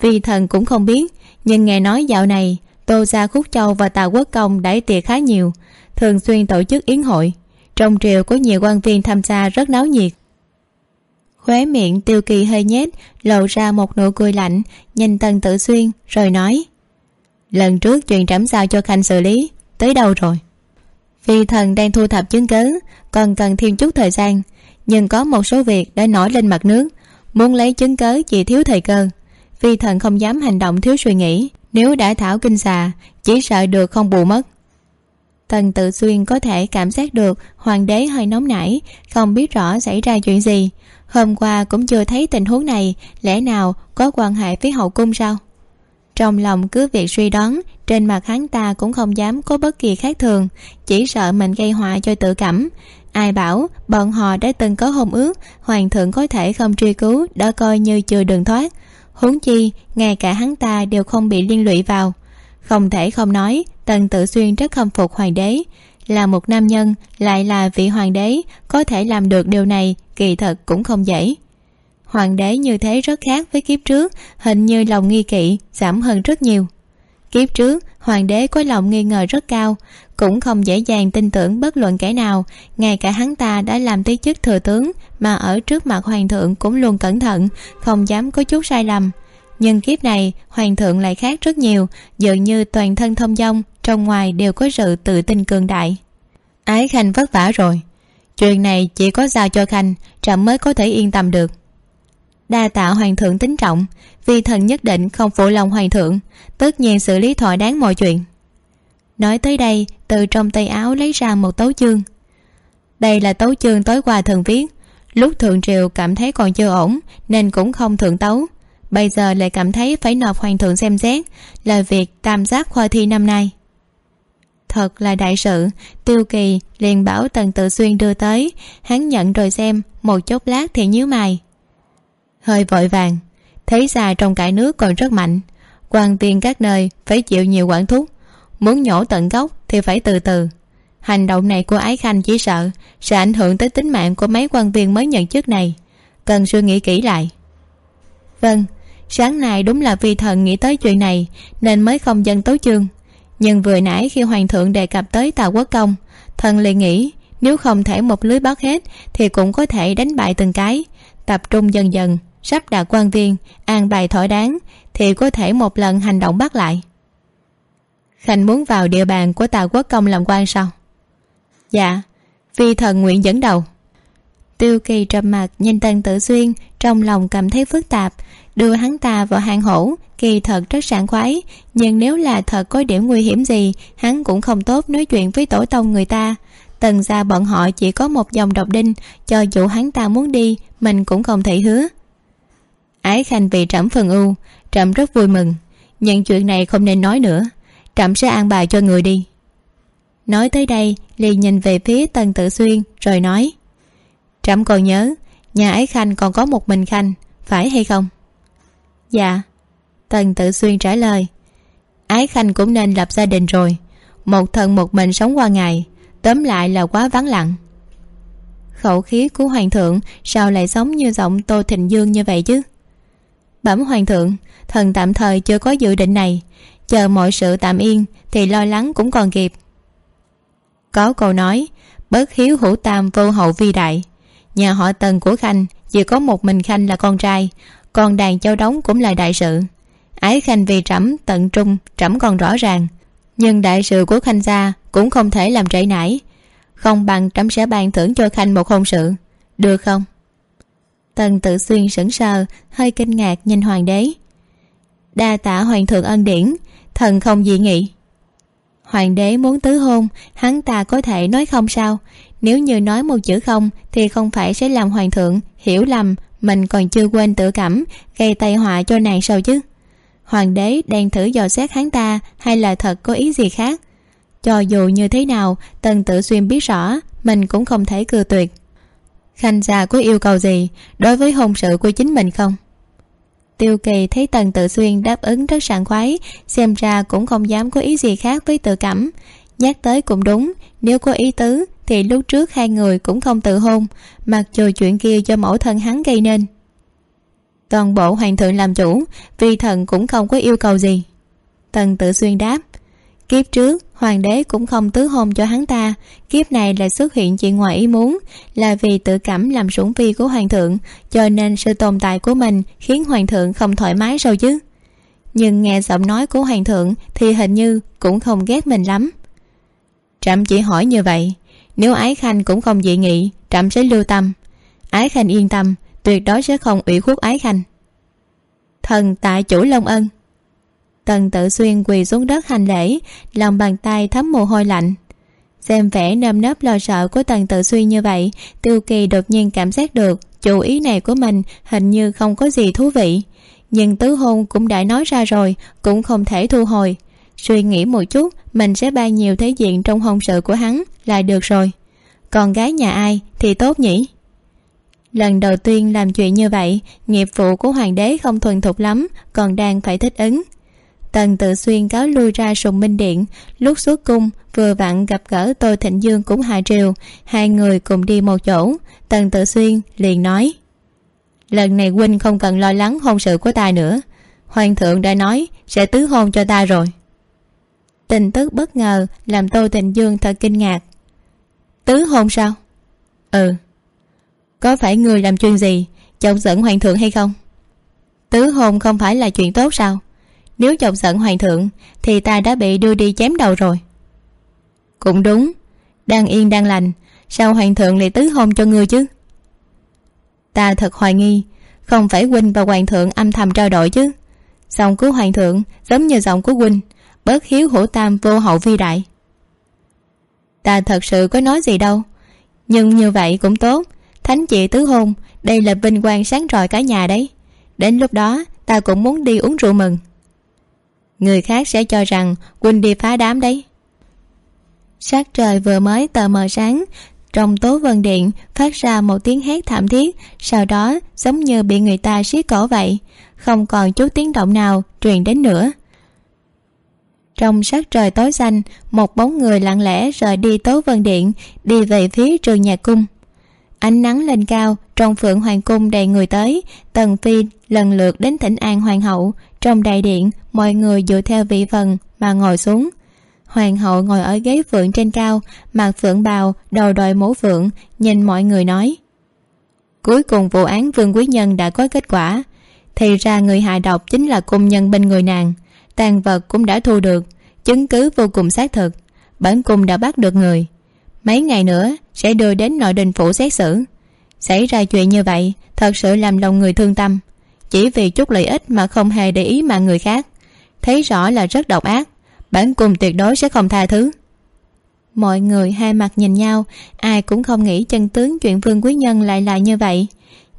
[SPEAKER 2] vì thần cũng không biết, nhưng nghe nói dạo này, tô gia khúc châu và tào quốc công đãi tiệc khá nhiều, thường xuyên tổ chức yến hội. Trong triều có nhiều quan viên tham gia rất náo nhiệt. Khóe miệng tiêu kỳ hơi nhếch, lộ ra một nụ cười lạnh, nhìn tần tự xuyên, rồi nói, lần trước chuyện trẫm sao cho khanh xử lý, tới đâu rồi? Vì thần đang thu thập chứng cứ, còn cần thêm chút thời gian, nhưng có một số việc đã nổi lên mặt nước, muốn lấy chứng cớ chỉ thiếu thời cơ vì thần không dám hành động thiếu suy nghĩ. Nếu đã thảo kinh xà, chỉ sợ được không bù mất. Tần tự xuyên có thể cảm giác được hoàng đế hơi nóng nảy, không biết rõ xảy ra chuyện gì. Hôm qua cũng chưa thấy tình huống này, lẽ nào có quan hệ với hậu cung sao? Trong lòng cứ việc suy đoán, trên mặt hắn ta cũng không dám có bất kỳ khác thường, chỉ sợ mình gây họa cho tự cảm. Ai bảo bọn họ đã từng có hôn ước, hoàng thượng có thể không truy cứu đã coi như chưa đường thoát huống chi, ngay cả hắn ta đều không bị liên lụy vào. Không thể không nói, tần tự xuyên rất khâm phục hoàng đế. Là một nam nhân, lại là vị hoàng đế, có thể làm được điều này, kỳ thật cũng không dễ. Hoàng đế như thế rất khác với kiếp trước, hình như lòng nghi kỵ, giảm hơn rất nhiều. Kiếp trước, hoàng đế có lòng nghi ngờ rất cao cũng không dễ dàng tin tưởng bất luận kẻ nào. Ngay cả hắn ta đã làm tới chức thừa tướng, mà ở trước mặt hoàng thượng cũng luôn cẩn thận, không dám có chút sai lầm. Nhưng kiếp này, hoàng thượng lại khác rất nhiều, dường như toàn thân thông dong, trong ngoài đều có sự tự tin cường đại. Ái khanh vất vả rồi. Chuyện này chỉ có giao cho khanh, trẫm mới có thể yên tâm được. Đa tạ hoàng thượng tính trọng, vì thần nhất định không phụ lòng hoàng thượng. Tất nhiên xử lý thỏa đáng mọi chuyện nói tới đây, từ trong tay áo lấy ra một tấu chương. Đây là tấu chương tối qua thường viết. Lúc thượng triều cảm thấy còn chưa ổn, nên cũng không thượng tấu. Bây giờ lại cảm thấy phải nộp hoàng thượng xem xét, là việc tam giác khoa thi năm nay. Thật là đại sự, tiêu kỳ liền bảo tần tự xuyên đưa tới, hắn nhận rồi xem, một chốc lát thì nhíu mày. Hơi vội vàng thấy ra trong cả nước còn rất mạnh, quan viên các nơi phải chịu nhiều quản thúc muốn nhổ tận gốc thì phải từ từ. Hành động này của ái khanh chỉ sợ sẽ ảnh hưởng tới tính mạng của mấy quan viên mới nhận chức này. Cần suy nghĩ kỹ lại. Vâng sáng nay đúng là vì thần nghĩ tới chuyện này nên mới không dân tấu chương. Nhưng vừa nãy khi hoàng thượng đề cập tới tào quốc công, thần liền nghĩ nếu không thể một lưới bắt hết thì cũng có thể đánh bại từng cái. Tập trung dần dần, sắp đặt quan viên an bài thỏa đáng thì có thể một lần hành động bắt lại khanh muốn vào địa bàn của tào quốc công làm quan sao? Dạ vì thần nguyện dẫn đầu. Tiêu kỳ trầm mặt nhìn tần tự xuyên, trong lòng cảm thấy phức tạp. Đưa hắn ta vào hang hổ, kỳ thật rất sảng khoái. Nhưng nếu là thật có điểm nguy hiểm gì, hắn cũng không tốt nói chuyện với tổ tông người ta. Tần gia bọn họ chỉ có một dòng độc đinh, cho dù hắn ta muốn đi, mình cũng không thể hứa. Ái khanh vì trẫm phần ưu trẫm rất vui mừng. Nhưng chuyện này không nên nói nữa trẫm sẽ an bài cho người đi. Nói tới đây liền nhìn về phía tần tự xuyên, rồi nói, trẫm còn nhớ, nhà ái khanh còn có một mình khanh, phải hay không? Dạ. Tần tự xuyên trả lời, ái khanh cũng nên lập gia đình rồi, một thân một mình sống qua ngày, tóm lại là quá vắng lặng. Khẩu khí của hoàng thượng sao lại sống như giọng tô thịnh dương như vậy chứ? Bẩm hoàng thượng, thần tạm thời chưa có dự định này chờ mọi sự tạm yên thì lo lắng cũng còn kịp. Có câu nói, bớt hiếu hữu tam vô hậu vi đại. Nhà họ tần của khanh chỉ có một mình khanh là con trai, còn đàn châu đóng cũng là đại sự. Ái khanh vì trẫm tận trung, trẫm còn rõ ràng. Nhưng đại sự của khanh gia cũng không thể làm trễ nải. Không bằng trẫm sẽ ban thưởng cho khanh một hôn sự. Được không? Tần tự xuyên sững sờ, hơi kinh ngạc nhìn hoàng đế. Đa tạ hoàng thượng ân điển thần không dị nghị. Hoàng đế muốn tứ hôn, hắn ta có thể nói không sao. Nếu như nói một chữ không, thì không phải sẽ làm hoàng thượng hiểu lầm, mình còn chưa quên tự cảm, gây tai họa cho nàng sao chứ? Hoàng đế đang thử dò xét hắn ta, hay là thật có ý gì khác? Cho dù như thế nào, tần tự xuyên biết rõ, mình cũng không thể cư tuyệt. Khanh gia có yêu cầu gì? Đối với hôn sự của chính mình không? Tiêu kỳ thấy tần tự xuyên đáp ứng rất sảng khoái, xem ra cũng không dám có ý gì khác với tự cảm. Nhắc tới cũng đúng, nếu có ý tứ thì lúc trước hai người cũng không tự hôn, mặc dù chuyện kia do mẫu thân hắn gây nên. Toàn bộ hoàng thượng làm chủ vì thần cũng không có yêu cầu gì. Tần tự xuyên đáp, kiếp trước hoàng đế cũng không tứ hôn cho hắn ta. Kiếp này lại xuất hiện chuyện ngoài ý muốn, là vì tự cảm làm sủng phi của hoàng thượng, cho nên sự tồn tại của mình khiến hoàng thượng không thoải mái sao chứ? Nhưng nghe giọng nói của hoàng thượng thì hình như cũng không ghét mình lắm. Trẫm chỉ hỏi như vậy, nếu ái khanh cũng không dị nghị, trẫm sẽ lưu tâm. Ái khanh yên tâm, tuyệt đối sẽ không ủy khuất ái khanh. Thần tại chủ long ân tần tự xuyên quỳ xuống đất hành lễ, lòng bàn tay thấm mồ hôi lạnh. Xem vẻ nơm nớp lo sợ của tần tự xuyên như vậy, tiêu kỳ đột nhiên cảm giác được chủ ý này của mình hình như không có gì thú vị. Nhưng tứ hôn cũng đã nói ra rồi, cũng không thể thu hồi. Suy nghĩ một chút, mình sẽ ban nhiều thế diện trong hôn sự của hắn là được rồi. Còn gái nhà ai thì tốt nhỉ? Lần đầu tiên làm chuyện như vậy, nghiệp vụ của hoàng đế không thuần thục lắm, còn đang phải thích ứng tần tự xuyên cáo lui ra sùng minh điện. Lúc xuất cung, vừa vặn gặp gỡ tô thịnh dương cũng hạ triều. Hai người cùng đi một chỗ. Tần tự xuyên liền nói, lần này huynh không cần lo lắng hôn sự của ta nữa. Hoàng thượng đã nói sẽ tứ hôn cho ta rồi. Tin tức bất ngờ làm tô thịnh dương thật kinh ngạc. Tứ hôn sao? Ừ. Có phải người làm chuyện gì, chọc giận hoàng thượng hay không? Tứ hôn không phải là chuyện tốt sao? Nếu chọc giận hoàng thượng, thì ta đã bị đưa đi chém đầu rồi. Cũng đúng, đang yên đang lành, sao hoàng thượng lại tứ hôn cho ngươi chứ? Ta thật hoài nghi, không phải huynh và hoàng thượng âm thầm trao đổi chứ. Giọng của hoàng thượng giống như giọng của huynh bớt hiếu hổ tam vô hậu vi đại. Ta thật sự có nói gì đâu, nhưng như vậy cũng tốt. Thánh chị tứ hôn, đây là vinh quang sáng rọi cả nhà đấy. Đến lúc đó, ta cũng muốn đi uống rượu mừng người khác sẽ cho rằng quỳnh đi phá đám đấy. Sát trời vừa mới tờ mờ sáng, trong tố vân điện phát ra một tiếng hét thảm thiết, sau đó giống như bị người ta siết cổ vậy, không còn chút tiếng động nào truyền đến nữa. Trong sắc trời tối xanh, một bóng người lặng lẽ rời đi tố vân điện, đi về phía trường nhà cung. Ánh nắng lên cao, trong phượng hoàng cung đầy người tới, tần phi lần lượt đến thỉnh an hoàng hậu trong đại điện, mọi người dựa theo vị phần mà ngồi xuống. Hoàng hậu ngồi ở ghế phượng trên cao mặt phượng bào đầu đội mũ phượng, nhìn mọi người nói. Cuối cùng vụ án vương quý nhân đã có kết quả. Thì ra người hại độc chính là cung nhân bên người nàng. Tàn vật cũng đã thu được, chứng cứ vô cùng xác thực. Bản cung đã bắt được người. Mấy ngày nữa sẽ đưa đến nội đình phủ xét xử. Xảy ra chuyện như vậy, thật sự làm lòng người thương tâm chỉ vì chút lợi ích mà không hề để ý mạng người khác. Thấy rõ là rất độc ác, bản cùng tuyệt đối sẽ không tha thứ. Mọi người hai mặt nhìn nhau, ai cũng không nghĩ chân tướng chuyện vương quý nhân lại là như vậy.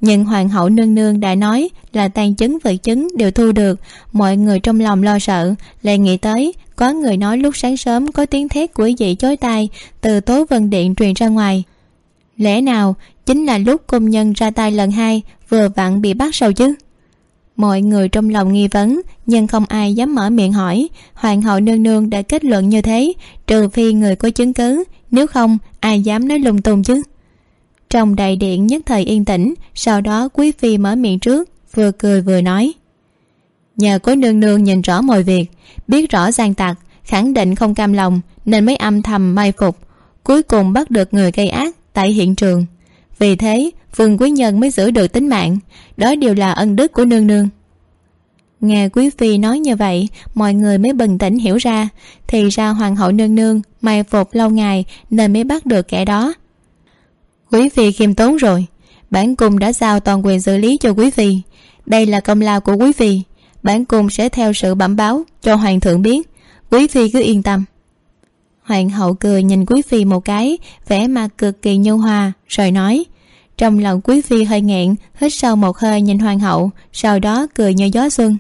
[SPEAKER 2] Nhưng hoàng hậu nương nương đã nói là tàn chứng vật chứng đều thu được, mọi người trong lòng lo sợ, lại nghĩ tới có người nói lúc sáng sớm có tiếng thét của dị chối tai từ tố vân điện truyền ra ngoài. Lẽ nào chính là lúc công nhân ra tay lần hai, vừa vặn bị bắt sao chứ? Mọi người trong lòng nghi vấn, nhưng không ai dám mở miệng hỏi. Hoàng hậu nương nương đã kết luận như thế, trừ phi người có chứng cứ. Nếu không, ai dám nói lung tung chứ? Trong đại điện nhất thời yên tĩnh, sau đó quý phi mở miệng trước, vừa cười vừa nói. Nhờ có nương nương nhìn rõ mọi việc, biết rõ gian tặc khẳng định không cam lòng, nên mới âm thầm mai phục. Cuối cùng bắt được người gây ác tại hiện trường. Vì thế vương quý nhân mới giữ được tính mạng. Đó đều là ân đức của nương nương. Nghe quý phi nói như vậy, mọi người mới bừng tỉnh hiểu ra. Thì ra hoàng hậu nương nương mai phục lâu ngày nên mới bắt được kẻ đó. Quý phi khiêm tốn rồi. Bản cung đã giao toàn quyền xử lý cho quý phi. Đây là công lao của quý phi. Bản cung sẽ theo sự bẩm báo cho hoàng thượng biết. Quý phi cứ yên tâm. Hoàng hậu cười nhìn quý phi một cái, vẻ mặt cực kỳ nhu hòa, rồi nói trong lòng quý phi hơi nghẹn, hít sâu một hơi nhìn hoàng hậu, sau đó cười như gió xuân.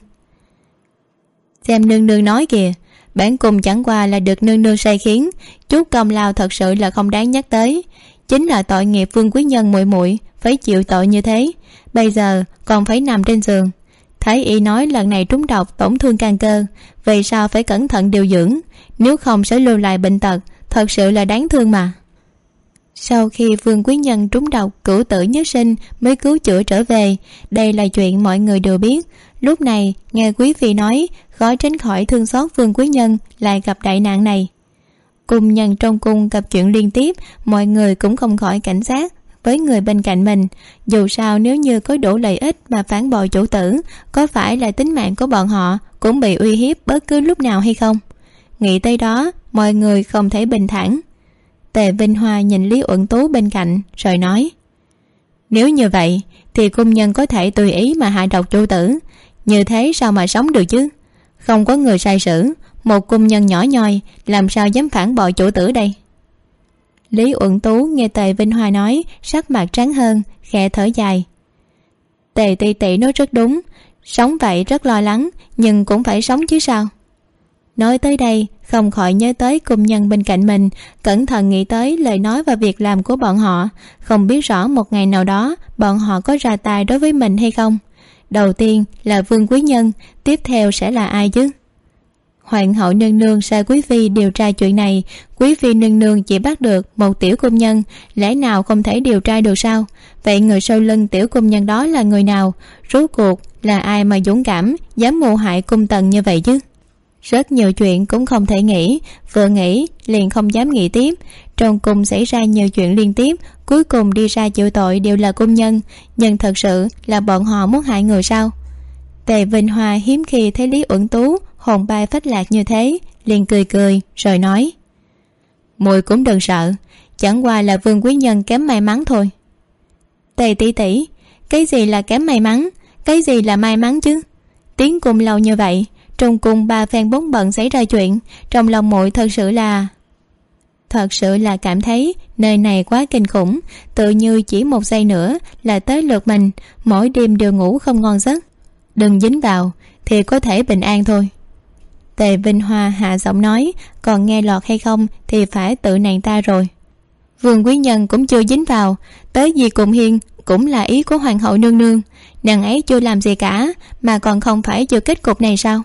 [SPEAKER 2] Xem nương nương nói kìa, bản cung chẳng qua là được nương nương say khiến chút công lao thật sự là không đáng nhắc tới. Chính là tội nghiệp vương quý nhân muội muội, phải chịu tội như thế. Bây giờ còn phải nằm trên giường. Thái y nói lần này trúng độc tổn thương can cơ, vì sao phải cẩn thận điều dưỡng? Nếu không sẽ lưu lại bệnh tật, thật sự là đáng thương mà sau khi vương quý nhân trúng độc, cửu tử nhất sinh mới cứu chữa trở về. Đây là chuyện mọi người đều biết. Lúc này, nghe quý vị nói, khó tránh khỏi thương xót vương quý nhân lại gặp đại nạn này. Cùng nhân trong cung gặp chuyện liên tiếp, mọi người cũng không khỏi cảnh giác với người bên cạnh mình. Dù sao nếu như có đủ lợi ích mà phản bội chủ tử, có phải là tính mạng của bọn họ cũng bị uy hiếp bất cứ lúc nào hay không? Nghĩ tới đó, mọi người không thể bình thản tề vinh hoa nhìn lý uẩn tú bên cạnh, rồi nói, nếu như vậy, thì cung nhân có thể tùy ý mà hạ độc chu tử. Như thế sao mà sống được chứ? Không có người sai sử, một cung nhân nhỏ nhoi, làm sao dám phản bội chủ tử đây? Lý uẩn tú nghe tề vinh hoa nói, sắc mặt trắng hơn, khẽ thở dài. Tề tị tị nói rất đúng, sống vậy rất lo lắng, nhưng cũng phải sống chứ sao? Nói tới đây không khỏi nhớ tới cung nhân bên cạnh mình, cẩn thận nghĩ tới lời nói và việc làm của bọn họ. Không biết rõ một ngày nào đó, bọn họ có ra tay đối với mình hay không. Đầu tiên là vương quý nhân, tiếp theo sẽ là ai chứ? Hoàng hậu nương nương sai quý phi điều tra chuyện này. Quý phi nương nương chỉ bắt được một tiểu công nhân, lẽ nào không thể điều tra được sao? Vậy người sau lưng tiểu công nhân đó là người nào? Rốt cuộc là ai mà dũng cảm, dám mưu hại cung tần như vậy chứ? Rất nhiều chuyện cũng không thể nghĩ. Vừa nghĩ, liền không dám nghĩ tiếp. Trong cung xảy ra nhiều chuyện liên tiếp, cuối cùng đi ra chịu tội đều là công nhân. Nhưng thật sự là bọn họ muốn hại người sao? Tề vinh hoa hiếm khi thấy lý uẩn tú hồn bay phách lạc như thế, liền cười cười, rồi nói mùi cũng đừng sợ, chẳng qua là vương quý nhân kém may mắn thôi. Tề tỷ tỷ, cái gì là kém may mắn? Cái gì là may mắn chứ? Tiếng cùng lâu như vậy trong cùng ba phen bốn bận xảy ra chuyện, trong lòng muội thật sự là, thật sự là cảm thấy nơi này quá kinh khủng. Tự như chỉ một giây nữa là tới lượt mình, mỗi đêm đều ngủ không ngon giấc. Đừng dính vào, thì có thể bình an thôi. Tề vinh hoa hạ giọng nói, còn nghe lọt hay không thì phải tự nàng ta rồi. Vương quý nhân cũng chưa dính vào, tới gì cùng hiên cũng là ý của hoàng hậu nương nương. Nàng ấy chưa làm gì cả, mà còn không phải chịu kết cục này sao?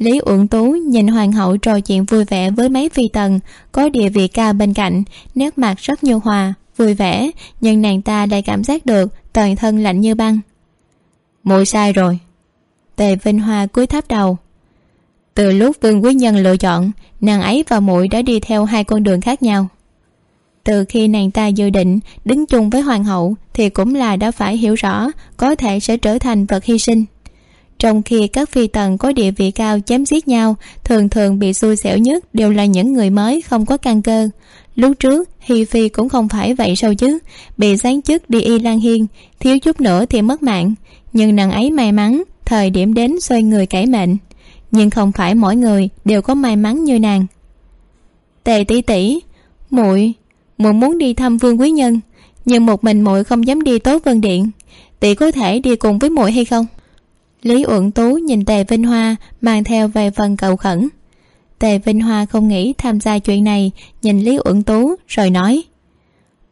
[SPEAKER 2] Lý uẩn tú nhìn hoàng hậu trò chuyện vui vẻ với mấy phi tần có địa vị cao bên cạnh nét mặt rất nhu hòa vui vẻ nhưng nàng ta lại cảm giác được toàn thân lạnh như băng. Muội sai rồi. Tề vinh hoa cúi tháp đầu. Từ lúc vương quý nhân lựa chọn nàng ấy và muội đã đi theo hai con đường khác nhau. Từ khi nàng ta dự định đứng chung với hoàng hậu thì cũng là đã phải hiểu rõ có thể sẽ trở thành vật hy sinh trong khi các phi tần có địa vị cao chém giết nhau, thường thường bị xui xẻo nhất đều là những người mới không có căn cơ. Lúc trước, hi phi cũng không phải vậy sao chứ? Bị giáng chức đi y lan hiên, thiếu chút nữa thì mất mạng. Nhưng nàng ấy may mắn, thời điểm đến xoay người cải mệnh. Nhưng không phải mỗi người đều có may mắn như nàng. Tề tỷ tỷ, muội muội muốn đi thăm vương quý nhân, nhưng một mình muội không dám đi tố vân điện. Tỷ có thể đi cùng với muội hay không? Lý uẩn tú nhìn tề vinh hoa, mang theo vài phần cầu khẩn. Tề vinh hoa không nghĩ tham gia chuyện này, nhìn lý uẩn tú, rồi nói,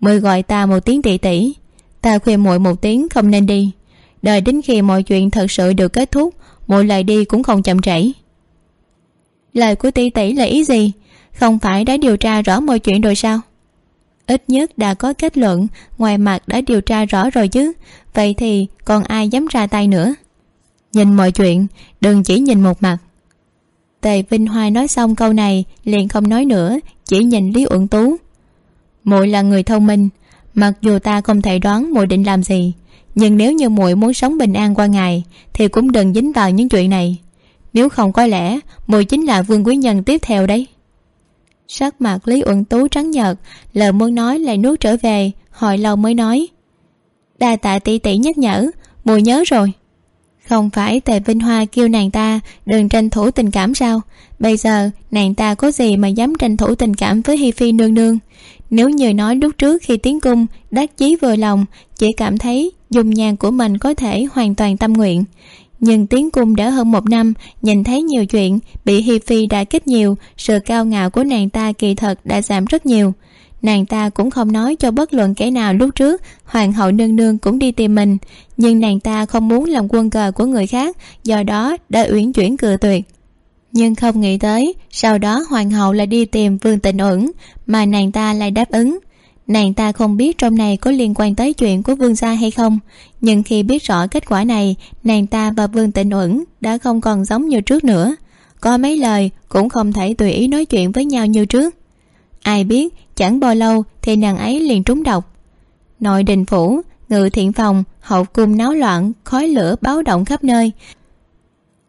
[SPEAKER 2] mời gọi ta một tiếng tỷ tỷ ta khuyên muội một tiếng không nên đi. Đợi đến khi mọi chuyện thật sự được kết thúc, muội lại đi cũng không chậm trễ. Lời của tỷ tỷ là ý gì? Không phải đã điều tra rõ mọi chuyện rồi sao? Ít nhất đã có kết luận, ngoài mặt đã điều tra rõ rồi chứ. Vậy thì còn ai dám ra tay nữa? Nhìn mọi chuyện, đừng chỉ nhìn một mặt. Tề vinh hoài nói xong câu này, liền không nói nữa, chỉ nhìn lý uẩn tú. Muội là người thông minh, mặc dù ta không thể đoán muội định làm gì, nhưng nếu như muội muốn sống bình an qua ngày, thì cũng đừng dính vào những chuyện này. Nếu không có lẽ, muội chính là vương quý nhân tiếp theo đấy. Sắc mặt lý uẩn tú trắng nhợt lời muốn nói lại nuốt trở về, hồi lâu mới nói. Đa tạ tỷ tỷ nhắc nhở, muội nhớ rồi không phải tề vinh hoa kêu nàng ta, đừng tranh thủ tình cảm sao? Bây giờ, nàng ta có gì mà dám tranh thủ tình cảm với hi phi nương nương? Nếu như nói lúc trước khi tiến cung, đắc chí vừa lòng, chỉ cảm thấy dùng nhàn của mình có thể hoàn toàn tâm nguyện. Nhưng tiến cung đã hơn một năm, nhìn thấy nhiều chuyện, bị hi phi đã kích nhiều, sự cao ngạo của nàng ta kỳ thật đã giảm rất nhiều nàng ta cũng không nói cho bất luận kẻ nào lúc trước, hoàng hậu nương nương cũng đi tìm mình. Nhưng nàng ta không muốn làm quân cờ của người khác, do đó đã uyển chuyển cự tuyệt. Nhưng không nghĩ tới, sau đó hoàng hậu lại đi tìm vương tịnh uẩn, mà nàng ta lại đáp ứng. Nàng ta không biết trong này có liên quan tới chuyện của vương gia hay không, nhưng khi biết rõ kết quả này, nàng ta và vương tịnh uẩn đã không còn giống như trước nữa. Có mấy lời cũng không thể tùy ý nói chuyện với nhau như trước. Ai biết chẳng bao lâu thì nàng ấy liền trúng độc. Nội đình phủ, ngự thiện phòng, hậu cung náo loạn, khói lửa báo động khắp nơi.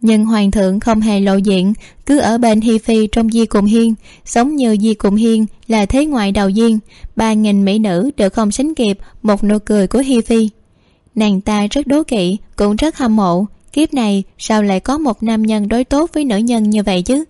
[SPEAKER 2] Nhưng hoàng thượng không hề lộ diện, cứ ở bên hi phi trong di cùng hiên. Sống như di cùng hiên là thế ngoại đầu duyên, ba nghìn mỹ nữ đều không sánh kịp một nụ cười của hi phi. Nàng ta rất đố kỵ, cũng rất hâm mộ, kiếp này sao lại có một nam nhân đối tốt với nữ nhân như vậy chứ?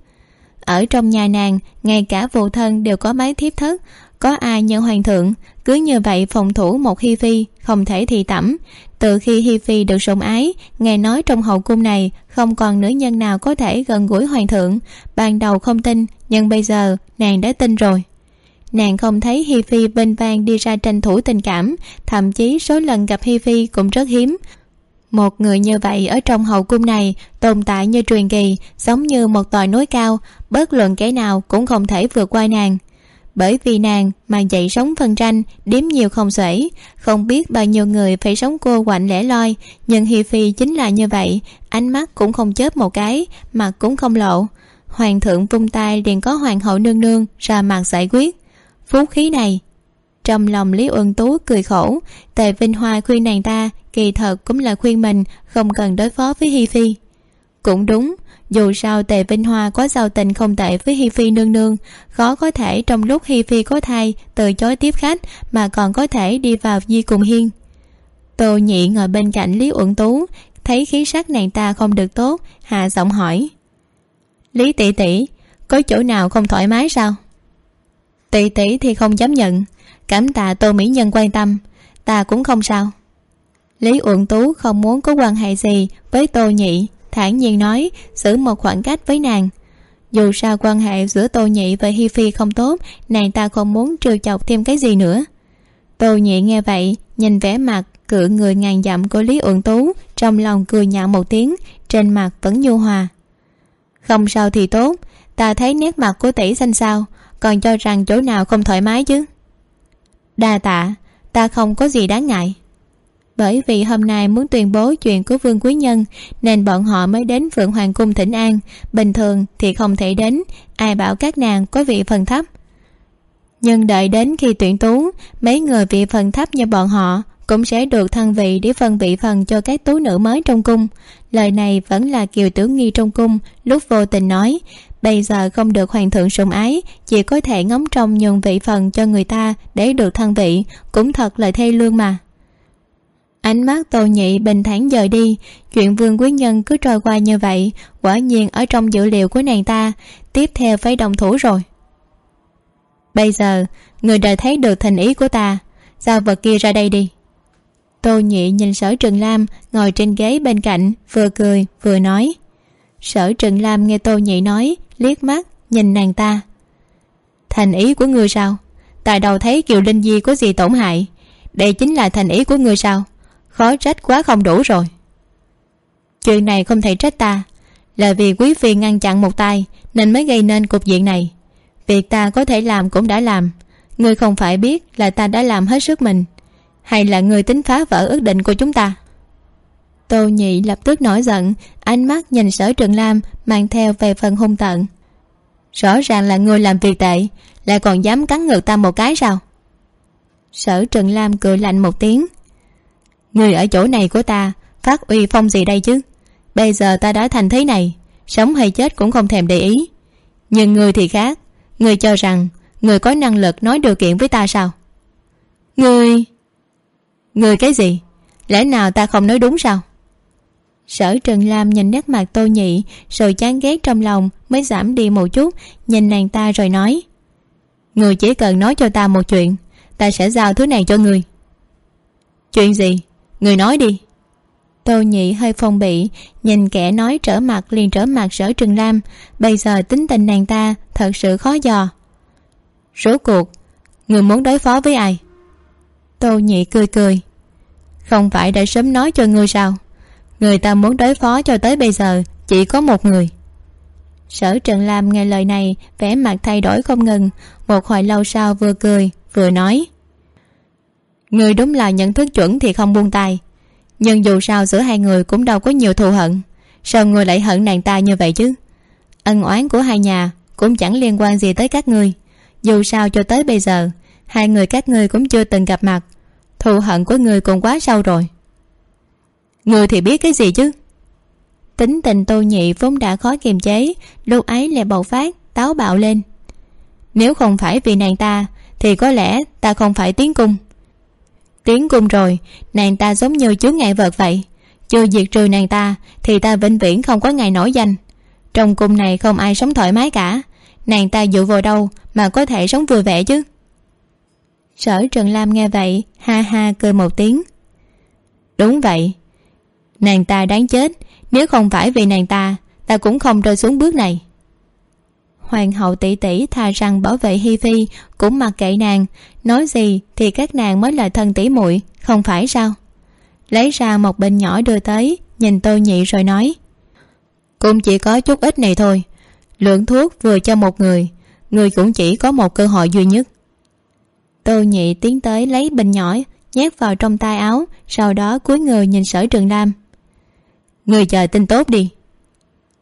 [SPEAKER 2] Ở trong nhà nàng, ngay cả phụ thân đều có máy thiếp thất. Có ai như hoàng thượng, cứ như vậy phòng thủ một hi phi, không thể thì tẩm. Từ khi hi phi được sủng ái nghe nói trong hậu cung này, không còn nữ nhân nào có thể gần gũi hoàng thượng. Ban đầu không tin, nhưng bây giờ, nàng đã tin rồi. Nàng không thấy hi phi bên vang đi ra tranh thủ tình cảm, thậm chí số lần gặp hi phi cũng rất hiếm một người như vậy ở trong hậu cung này, tồn tại như truyền kỳ, giống như một tòa núi cao, bất luận kẻ nào cũng không thể vượt qua nàng. Bởi vì nàng mà dậy sống phân tranh điếm nhiều không xuể, không biết bao nhiêu người phải sống cô quạnh lẻ loi, nhưng hi phi chính là như vậy, ánh mắt cũng không chớp một cái, mặt cũng không lộ. Hoàng thượng vung tay liền có hoàng hậu nương nương ra mặt giải quyết. Phú khí này trong lòng lý uân tú cười khổ, tề vinh hoa khuyên nàng ta, kỳ thật cũng là khuyên mình, không cần đối phó với hi phi. Cũng đúng, dù sao tề vinh hoa có giao tình không tệ với hi phi nương nương, khó có thể trong lúc hi phi có thai, từ chối tiếp khách, mà còn có thể đi vào di cùng hiên. Tô nhị ngồi bên cạnh lý uẩn tú, thấy khí sắc nàng ta không được tốt, hạ giọng hỏi. Lý tỷ tỷ, có chỗ nào không thoải mái sao? Tỷ tỷ thì không dám nhận cảm tạ tô mỹ nhân quan tâm. Ta cũng không sao. Lý uẩn tú không muốn có quan hệ gì với tô nhị, thản nhiên nói, giữ một khoảng cách với nàng. Dù sao quan hệ giữa tô nhị và hi phi không tốt, nàng ta không muốn trêu chọc thêm cái gì nữa. Tô nhị nghe vậy, nhìn vẻ mặt cự người ngàn dặm của lý uẩn tú, trong lòng cười nhạo một tiếng, trên mặt vẫn nhu hòa. Không sao thì tốt, ta thấy nét mặt của tỷ xanh sao, còn cho rằng chỗ nào không thoải mái chứ? Đa tạ, ta không có gì đáng ngại. Bởi vì hôm nay muốn tuyên bố chuyện của vương quý nhân, nên bọn họ mới đến phượng hoàng cung thỉnh an. Bình thường thì không thể đến, ai bảo các nàng có vị phần thấp. Nhưng đợi đến khi tuyển tú, mấy người vị phần thấp như bọn họ cũng sẽ được thăng vị để phân vị phần cho các tú nữ mới trong cung. Lời này vẫn là kiều tử nghi trong cung, lúc vô tình nói bây giờ không được hoàng thượng sủng ái, chỉ có thể ngóng trông nhường vị phần cho người ta để được thăng vị, cũng thật là thê lương mà. Ánh mắt tô nhị bình thản dời đi, chuyện vương quý nhân cứ trôi qua như vậy, quả nhiên ở trong dữ liệu của nàng ta, tiếp theo phải đồng thủ rồi. Bây giờ, người đã thấy được thành ý của ta, giao vật kia ra đây đi. Tô nhị nhìn sở trường lam ngồi trên ghế bên cạnh, vừa cười, vừa nói. Sở trừng lam nghe tô nhị nói liếc mắt, nhìn nàng ta. Thành ý của ngươi sao? Tại đầu thấy kiều linh di có gì tổn hại? Đây chính là thành ý của ngươi sao? Khó trách quá không đủ rồi. Chuyện này không thể trách ta. Là vì quý phi ngăn chặn một tay, nên mới gây nên cục diện này. Việc ta có thể làm cũng đã làm. Ngươi không phải biết là ta đã làm hết sức mình. Hay là ngươi tính phá vỡ ước định của chúng ta? Tô nhị lập tức nổi giận, ánh mắt nhìn sở trường lam mang theo về phần hung tận. rõ ràng là ngươi làm việc tệ, lại còn dám cắn ngược ta một cái sao? Sở trường lam cười lạnh một tiếng. Người ở chỗ này của ta, phát uy phong gì đây chứ? Bây giờ ta đã thành thế này, sống hay chết cũng không thèm để ý. Nhưng người thì khác người cho rằng người có năng lực nói điều kiện với ta sao? Người người cái gì? Lẽ nào ta không nói đúng sao? Sở trần lam nhìn nét mặt tô nhị, rồi chán ghét trong lòng, mới giảm đi một chút, nhìn nàng ta rồi nói. Người chỉ cần nói cho ta một chuyện, ta sẽ giao thứ này cho người. Chuyện gì? Người nói đi. Tô nhị hơi phong bị nhìn kẻ nói trở mặt liền trở mặt sở trừng lam, bây giờ tính tình nàng ta thật sự khó dò. Rốt cuộc, người muốn đối phó với ai? Tô nhị cười cười. Không phải đã sớm nói cho ngươi sao? Người ta muốn đối phó cho tới bây giờ, chỉ có một người. Sở trần lam nghe lời này, vẻ mặt thay đổi không ngừng. Một hồi lâu sau vừa cười, vừa nói. Người đúng là nhận thức chuẩn thì không buông tay. Nhưng dù sao giữa hai người cũng đâu có nhiều thù hận. Sao người lại hận nàng ta như vậy chứ? Ân oán của hai nhà cũng chẳng liên quan gì tới các ngươi. Dù sao cho tới bây giờ, hai người các ngươi cũng chưa từng gặp mặt. Thù hận của người còn quá sâu rồi người thì biết cái gì chứ? Tính tình tô nhị vốn đã khó kiềm chế, lúc ấy lại bộc phát, táo bạo lên. Nếu không phải vì nàng ta, thì có lẽ ta không phải tiến cung. Tiến cung rồi, nàng ta giống như chướng ngại vật vậy. Chưa diệt trừ nàng ta, thì ta vĩnh viễn không có ngày nổi danh. Trong cung này không ai sống thoải mái cả. Nàng ta dựa vào đâu mà có thể sống vui vẻ chứ? Sở trần lam nghe vậy, ha ha cười một tiếng. Đúng vậy nàng ta đáng chết. Nếu không phải vì nàng ta ta cũng không rơi xuống bước này. Hoàng hậu tỷ tỷ thà rằng bảo vệ hi phi cũng mặc kệ nàng. Nói gì thì các nàng mới là thân tỷ muội, không phải sao? Lấy ra một bình nhỏ đưa tới, nhìn tôi nhị rồi nói, cũng chỉ có chút ít này thôi. Lượng thuốc vừa cho một người người cũng chỉ có một cơ hội duy nhất. Tô nhị tiến tới lấy bình nhỏ, nhét vào trong tay áo, sau đó cúi người nhìn sở trường lam người chờ tin tốt đi.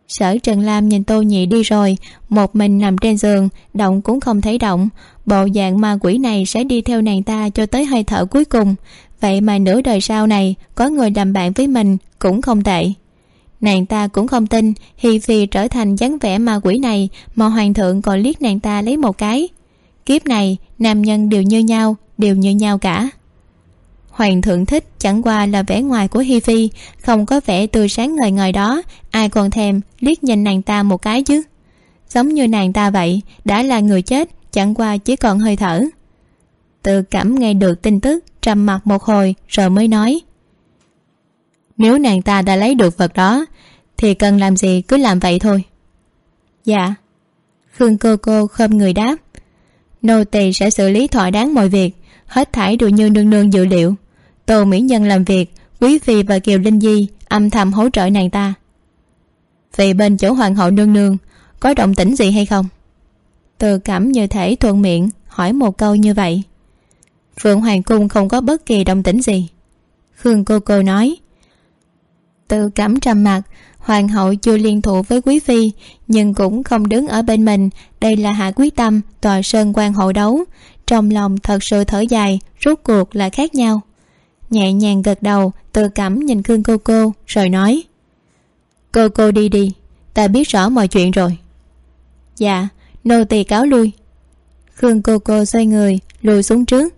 [SPEAKER 2] Sở trần lam nhìn tô nhị đi rồi, một mình nằm trên giường, động cũng không thấy động. Bộ dạng ma quỷ này sẽ đi theo nàng ta cho tới hơi thở cuối cùng. Vậy mà nửa đời sau này, có người làm bạn với mình cũng không tệ. Nàng ta cũng không tin hi phi trở thành dáng vẻ ma quỷ này, mà hoàng thượng còn liếc nàng ta lấy một cái. Kiếp này, nam nhân đều như nhau, đều như nhau cả hoàng thượng thích, chẳng qua là vẻ ngoài của hi phi, không có vẻ tươi sáng ngời ngời đó. Ai còn thèm liếc nhìn nàng ta một cái chứ? Giống như nàng ta vậy, đã là người chết, chẳng qua chỉ còn hơi thở. Tự cảm nghe được tin tức, trầm mặt một hồi, rồi mới nói. Nếu nàng ta đã lấy được vật đó, thì cần làm gì cứ làm vậy thôi. Dạ. Khương cô cô khom người đáp. Nô tỳ sẽ xử lý thỏa đáng mọi việc, hết thảy đều như nương nương dự liệu tô mỹ nhân làm việc, quý phi và kiều linh di âm thầm hỗ trợ nàng ta. Về bên chỗ hoàng hậu nương nương, có động tĩnh gì hay không? Từ cảm như thể thuận miệng hỏi một câu như vậy. Phượng hoàng cung không có bất kỳ động tĩnh gì. Khương cô cô nói, từ cảm trầm mặt hoàng hậu chưa liên thủ với quý phi, nhưng cũng không đứng ở bên mình. Đây là hạ quyết tâm tòa sơn quan hộ đấu. Trong lòng thật sự thở dài, rốt cuộc là khác nhau nhẹ nhàng gật đầu, tự cảm nhìn khương cô cô, rồi nói. Cô cô đi đi, ta biết rõ mọi chuyện rồi. Dạ nô tỳ cáo lui. Khương cô cô xoay người, lùi xuống trước.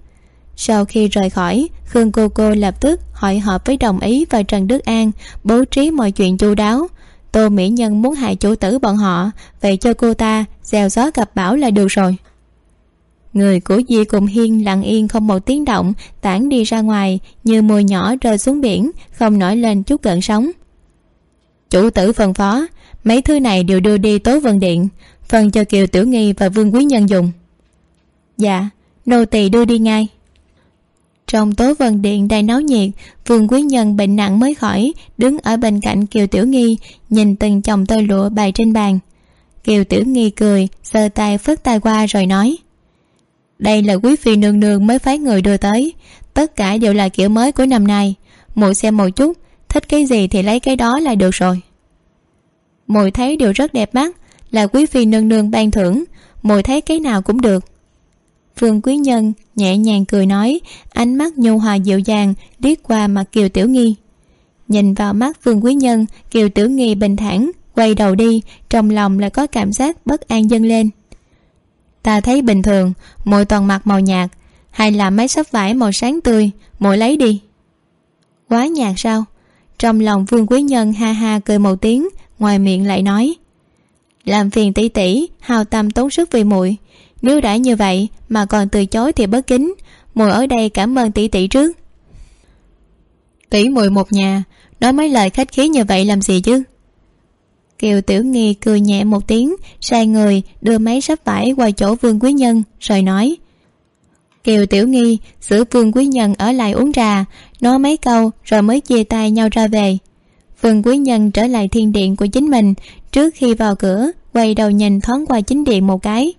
[SPEAKER 2] Sau khi rời khỏi, khương cô cô lập tức hỏi họp với đồng ý và trần đức an bố trí mọi chuyện chu đáo. Tô mỹ nhân muốn hại chủ tử bọn họ, vậy cho cô ta gieo gió gặp bão là được rồi người của di cùng hiên lặng yên không một tiếng động, tản đi ra ngoài, như mùi nhỏ rơi xuống biển, không nổi lên chút gợn sóng. Chủ tử phân phó, mấy thứ này đều đưa đi tố vân điện, phần cho kiều tiểu nghi và vương quý nhân dùng. Dạ nô tỳ đưa đi ngay. Trong tố vân điện đầy náo nhiệt, vương quý nhân bệnh nặng mới khỏi, đứng ở bên cạnh kiều tiểu nghi, nhìn từng chồng tơ lụa bày trên bàn. Kiều tiểu nghi cười giơ tay phất tay qua rồi nói đây là quý phi nương nương mới phái người đưa tới. Tất cả đều là kiểu mới của năm nay. Mụ xem một chút, thích cái gì thì lấy cái đó là được rồi. Mụi thấy đều rất đẹp mắt, là quý phi nương nương ban thưởng. Mụi thấy cái nào cũng được. Vương quý nhân nhẹ nhàng cười nói, ánh mắt nhu hòa dịu dàng, liếc qua mặt kiều tiểu nghi. Nhìn vào mắt vương quý nhân, kiều tiểu nghi bình thản, quay đầu đi, trong lòng lại có cảm giác bất an dâng lên ta thấy bình thường mỗi toàn mặt màu nhạt, hay là mấy sấp vải màu sáng tươi, mỗi lấy đi. Quá nhạt sao? Trong lòng vương quý nhân ha ha cười một tiếng, ngoài miệng lại nói, làm phiền tỷ tỷ hào tâm tốn sức vì muội. Nếu đã như vậy mà còn từ chối thì bất kính, muội ở đây cảm ơn tỷ tỷ trước. Tỷ muội một nhà, nói mấy lời khách khí như vậy làm gì chứ? Kiều tiểu nghi cười nhẹ một tiếng, sai người đưa máy sắp vải qua chỗ vương quý nhân, rồi nói, kiều tiểu nghi, giữ vương quý nhân ở lại uống trà, nói mấy câu rồi mới chia tay nhau ra về. Vương quý nhân trở lại thiên điện của chính mình, trước khi vào cửa, quay đầu nhìn thoáng qua chính điện một cái.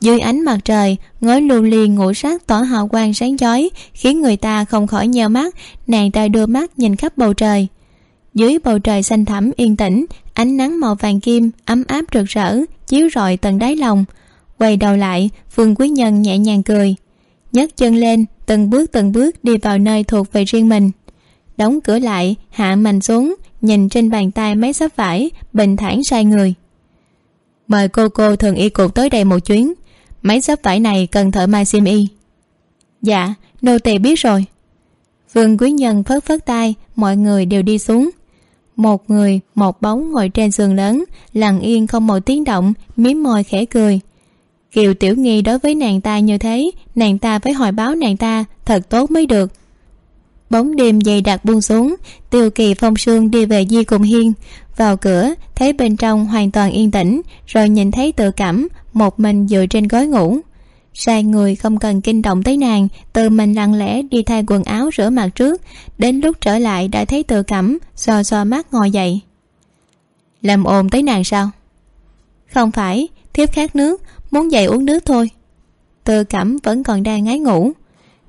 [SPEAKER 2] Dưới ánh mặt trời, ngói lưu ly ngũ sắc tỏa hào quang sáng chói, khiến người ta không khỏi nheo mắt, nàng ta đưa mắt nhìn khắp bầu trời dưới bầu trời xanh thẳm, yên tĩnh, ánh nắng màu vàng kim, ấm áp rực rỡ, chiếu rọi tận đáy lòng. Quay đầu lại, phương quý nhân nhẹ nhàng cười. Nhấc chân lên, từng bước từng bước đi vào nơi thuộc về riêng mình. Đóng cửa lại, hạ mành xuống, nhìn trên bàn tay mấy sắp vải, bình thản sai người. Mời cô cô thường y cục tới đây một chuyến. Mấy sắp vải này cần thợ mai xiêm y. Dạ nô tỳ biết rồi. Vương quý nhân phớt phớt tay, mọi người đều đi xuống một người, một bóng ngồi trên giường lớn, lặng yên không một tiếng động, mím môi khẽ cười. Kiều tiểu nghi đối với nàng ta như thế, nàng ta phải hỏi báo nàng ta, thật tốt mới được. Bóng đêm dày đặc buông xuống, tiêu kỳ phong sương đi về di cùng hiên. Vào cửa, thấy bên trong hoàn toàn yên tĩnh, rồi nhìn thấy tự cảm, một mình dựa trên gối ngủ sai người không cần kinh động tới nàng, tự mình lặng lẽ đi thay quần áo rửa mặt trước. Đến lúc trở lại đã thấy tự cẩm xoa xoa mắt ngồi dậy. Làm ồn tới nàng sao? Không phải, thiếp khát nước, muốn dậy uống nước thôi. Tự cẩm vẫn còn đang ngái ngủ.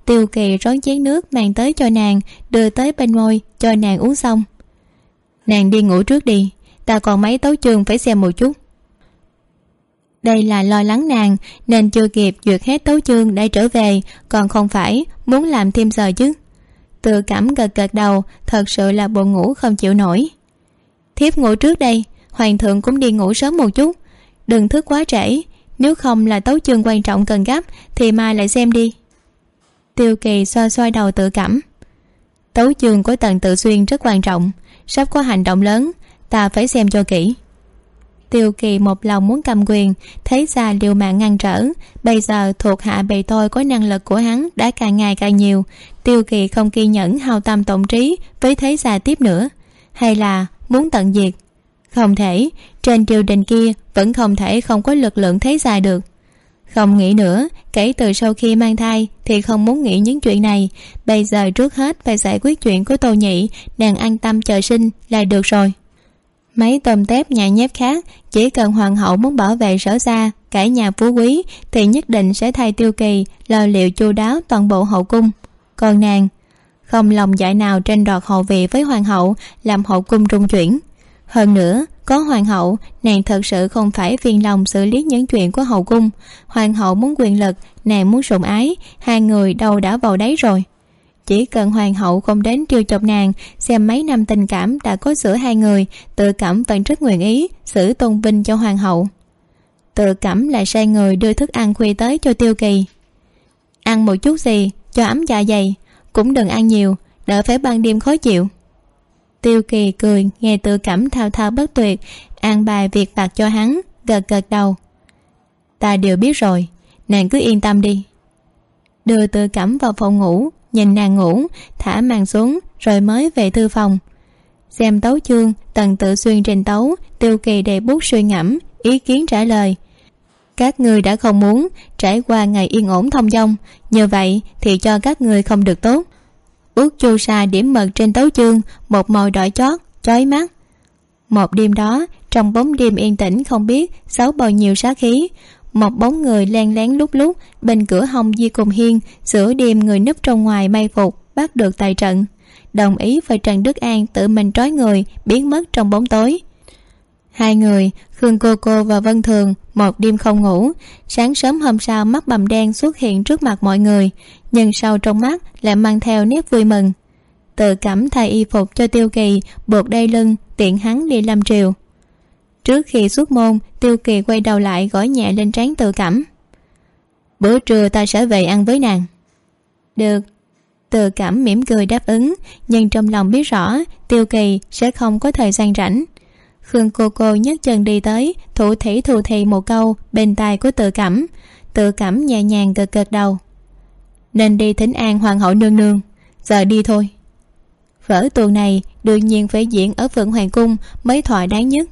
[SPEAKER 2] Tiêu kỳ rón chén nước mang tới cho nàng, đưa tới bên môi, cho nàng uống xong. Nàng đi ngủ trước đi, ta còn mấy tấu chương phải xem một chút đây là lo lắng nàng, nên chưa kịp duyệt hết tấu chương để trở về, còn không phải muốn làm thêm giờ chứ. Tự cảm gật gật đầu, thật sự là buồn ngủ không chịu nổi. Thiếp ngủ trước đây, hoàng thượng cũng đi ngủ sớm một chút. Đừng thức quá trễ, nếu không là tấu chương quan trọng cần gấp, thì mai lại xem đi. Tiêu kỳ xoa xoa đầu tự cảm. Tấu chương của tần tự xuyên rất quan trọng, sắp có hành động lớn, ta phải xem cho kỹ tiêu kỳ một lòng muốn cầm quyền, thấy già liều mạng ngăn trở. Bây giờ thuộc hạ bề tôi có năng lực của hắn đã càng ngày càng nhiều. Tiêu kỳ không kiên nhẫn hao tâm tổng trí với thấy già tiếp nữa. Hay là muốn tận diệt? Không thể. Trên triều đình kia vẫn không thể không có lực lượng thấy già được. Không nghĩ nữa, kể từ sau khi mang thai thì không muốn nghĩ những chuyện này. Bây giờ trước hết phải giải quyết chuyện của tô nhị, nàng an tâm chờ sinh là được rồi mấy tôm tép nhà nhép khác, chỉ cần hoàng hậu muốn bảo vệ sở gia cả nhà phú quý, thì nhất định sẽ thay tiêu kỳ, lo liệu chu đáo toàn bộ hậu cung. Còn nàng, không lòng dại nào tranh đoạt hậu vị với hoàng hậu, làm hậu cung rung chuyển. Hơn nữa, có hoàng hậu, nàng thật sự không phải phiền lòng xử lý những chuyện của hậu cung. Hoàng hậu muốn quyền lực, nàng muốn sủng ái, hai người đâu đã vào đấy rồi chỉ cần hoàng hậu không đến trêu chọc nàng, xem mấy năm tình cảm đã có giữa hai người, tự cảm vẫn rất nguyện ý, xử tôn vinh cho hoàng hậu. Tự cảm lại sai người đưa thức ăn khuya tới cho tiêu kỳ. Ăn một chút gì, cho ấm dạ dày, cũng đừng ăn nhiều, đỡ phải ban đêm khó chịu. Tiêu kỳ cười, nghe tự cảm thao thao bất tuyệt, an bài việc vặt cho hắn, gật gật đầu. Ta đều biết rồi, nàng cứ yên tâm đi. Đưa tự cảm vào phòng ngủ nhìn nàng ngủ, thả màn xuống, rồi mới về thư phòng. Xem tấu chương, tần tự xuyên trình tấu, tiêu kỳ đề bút suy ngẫm, ý kiến trả lời. Các người đã không muốn trải qua ngày yên ổn thông dong như vậy thì cho các người không được tốt. Ước chu sa điểm mật trên tấu chương, một màu đỏ chót, chói mắt. Một đêm đó, trong bóng đêm yên tĩnh không biết xấu bao nhiêu sát khí một bóng người len lén lúc lúc bên cửa hông di cùng hiên giữa đêm người núp trong ngoài may phục bắt được tài trận. Đồng ý với trần đức an tự mình trói người, biến mất trong bóng tối. Hai người, khương cô cô và vân thường, một đêm không ngủ. Sáng sớm hôm sau, mắt bầm đen xuất hiện trước mặt mọi người, nhưng sau trong mắt lại mang theo nét vui mừng. Tự cảm thay y phục cho tiêu kỳ, buộc đai lưng, tiện hắn đi lâm triều trước khi xuất môn, tiêu kỳ quay đầu lại gõ nhẹ lên trán tự cảm. Bữa trưa ta sẽ về ăn với nàng. Được. Tự cảm mỉm cười đáp ứng, nhưng trong lòng biết rõ, tiêu kỳ sẽ không có thời gian rảnh. Khương cô cô nhấc chân đi tới, thủ thỉ thù thì một câu bên tai của tự cảm. Tự cảm nhẹ nhàng gật gật đầu. Nên đi thính an hoàng hậu nương nương, giờ đi thôi. Vở tuồng này đương nhiên phải diễn ở phượng hoàng cung, mới thỏa đáng nhất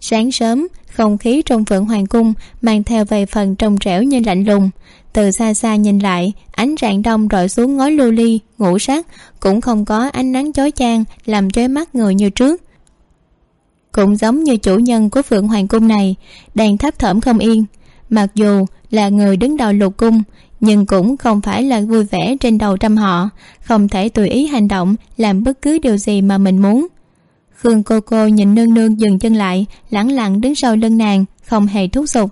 [SPEAKER 2] sáng sớm, không khí trong phượng hoàng cung mang theo vài phần trong trẻo như lạnh lùng. Từ xa xa nhìn lại, ánh rạng đông rọi xuống ngói lưu ly, ngũ sắc, cũng không có ánh nắng chói chang, làm chói mắt người như trước. Cũng giống như chủ nhân của phượng hoàng cung này, đang thấp thỏm không yên. Mặc dù là người đứng đầu lục cung, nhưng cũng không phải là vui vẻ trên đầu trăm họ, không thể tùy ý hành động, làm bất cứ điều gì mà mình muốn khương cô cô nhìn nương nương dừng chân lại, lẳng lặng đứng sau lưng nàng, không hề thúc giục.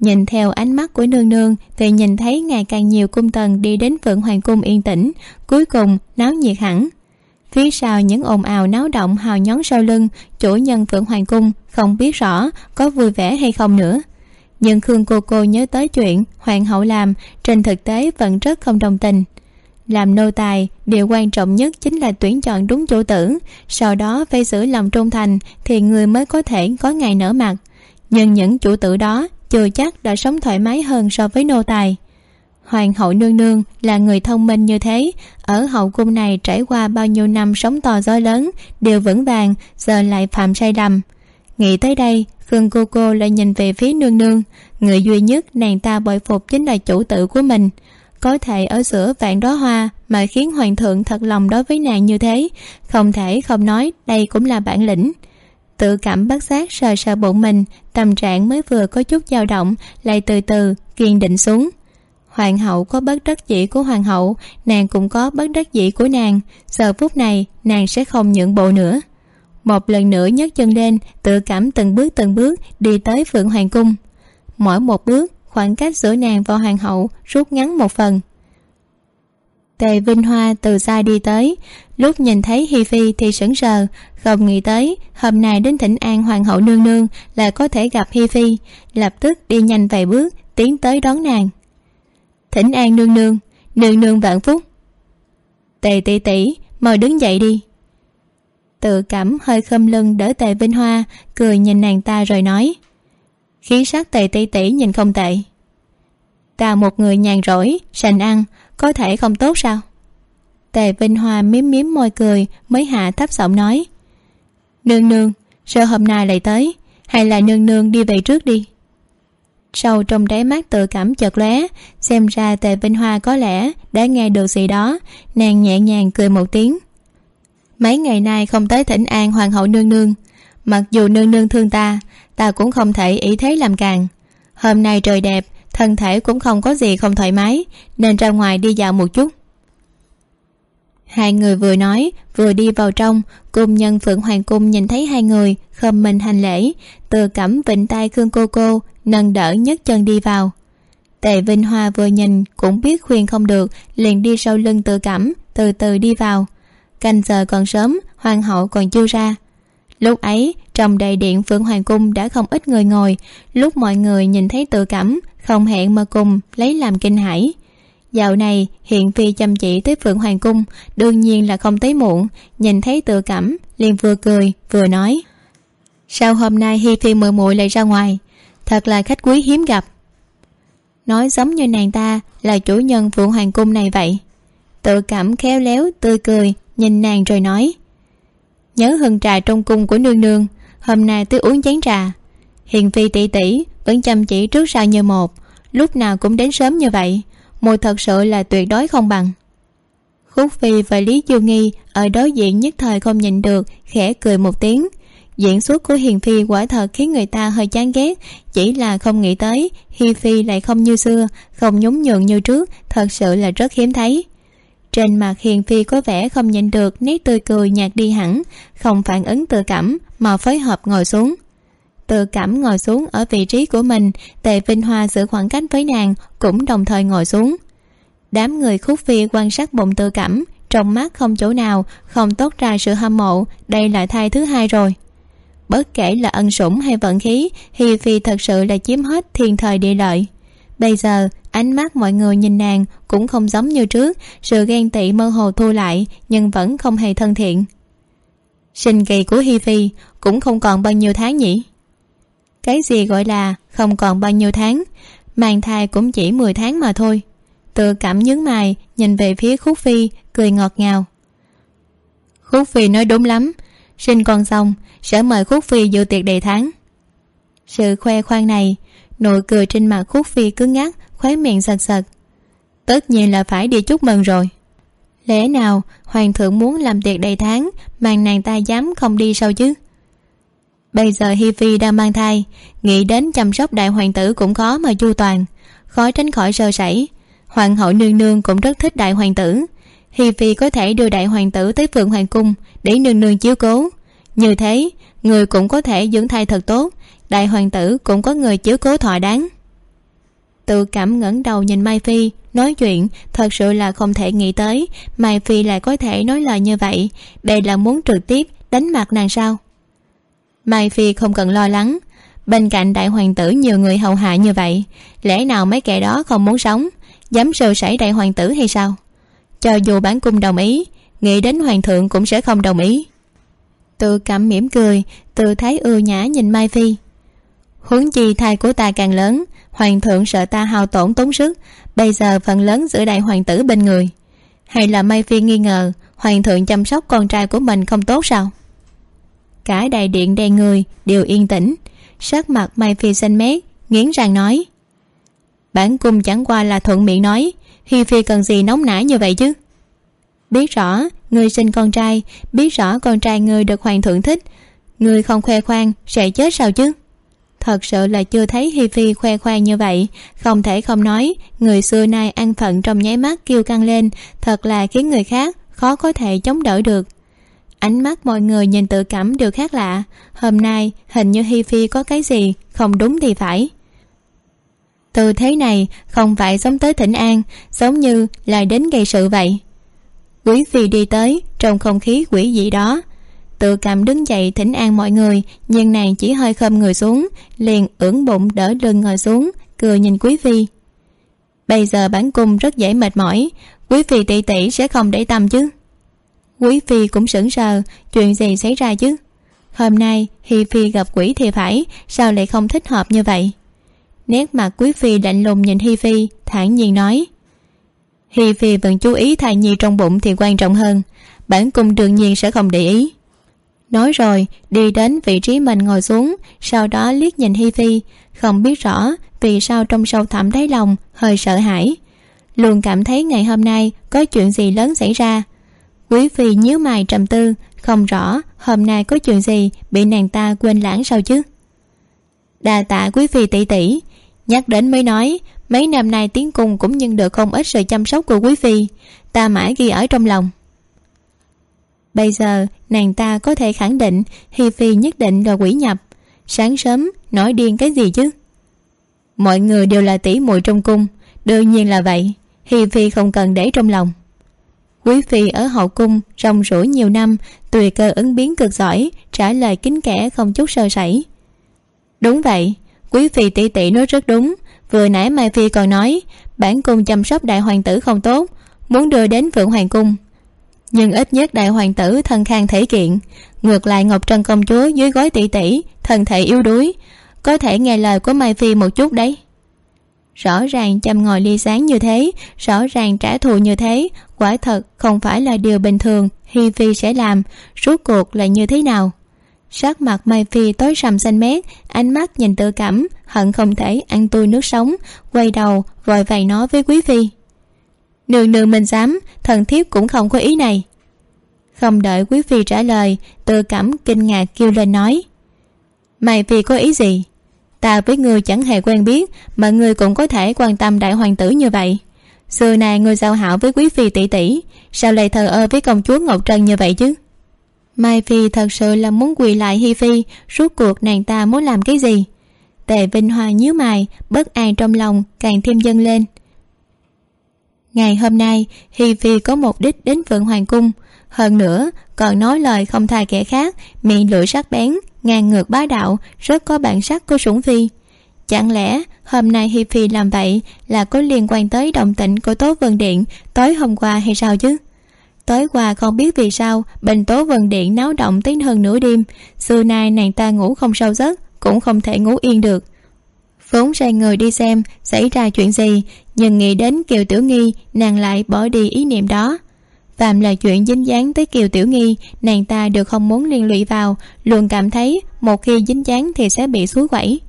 [SPEAKER 2] Nhìn theo ánh mắt của nương nương thì nhìn thấy ngày càng nhiều cung tần đi đến vượng hoàng cung yên tĩnh, cuối cùng náo nhiệt hẳn. Phía sau những ồn ào náo động hào nhón sau lưng, chủ nhân vượng hoàng cung không biết rõ có vui vẻ hay không nữa. Nhưng khương cô cô nhớ tới chuyện hoàng hậu làm, trên thực tế vẫn rất không đồng tình làm nô tài, điều quan trọng nhất chính là tuyển chọn đúng chủ tử. Sau đó phải giữ lòng trung thành thì người mới có thể có ngày nở mặt. Nhưng những chủ tử đó chưa chắc đã sống thoải mái hơn so với nô tài. Hoàng hậu nương nương là người thông minh như thế. Ở hậu cung này trải qua bao nhiêu năm sống to gió lớn, đều vững vàng, giờ lại phạm sai lầm. Nghĩ tới đây khương cô cô lại nhìn về phía nương nương. Người duy nhất nàng ta bội phục chính là chủ tử của mình có thể ở giữa vạn đóa hoa mà khiến hoàng thượng thật lòng đối với nàng như thế. Không thể không nói, đây cũng là bản lĩnh. Tự cảm bất giác sờ sờ bụng mình, tâm trạng mới vừa có chút dao động, lại từ từ kiên định xuống. Hoàng hậu có bất đắc dĩ của hoàng hậu, nàng cũng có bất đắc dĩ của nàng. Giờ phút này, nàng sẽ không nhượng bộ nữa. Một lần nữa nhấc chân lên, tự cảm từng bước từng bước đi tới phượng hoàng cung. Mỗi một bước khoảng cách giữa nàng và hoàng hậu rút ngắn một phần. Tề vinh hoa từ xa đi tới, lúc nhìn thấy hi phi thì sững sờ, không nghĩ tới hôm nay đến thỉnh an hoàng hậu nương nương là có thể gặp hi phi, lập tức đi nhanh vài bước tiến tới đón nàng. Thỉnh an nương nương nương nương vạn phúc. Tề tỷ tỷ mời đứng dậy đi. Tự cảm hơi khâm lưng đỡ tề vinh hoa, cười nhìn nàng ta rồi nói. Khí sắc tề tỷ tỷ nhìn không tệ ta một người nhàn rỗi, sành ăn, có thể không tốt sao? Tề vinh hoa mím mím môi cười, mới hạ thấp giọng nói. Nương nương, sao hôm nay lại tới? Hay là nương nương đi về trước đi? Sâu trong đáy mắt tự cảm chợt lóe, xem ra tề vinh hoa có lẽ đã nghe được gì đó, nàng nhẹ nhàng cười một tiếng. Mấy ngày nay không tới thỉnh an hoàng hậu nương nương. Mặc dù nương nương thương ta ta cũng không thể ý thế làm càng. Hôm nay trời đẹp thân thể cũng không có gì không thoải mái, nên ra ngoài đi dạo một chút. Hai người vừa nói, vừa đi vào trong cung nhân phượng hoàng cung nhìn thấy hai người, khom mình hành lễ từ cẩm vịnh tay khương cô cô, nâng đỡ nhấc chân đi vào. Tề vinh hoa vừa nhìn cũng biết khuyên không được, liền đi sau lưng từ cẩm, từ từ đi vào. Canh giờ còn sớm, hoàng hậu còn chưa ra. Lúc ấy, trong đại điện phượng hoàng cung đã không ít người ngồi, lúc mọi người nhìn thấy tự cảm không hẹn mà cùng lấy làm kinh hãi. Dạo này hiện phi chăm chỉ tới phượng hoàng cung, đương nhiên là không tới muộn, nhìn thấy tự cảm, liền vừa cười, vừa nói. Sao hôm nay hi phi mượn muội lại ra ngoài? Thật là khách quý hiếm gặp. Nói giống như nàng ta là chủ nhân phượng hoàng cung này vậy. Tự cảm khéo léo, tươi cười, nhìn nàng rồi nói. Nhớ hơn trà trong cung của nương nương, hôm nay tôi uống chén trà. Hiền phi tỷ tỷ vẫn chăm chỉ trước sau như một. Lúc nào cũng đến sớm như vậy. Mùi thật sự là tuyệt đối không bằng. Khúc phi và lý du nghi ở đối diện nhất thời không nhịn được, khẽ cười một tiếng. Diễn xuất của hiền phi quả thật khiến người ta hơi chán ghét. Chỉ là không nghĩ tới hi phi lại không như xưa, không nhún nhường như trước, thật sự là rất hiếm thấy. Trên mặt hiền phi có vẻ không nhịn được nét tươi cười nhạt đi hẳn, không phản ứng tự cảm, mà phối hợp ngồi xuống tự cảm ngồi xuống ở vị trí của mình. Tề vinh hoa giữ khoảng cách với nàng, cũng đồng thời ngồi xuống. Đám người khúc phi quan sát bụng tự cảm, trong mắt không chỗ nào, không tốt ra sự hâm mộ. Đây là thai thứ hai rồi. Bất kể là ân sủng hay vận khí, hi phi thật sự là chiếm hết thiên thời địa lợi. Bây giờ, ánh mắt mọi người nhìn nàng cũng không giống như trước. Sự ghen tị mơ hồ thu lại, nhưng vẫn không hề thân thiện. Sinh kỳ của hi phi cũng không còn bao nhiêu tháng nhỉ? Cái gì gọi là không còn bao nhiêu tháng. Mang thai cũng chỉ mười tháng mà thôi. Tự cảm nhướng mày, nhìn về phía khúc phi, cười ngọt ngào. Khúc phi nói đúng lắm. Sinh con xong, sẽ mời khúc phi dự tiệc đầy tháng. Sự khoe khoang này, nụ cười trên mặt khúc phi cứ ngắc khóe miệng sật sật. Tất nhiên là phải đi chúc mừng rồi. Lẽ nào hoàng thượng muốn làm tiệc đầy tháng, mà nàng ta dám không đi sao chứ? Bây giờ hi phi đang mang thai, nghĩ đến chăm sóc đại hoàng tử cũng khó mà chu toàn. Khó tránh khỏi sơ sẩy hoàng hậu nương nương cũng rất thích đại hoàng tử. Hi phi có thể đưa đại hoàng tử tới phượng hoàng cung để nương nương chiếu cố. Như thế, người cũng có thể dưỡng thai thật tốt, đại hoàng tử cũng có người chiếu cố thỏa đáng. Tự cảm ngẩng đầu nhìn mai phi, nói chuyện, thật sự là không thể nghĩ tới, mai phi lại có thể nói lời như vậy. Đây là muốn trực tiếp đánh mặt nàng sao? Mai phi không cần lo lắng. Bên cạnh đại hoàng tử nhiều người hầu hạ như vậy, lẽ nào mấy kẻ đó không muốn sống? Dám sơ sẩy đại hoàng tử hay sao? Cho dù bản cung đồng ý, nghĩ đến hoàng thượng cũng sẽ không đồng ý. Tự cảm mỉm cười tự thấy ưa nhã nhìn mai phi. Huống chi thai của ta càng lớn, hoàng thượng sợ ta hao tổn tốn sức, bây giờ phần lớn giữ đại hoàng tử bên người. Hay là mai phi nghi ngờ, hoàng thượng chăm sóc con trai của mình không tốt sao? Cả đại điện đầy người, đều yên tĩnh. Sắc mặt mai phi xanh mét, nghiến răng nói, bản cung chẳng qua là thuận miệng nói, hi phi cần gì nóng nảy như vậy chứ? Biết rõ người sinh con trai, biết rõ con trai người được hoàng thượng thích người không khoe khoang sẽ chết sao chứ? Thật sự là chưa thấy hi phi khoe khoang như vậy, không thể không nói, người xưa nay ăn phận trong nháy mắt kêu căng lên, thật là khiến người khác khó có thể chống đỡ được ánh mắt mọi người nhìn tự cảm đều khác lạ. Hôm nay, hình như hi phi có cái gì không đúng thì phải. Từ thế này, không phải sống tới thỉnh an, giống như là đến gây sự vậy. Quý phi đi tới, trong không khí quỷ dị đó. Tự cảm đứng dậy thỉnh an mọi người, nhưng nàng chỉ hơi khom người xuống, liền ưỡn bụng đỡ lưng ngồi xuống, cười nhìn quý phi bây giờ bản cung rất dễ mệt mỏi, quý phi tỷ tỷ sẽ không để tâm chứ quý phi cũng sững sờ, chuyện gì xảy ra chứ? Hôm nay, hi phi gặp quỷ thì phải, sao lại không thích hợp như vậy? Nét mặt quý phi lạnh lùng nhìn hi phi, thản nhiên nói. Hi phi vẫn chú ý thai nhi trong bụng thì quan trọng hơn, bản cung đương nhiên sẽ không để ý. Nói rồi, đi đến vị trí mình ngồi xuống, sau đó liếc nhìn hi phi, không biết rõ vì sao trong sâu thẳm đáy lòng hơi sợ hãi. Luôn cảm thấy ngày hôm nay có chuyện gì lớn xảy ra quý phi nhíu mày trầm tư, không rõ hôm nay có chuyện gì bị nàng ta quên lãng sao chứ? Đà tạ quý phi tỷ tỷ, nhắc đến mới nói, mấy năm nay tiến cung cũng nhận được không ít sự chăm sóc của quý phi, ta mãi ghi ở trong lòng. Bây giờ, nàng ta có thể khẳng định hi phi nhất định là quỷ nhập, sáng sớm nói điên cái gì chứ? Mọi người đều là tỷ muội trong cung, đương nhiên là vậy, hi phi không cần để trong lòng quý phi ở hậu cung rong rủi nhiều năm, tùy cơ ứng biến cực giỏi, trả lời kính kẽ không chút sơ sẩy. Đúng vậy, quý phi tỷ tỷ nói rất đúng, vừa nãy mai phi còn nói, bản cung chăm sóc đại hoàng tử không tốt, muốn đưa đến phượng hoàng cung. Nhưng ít nhất đại hoàng tử thân khang thể kiện, ngược lại ngọc trân công chúa dưới gói tỷ tỷ, thân thể yếu đuối, có thể nghe lời của mai phi một chút đấy rõ ràng chăm ngồi ly sáng như thế, rõ ràng trả thù như thế, quả thật không phải là điều bình thường, hi phi sẽ làm, rốt cuộc là như thế nào? Sắc mặt mai phi tối sầm xanh mét, ánh mắt nhìn tự cảm, hận không thể ăn tôi nước sống, quay đầu, vội vàng nói với quý phi. Nương nương mình dám, thần thiếp cũng không có ý này. Không đợi quý phi trả lời, tự cảm kinh ngạc kêu lên nói. Mai phi có ý gì? Ta với ngươi chẳng hề quen biết, mà ngươi cũng có thể quan tâm đại hoàng tử như vậy. Xưa nay ngươi giao hảo với quý phi tỷ tỷ, sao lại thờ ơ với công chúa ngọc trân như vậy chứ? Mai phi thật sự là muốn quỳ lại hi phi suốt cuộc nàng ta muốn làm cái gì? Tề vinh hoa nhíu mày, bất an trong lòng, càng thêm dâng lên. Ngày hôm nay, hi phi có mục đích đến vượng hoàng cung. Hơn nữa, còn nói lời không tha kẻ khác, miệng lưỡi sắc bén ngang ngược bá đạo, rất có bản sắc của sủng phi. Chẳng lẽ hôm nay hi phi làm vậy là có liên quan tới động tĩnh của tố vân điện tối hôm qua hay sao chứ? Tối qua không biết vì sao bình tố vân điện náo động tới hơn nửa đêm. Xưa nay nàng ta ngủ không sâu giấc, cũng không thể ngủ yên được. Vốn sai người đi xem, xảy ra chuyện gì, nhưng nghĩ đến kiều tiểu nghi, nàng lại bỏ đi ý niệm đó phàm là chuyện dính dáng tới kiều tiểu nghi, nàng ta đều không muốn liên lụy vào, luôn cảm thấy một khi dính dáng thì sẽ bị suối quẩy.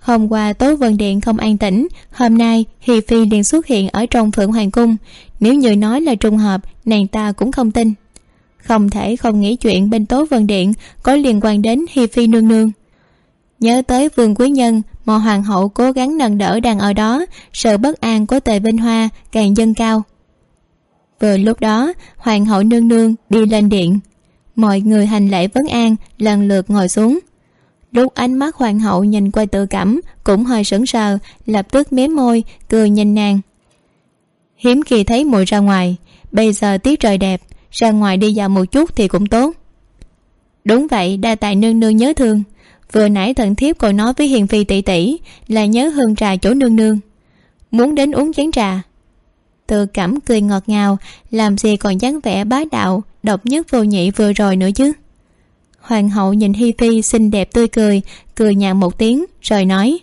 [SPEAKER 2] Hôm qua tố vân điện không an tĩnh, hôm nay hi phi liền xuất hiện ở trong phượng hoàng cung. Nếu như nói là trùng hợp, nàng ta cũng không tin. Không thể không nghĩ chuyện bên tố vân điện có liên quan đến hi phi nương nương. Nhớ tới vương quý nhân mà hoàng hậu cố gắng nâng đỡ đang ở đó, sợ bất an của tề vinh hoa càng dâng cao vừa lúc đó, hoàng hậu nương nương đi lên điện. Mọi người hành lễ vấn an, lần lượt ngồi xuống. Lúc ánh mắt hoàng hậu nhìn qua tự cảm, cũng hơi sững sờ, lập tức mém môi, cười nhìn nàng. Hiếm khi thấy muội ra ngoài, bây giờ tiết trời đẹp, ra ngoài đi dạo một chút thì cũng tốt. Đúng vậy, đa tài nương nương nhớ thương. Vừa nãy thần thiếp còn nói với hiền phi tỷ tỷ là nhớ hương trà chỗ nương nương. Muốn đến uống chén trà tự cảm cười ngọt ngào, làm gì còn dáng vẻ bá đạo, độc nhất vô nhị vừa rồi nữa chứ? Hoàng hậu nhìn hi phi xinh đẹp tươi cười cười nhạt một tiếng, rồi nói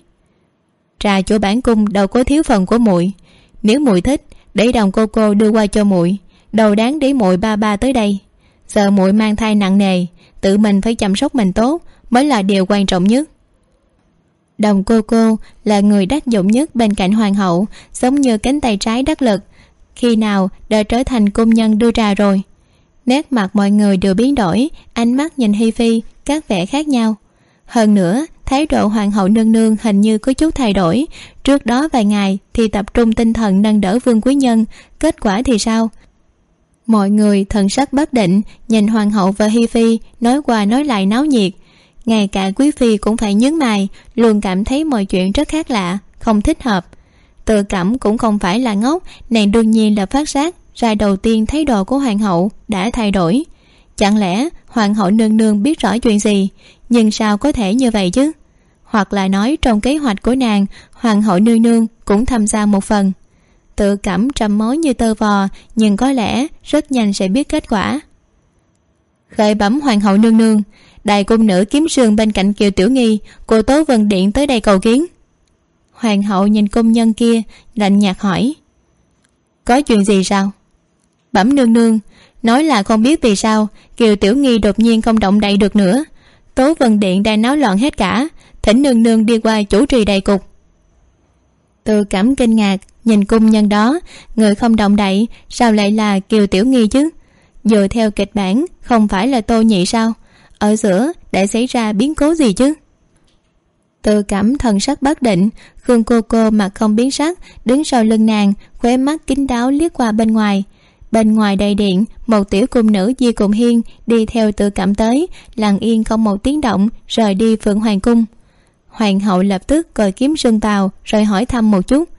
[SPEAKER 2] trà chỗ bản cung đâu có thiếu phần của muội. Nếu muội thích, để đồng cô cô đưa qua cho muội. Đầu đáng để muội ba ba tới đây. Giờ muội mang thai nặng nề, tự mình phải chăm sóc mình tốt mới là điều quan trọng nhất. Đồng cô cô là người đắc dụng nhất bên cạnh hoàng hậu, giống như cánh tay trái đắc lực khi nào đã trở thành công nhân đưa trà rồi? Nét mặt mọi người đều biến đổi, ánh mắt nhìn hi phi, các vẻ khác nhau. Hơn nữa, thái độ hoàng hậu nương nương hình như có chút thay đổi. Trước đó vài ngày thì tập trung tinh thần nâng đỡ vương quý nhân, kết quả thì sao? Mọi người thần sắc bất định, nhìn hoàng hậu và hi phi, nói qua nói lại náo nhiệt. Ngay cả quý phi cũng phải nhướng mày, luôn cảm thấy mọi chuyện rất khác lạ, không thích hợp tự cảm cũng không phải là ngốc, nàng đương nhiên là phát giác, ra đầu tiên thấy đồ của hoàng hậu đã thay đổi. Chẳng lẽ hoàng hậu nương nương biết rõ chuyện gì? Nhưng sao có thể như vậy chứ? Hoặc là nói trong kế hoạch của nàng, hoàng hậu nương nương cũng tham gia một phần. Tự cảm trầm mối như tơ vò, nhưng có lẽ rất nhanh sẽ biết kết quả. Khởi bẩm hoàng hậu nương nương, đại cung nữ kiếm sương bên cạnh kiều tiểu nghi, cô tố vân điện tới đây cầu kiến hoàng hậu nhìn công nhân kia, lạnh nhạt hỏi. Có chuyện gì sao? Bẩm nương nương, nói là không biết vì sao, kiều tiểu nghi đột nhiên không động đậy được nữa. Tố vân điện đang náo loạn hết cả, thỉnh nương nương đi qua chủ trì đại cục. Tự cảm kinh ngạc nhìn cung nhân đó, người không động đậy, sao lại là kiều tiểu nghi chứ? Dựa theo kịch bản, không phải là tô nhị sao? Ở giữa, đã xảy ra biến cố gì chứ? Tự cảm thần sắc bất định, khương cô cô mặt không biến sắc, đứng sau lưng nàng, khóe mắt kín đáo liếc qua bên ngoài. Bên ngoài đầy điện, một tiểu cung nữ di cùng hiên đi theo tự cảm tới, lặng yên không một tiếng động, rời đi phượng hoàng cung. Hoàng hậu lập tức gọi kiếm sương vào, rồi hỏi thăm một chút.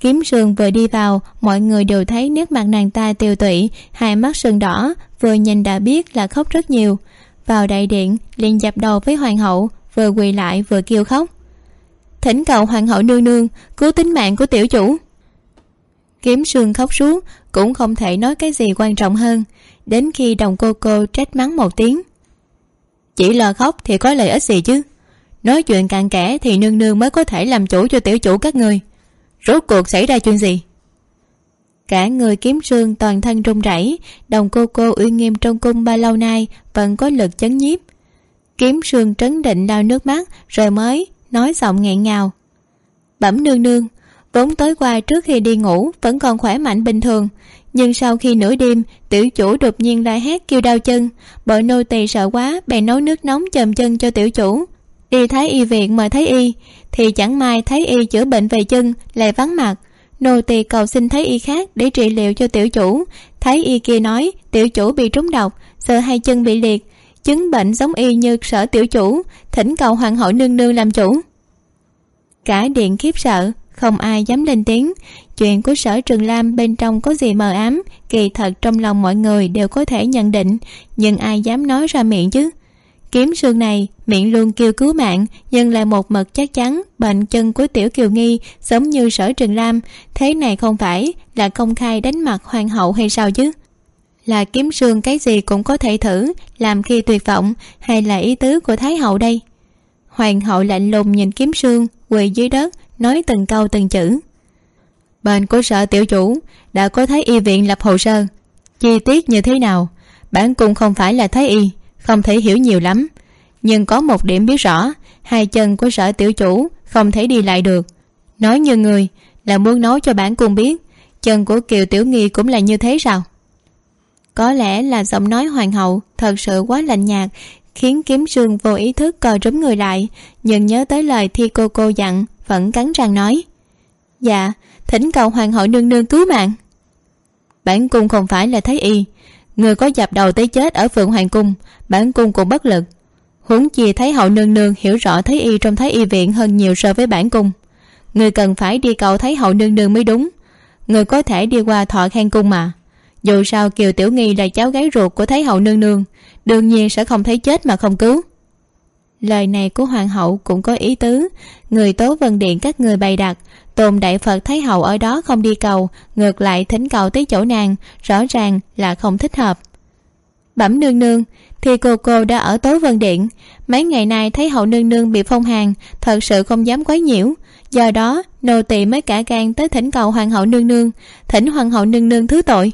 [SPEAKER 2] Kiếm sương vừa đi vào, mọi người đều thấy nét mặt nàng ta tiêu tụy, hai mắt sưng đỏ, vừa nhìn đã biết là khóc rất nhiều. Vào đại điện, liền dập đầu với hoàng hậu vừa quỳ lại vừa kêu khóc. Thỉnh cầu hoàng hậu nương nương cứu tính mạng của tiểu chủ. Kiếm sương khóc suốt, cũng không thể nói cái gì quan trọng hơn, đến khi đồng cô cô trách mắng một tiếng. Chỉ lờ khóc thì có lợi ích gì chứ? Nói chuyện cặn kẽ thì nương nương mới có thể làm chủ cho tiểu chủ các người. Rốt cuộc xảy ra chuyện gì? Cả người kiếm sương toàn thân run rẩy, đồng cô cô uy nghiêm trong cung bao lâu nay vẫn có lực chấn nhiếp kiếm sương trấn định đau nước mắt, rồi mới nói giọng nghẹn ngào. Bẩm nương nương, vốn tối qua trước khi đi ngủ vẫn còn khỏe mạnh bình thường, nhưng sau khi nửa đêm, tiểu chủ đột nhiên la hét kêu đau chân. Bọn nô tỳ sợ quá, bèn nấu nước nóng chầm chân cho tiểu chủ. Đi thái y viện mời thái y, thì chẳng may thái y chữa bệnh về chân, lại vắng mặt. Nô tỳ cầu xin thái y khác để trị liệu cho tiểu chủ. Thái y kia nói, tiểu chủ bị trúng độc, sợ hai chân bị liệt chứng bệnh giống y như sở tiểu chủ, thỉnh cầu hoàng hậu nương nương làm chủ. Cả điện khiếp sợ, không ai dám lên tiếng. Chuyện của sở trường lam bên trong có gì mờ ám, kỳ thật trong lòng mọi người đều có thể nhận định, nhưng ai dám nói ra miệng chứ? Kiếm xương này, miệng luôn kêu cứu mạng, nhưng lại một mật chắc chắn bệnh chân của tiểu kiều nghi giống như sở trường lam, thế này không phải là công khai đánh mặt hoàng hậu hay sao chứ? Là kiếm xương cái gì cũng có thể thử, làm khi tuyệt vọng hay là ý tứ của thái hậu đây? Hoàng hậu lạnh lùng nhìn kiếm xương quỳ dưới đất, nói từng câu từng chữ. Bên của sở tiểu chủ, đã có thấy y viện lập hồ sơ. Chi tiết như thế nào? Bản cung không phải là thái y, không thể hiểu nhiều lắm. Nhưng có một điểm biết rõ, hai chân của sở tiểu chủ không thể đi lại được. Nói như người, là muốn nói cho bản cung biết, chân của kiều tiểu nghi cũng là như thế sao? Có lẽ là giọng nói hoàng hậu thật sự quá lạnh nhạt, khiến kiếm sương vô ý thức co rúm người lại, nhưng nhớ tới lời thi cô cô dặn, vẫn cắn răng nói dạ thỉnh cầu hoàng hậu nương nương cứu mạng. Bản cung không phải là thái y, người có dập đầu tới chết ở phượng hoàng cung, bản cung cũng bất lực. Huống chi thái hậu nương nương hiểu rõ thái y trong thái y viện hơn nhiều so với bản cung, người cần phải đi cầu thái hậu nương nương mới đúng. Người có thể đi qua thọ khen cung mà dù sao kiều tiểu nghi là cháu gái ruột của thái hậu nương nương, đương nhiên sẽ không thấy chết mà không cứu. Lời này của hoàng hậu cũng có ý tứ. Người tố vân điện các người bày đặt tôn đại phật thái hậu ở đó không đi cầu, ngược lại thỉnh cầu tới chỗ nàng, rõ ràng là không thích hợp. Bẩm nương nương, thì cô cô đã ở tố vân điện. Mấy ngày nay thấy hậu nương nương bị phong hàn thật sự không dám quấy nhiễu. Do đó, nô tỳ mới cả gan tới thỉnh cầu hoàng hậu nương nương, thỉnh hoàng hậu nương nương thứ tội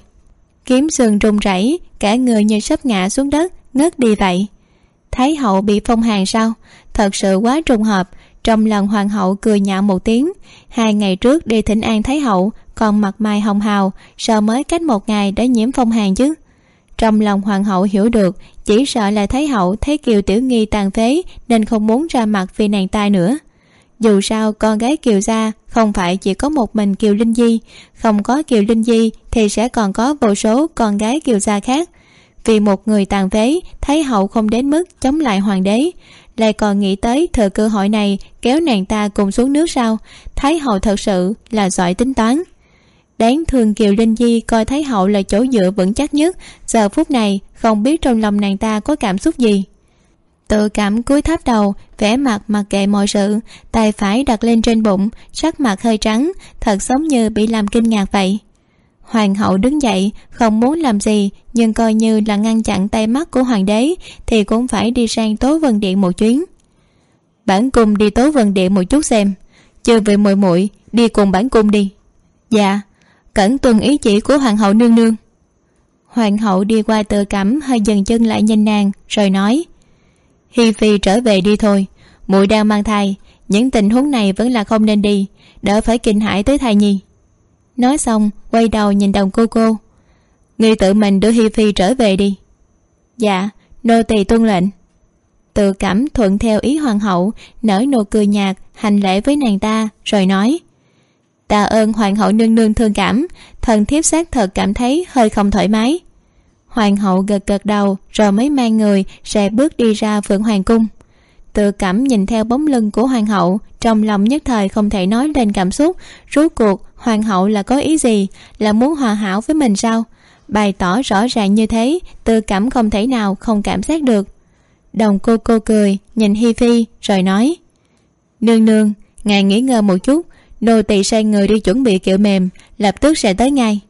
[SPEAKER 2] kiếm sườn rung rẩy, cả người như sắp ngã xuống đất, ngất đi vậy. Thái hậu bị phong hàn sao? Thật sự quá trùng hợp. Trong lần hoàng hậu cười nhạo một tiếng. Hai ngày trước đi thỉnh an thái hậu, còn mặt mày hồng hào sợ mới cách một ngày đã nhiễm phong hàn chứ? Trong lòng hoàng hậu hiểu được, chỉ sợ là thái hậu thấy kiều tiểu nghi tàn phế, nên không muốn ra mặt vì nàng ta nữa. Dù sao con gái kiều gia không phải chỉ có một mình kiều linh di, không có kiều linh di thì sẽ còn có vô số con gái kiều gia khác. Vì một người tàn phế, thấy hậu không đến mức chống lại hoàng đế, lại còn nghĩ tới thừa cơ hội này, kéo nàng ta cùng xuống nước sao thái hậu thật sự là giỏi tính toán. Đáng thương kiều linh di coi thái hậu là chỗ dựa vững chắc nhất. Giờ phút này, không biết trong lòng nàng ta có cảm xúc gì. Tự cảm cúi thấp đầu, vẻ mặt mặc kệ mọi sự, tay phải đặt lên trên bụng, sắc mặt hơi trắng, thật giống như bị làm kinh ngạc vậy hoàng hậu đứng dậy, không muốn làm gì, nhưng coi như là ngăn chặn tay mắt của hoàng đế, thì cũng phải đi sang tố vân điện một chuyến. Bản cung đi tố vân điện một chút xem. Chưa về muội muội, đi cùng bản cung đi. Dạ cẩn tuân ý chỉ của hoàng hậu nương nương. Hoàng hậu đi qua tự cảm hơi dừng chân lại nhìn nàng, rồi nói, hi phi trở về đi thôi. Muội đang mang thai, những tình huống này vẫn là không nên đi, đỡ phải kinh hãi tới thai nhi nói xong, quay đầu nhìn đồng cô cô. Ngươi tự mình đưa hi phi trở về đi. Dạ nô tỳ tuân lệnh. Tự cảm thuận theo ý hoàng hậu, nở nụ cười nhạt, hành lễ với nàng ta, rồi nói, tạ ơn hoàng hậu nương nương thương cảm, thần thiếp xác thật cảm thấy hơi không thoải mái. Hoàng hậu gật gật đầu, rồi mới mang người sẽ bước đi ra phượng hoàng cung tự cảm nhìn theo bóng lưng của hoàng hậu, trong lòng nhất thời không thể nói lên cảm xúc. Rốt cuộc, hoàng hậu là có ý gì? Là muốn hòa hảo với mình sao? Bày tỏ rõ ràng như thế, tự cảm không thể nào không cảm giác được. Đồng cô cô cười, nhìn hi phi, rồi nói, nương nương, ngài nghỉ ngơi một chút, nô tỳ sai người đi chuẩn bị kiệu mềm, lập tức sẽ tới ngay.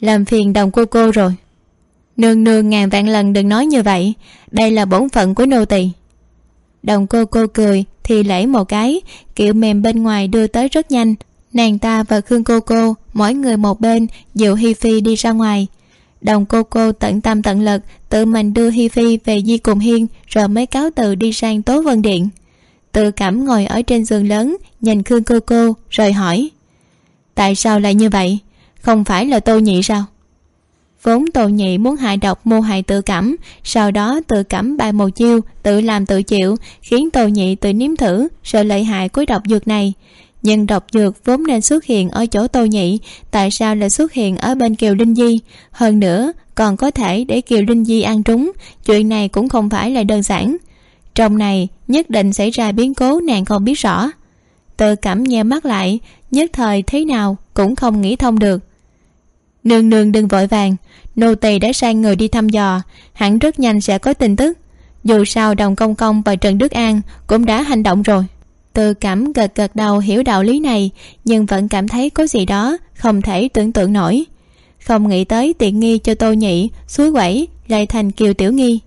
[SPEAKER 2] Làm phiền đồng cô cô rồi. Nương nương ngàn vạn lần đừng nói như vậy, đây là bổn phận của nô tỳ đồng cô cô cười, thì lẫy một cái. Kiểu mềm bên ngoài đưa tới rất nhanh. Nàng ta và khương cô cô, mỗi người một bên dịu hi phi đi ra ngoài. Đồng cô cô tận tâm tận lực, tự mình đưa hi phi về di cùng hiên, rồi mới cáo từ đi sang tố vân điện. Tự cảm ngồi ở trên giường lớn, nhìn khương cô cô, rồi hỏi, tại sao lại như vậy? Không phải là tô nhị sao? Vốn tô nhị muốn hại độc mô hại tự cảm, sau đó tự cảm bài một chiêu, tự làm tự chịu, khiến tô nhị tự nếm thử sự lợi hại của độc dược này. Nhưng độc dược vốn nên xuất hiện ở chỗ tô nhị, tại sao lại xuất hiện ở bên kiều linh di? Hơn nữa, còn có thể để kiều linh di ăn trúng, chuyện này cũng không phải là đơn giản. Trong này, nhất định xảy ra biến cố nàng không biết rõ. Tự cảm nheo mắt lại, nhất thời thế nào cũng không nghĩ thông được nương nương đừng vội vàng. Nô tỳ đã sai người đi thăm dò. Hẳn rất nhanh sẽ có tin tức. Dù sao đồng công công và trần đức an cũng đã hành động rồi. Tự cảm gật gật đầu hiểu đạo lý này, nhưng vẫn cảm thấy có gì đó không thể tưởng tượng nổi. Không nghĩ tới tiện nghi cho tô nhị, suối quẩy lại thành kiều tiểu nghi.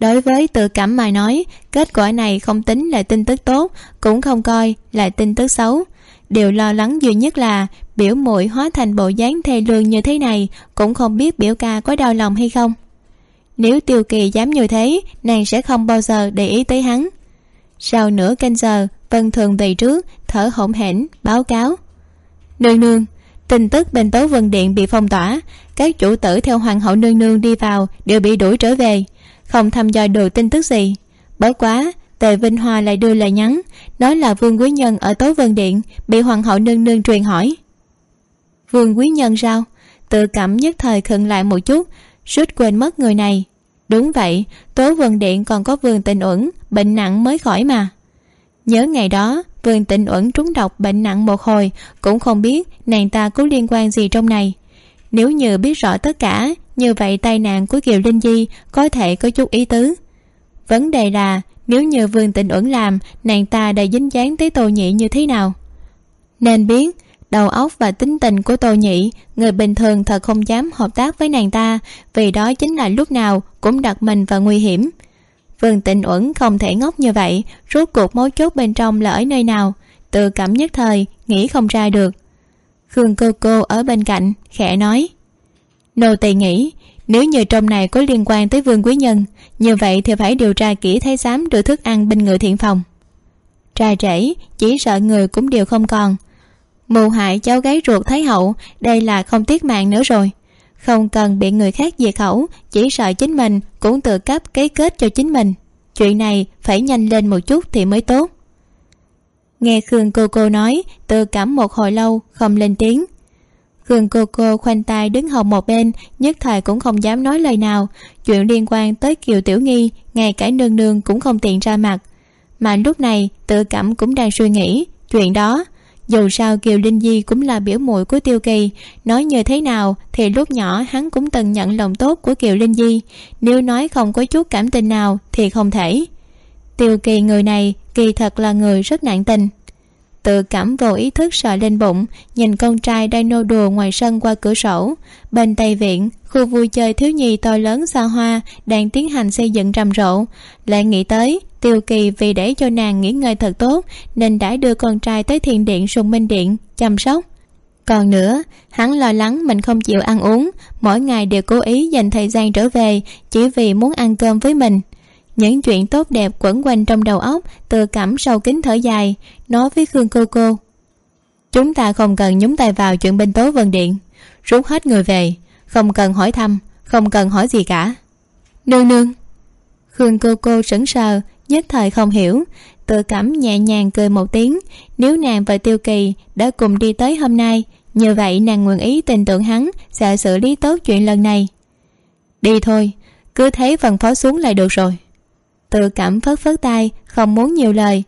[SPEAKER 2] Đối với tự cảm mà nói, kết quả này không tính là tin tức tốt, cũng không coi là tin tức xấu điều lo lắng duy nhất là biểu muội hóa thành bộ dáng thê lương như thế này cũng không biết biểu ca có đau lòng hay không. Nếu tiêu kỳ dám như thế, nàng sẽ không bao giờ để ý tới hắn. Sau nửa canh giờ, vân thường về trước, thở hổn hển, báo cáo. Nương nương, tin tức bên tấu vân điện bị phong tỏa, các chủ tử theo hoàng hậu nương nương đi vào đều bị đuổi trở về, không thăm dò được tin tức gì. Bất quá tề vinh hoa lại đưa lời nhắn, nói là vương quý nhân ở tố vân điện, bị hoàng hậu nương nương truyền hỏi. Vương quý nhân sao tự cảm nhất thời khựng lại một chút, suýt quên mất người này. Đúng vậy, tố vân điện còn có vương tình uẩn, bệnh nặng mới khỏi mà. Nhớ ngày đó, vương tình uẩn trúng độc bệnh nặng một hồi, cũng không biết nàng ta có liên quan gì trong này. Nếu như biết rõ tất cả, như vậy tai nạn của kiều linh di có thể có chút ý tứ. Vấn đề là nếu như vương tịnh uẩn làm, nàng ta đã dính dáng tới tô nhị như thế nào? Nên biết, đầu óc và tính tình của tô nhị, người bình thường thật không dám hợp tác với nàng ta, vì đó chính là lúc nào cũng đặt mình vào nguy hiểm. Vương tịnh uẩn không thể ngốc như vậy, rốt cuộc mấu chốt bên trong là ở nơi nào? Tự cảm nhất thời, nghĩ không ra được. Khương cô cô ở bên cạnh, khẽ nói. Nô tỳ nghĩ nếu như trong này có liên quan tới vương quý nhân, như vậy thì phải điều tra kỹ thấy xám đưa thức ăn bên người thiện phòng. Trà trễ chỉ sợ người cũng đều không còn. Mù hại cháu gái ruột thái hậu, đây là không tiếc mạng nữa rồi. Không cần bị người khác diệt khẩu, chỉ sợ chính mình cũng tự cấp kế kết cho chính mình. Chuyện này phải nhanh lên một chút thì mới tốt. Nghe khương cô cô nói, tự cảm một hồi lâu, không lên tiếng gương cô cô khoanh tay đứng hầu một bên, nhất thời cũng không dám nói lời nào. Chuyện liên quan tới kiều tiểu nghi, ngay cả nương nương cũng không tiện ra mặt. Mà lúc này, tự cảm cũng đang suy nghĩ chuyện đó. Dù sao kiều linh di cũng là biểu muội của tiêu kỳ, nói như thế nào thì lúc nhỏ hắn cũng từng nhận lòng tốt của kiều linh di. Nếu nói không có chút cảm tình nào thì không thể. Tiêu kỳ người này kỳ thật là người rất nặng tình tự cảm vô ý thức sợ lên bụng, nhìn con trai đang nô đùa ngoài sân qua cửa sổ. Bên tây viện khu vui chơi thiếu nhi to lớn xa hoa đang tiến hành xây dựng rầm rộ. Lại nghĩ tới, tiêu kỳ vì để cho nàng nghỉ ngơi thật tốt nên đã đưa con trai tới thiền điện sùng minh điện, chăm sóc. Còn nữa, hắn lo lắng mình không chịu ăn uống, mỗi ngày đều cố ý dành thời gian trở về chỉ vì muốn ăn cơm với mình những chuyện tốt đẹp quẩn quanh trong đầu óc, tự cảm sâu kín thở dài. Nói với khương cô cô, chúng ta không cần nhúng tay vào chuyện bên tố vân điện. Rút hết người về, không cần hỏi thăm, không cần hỏi gì cả. Nương nương. Khương cô cô sững sờ, nhất thời không hiểu. Tự cảm nhẹ nhàng cười một tiếng, nếu nàng và tiêu kỳ đã cùng đi tới hôm nay như vậy nàng nguyện ý tin tưởng hắn sẽ xử lý tốt chuyện lần này. Đi thôi, cứ thấy phần phó xuống là được rồi tự cảm phớt phớt tay, không muốn nhiều lời.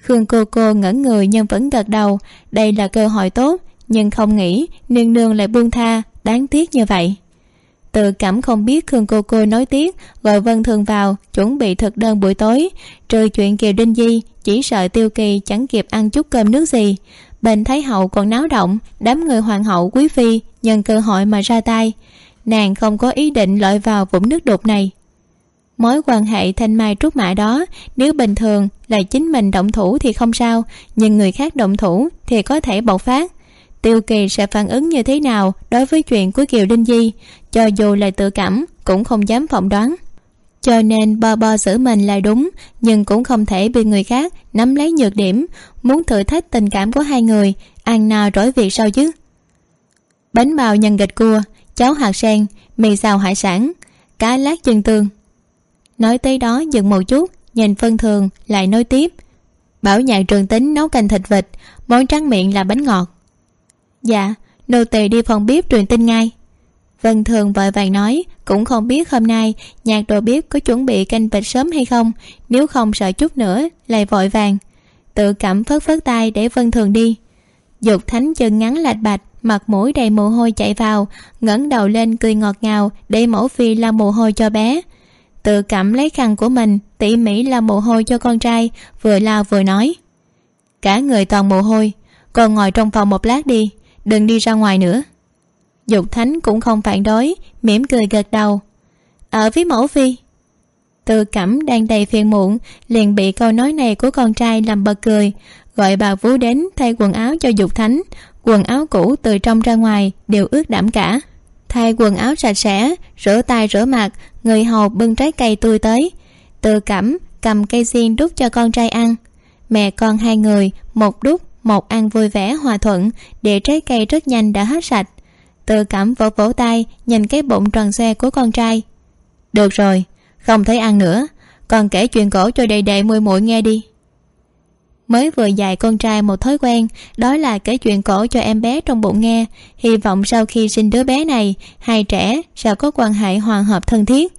[SPEAKER 2] Khương cô cô ngẩn người nhưng vẫn gật đầu. Đây là cơ hội tốt, nhưng không nghĩ nương nương lại buông tha, đáng tiếc như vậy. Tự cảm không biết khương cô cô nói tiếc gọi vân thường vào, chuẩn bị thực đơn buổi tối. Trừ chuyện kiều đinh di, chỉ sợ tiêu kỳ chẳng kịp ăn chút cơm nước gì. Bên thái hậu còn náo động, đám người hoàng hậu quý phi, nhân cơ hội mà ra tay. Nàng không có ý định lội vào vũng nước đục này mối quan hệ thanh mai trúc mã đó, nếu bình thường là chính mình động thủ thì không sao, nhưng người khác động thủ thì có thể bộc phát. Tiêu kỳ sẽ phản ứng như thế nào đối với chuyện của kiều đinh di, cho dù là tự cảm cũng không dám phỏng đoán. Cho nên bo bo xử mình là đúng, nhưng cũng không thể bị người khác nắm lấy nhược điểm, muốn thử thách tình cảm của hai người, ăn no rối việc sao chứ? Bánh bào nhân gạch cua, cháo hạt sen, mì xào hải sản, cá lát chân tương nói tới đó, dừng một chút, nhìn phân thường, lại nói tiếp. Bảo nhạc trường tính nấu canh thịt vịt, món tráng miệng là bánh ngọt. Dạ nô tỳ đi phòng bếp truyền tin ngay. Vân thường vội vàng nói, cũng không biết hôm nay nhạc đồ bếp có chuẩn bị canh vịt sớm hay không, nếu không sợ chút nữa, lại vội vàng. Tự cảm phớt phớt tay để vân thường đi. Dục thánh chân ngắn lạch bạch, mặt mũi đầy mồ hôi chạy vào, ngẩng đầu lên cười ngọt ngào để mẫu phi lau mồ hôi cho bé tự cảm lấy khăn của mình, tỉ mỉ làm mồ hôi cho con trai, vừa lao vừa nói. Cả người toàn mồ hôi, con ngồi trong phòng một lát đi, đừng đi ra ngoài nữa. Dục thánh cũng không phản đối, mỉm cười gật đầu. Ở với mẫu phi. Tự cẩm đang đầy phiền muộn, liền bị câu nói này của con trai làm bật cười, gọi bà vú đến thay quần áo cho dục thánh. Quần áo cũ từ trong ra ngoài đều ướt đẫm cả thay quần áo sạch sẽ, rửa tay rửa mặt, người hầu bưng trái cây tươi tới. Tự cẩm cầm cây xiên đút cho con trai ăn. Mẹ con hai người, một đút, một ăn vui vẻ, hòa thuận, để trái cây rất nhanh đã hết sạch. Tự cảm vỗ vỗ tay, nhìn cái bụng tròn xe của con trai. Được rồi, không thấy ăn nữa, còn kể chuyện cổ cho đầy đệ muội muội nghe đi mới vừa dạy con trai một thói quen, đó là kể chuyện cổ cho em bé trong bụng nghe. Hy vọng sau khi sinh đứa bé này, hai trẻ sẽ có quan hệ hòa hợp thân thiết.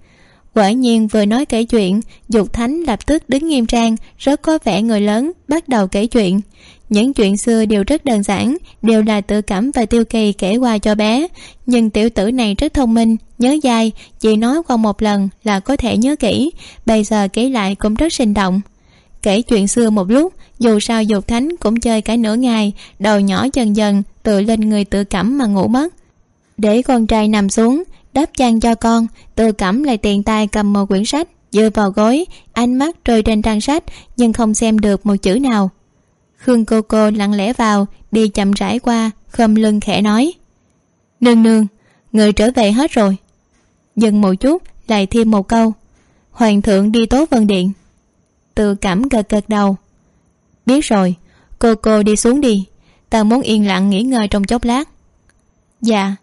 [SPEAKER 2] Quả nhiên vừa nói kể chuyện, dục thánh lập tức đứng nghiêm trang, rất có vẻ người lớn, bắt đầu kể chuyện. Những chuyện xưa đều rất đơn giản, đều là tự cảm và tiêu kỳ kể qua cho bé. Nhưng tiểu tử này rất thông minh, nhớ dai, chỉ nói qua một lần là có thể nhớ kỹ, bây giờ kể lại cũng rất sinh động kể chuyện xưa một lúc, dù sao dục thánh cũng chơi cả nửa ngày, đầu nhỏ dần dần, tự lên người tự cảm mà ngủ mất. Để con trai nằm xuống, đắp chăn cho con, tự cảm lại tiền tay cầm một quyển sách dựa vào gối, ánh mắt rơi trên trang sách, nhưng không xem được một chữ nào. Khương cô cô lặng lẽ vào, đi chậm rãi qua, khom lưng khẽ nói, nương nương, người trở về hết rồi. Dừng một chút, lại thêm một câu, hoàng thượng đi tố vân điện tự cảm gật gật đầu. Biết rồi, cô cô đi xuống đi, ta muốn yên lặng nghỉ ngơi trong chốc lát. Dạ.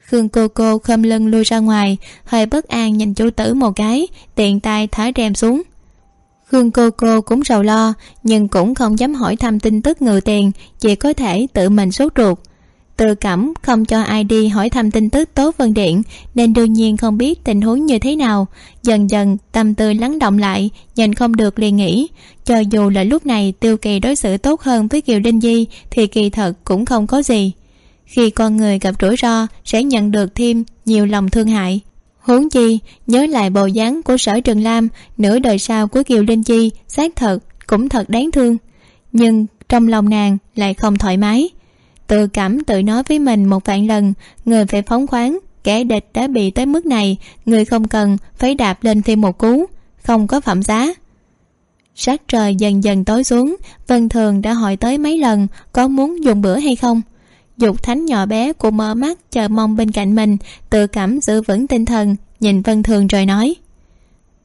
[SPEAKER 2] Khương cô cô khom lưng lui ra ngoài, hơi bất an nhìn chú tử một cái, tiện tay thả rèm xuống. Khương cô cô cũng rầu lo, nhưng cũng không dám hỏi thăm tin tức ngự tiền, chỉ có thể tự mình sốt ruột tự cảm không cho ai đi hỏi thăm tin tức tốt vân điện, nên đương nhiên không biết tình huống như thế nào. Dần dần, tâm tư lắng động lại, nhìn không được liền nghĩ. Cho dù là lúc này tiêu kỳ đối xử tốt hơn với kiều đinh di, thì kỳ thật cũng không có gì. Khi con người gặp rủi ro, sẽ nhận được thêm nhiều lòng thương hại. Huống chi, nhớ lại bộ dáng của sở trường lam, nửa đời sau của kiều linh chi xác thật cũng thật đáng thương. Nhưng trong lòng nàng lại không thoải mái tự cảm tự nói với mình một vạn lần, người phải phóng khoáng. Kẻ địch đã bị tới mức này, người không cần phải đạp lên thêm một cú, không có phẩm giá. Sát trời dần dần tối xuống, vân thường đã hỏi tới mấy lần có muốn dùng bữa hay không. Dục thánh nhỏ bé của mở mắt chờ mong bên cạnh mình, tự cảm giữ vững tinh thần, nhìn vân thường rồi nói,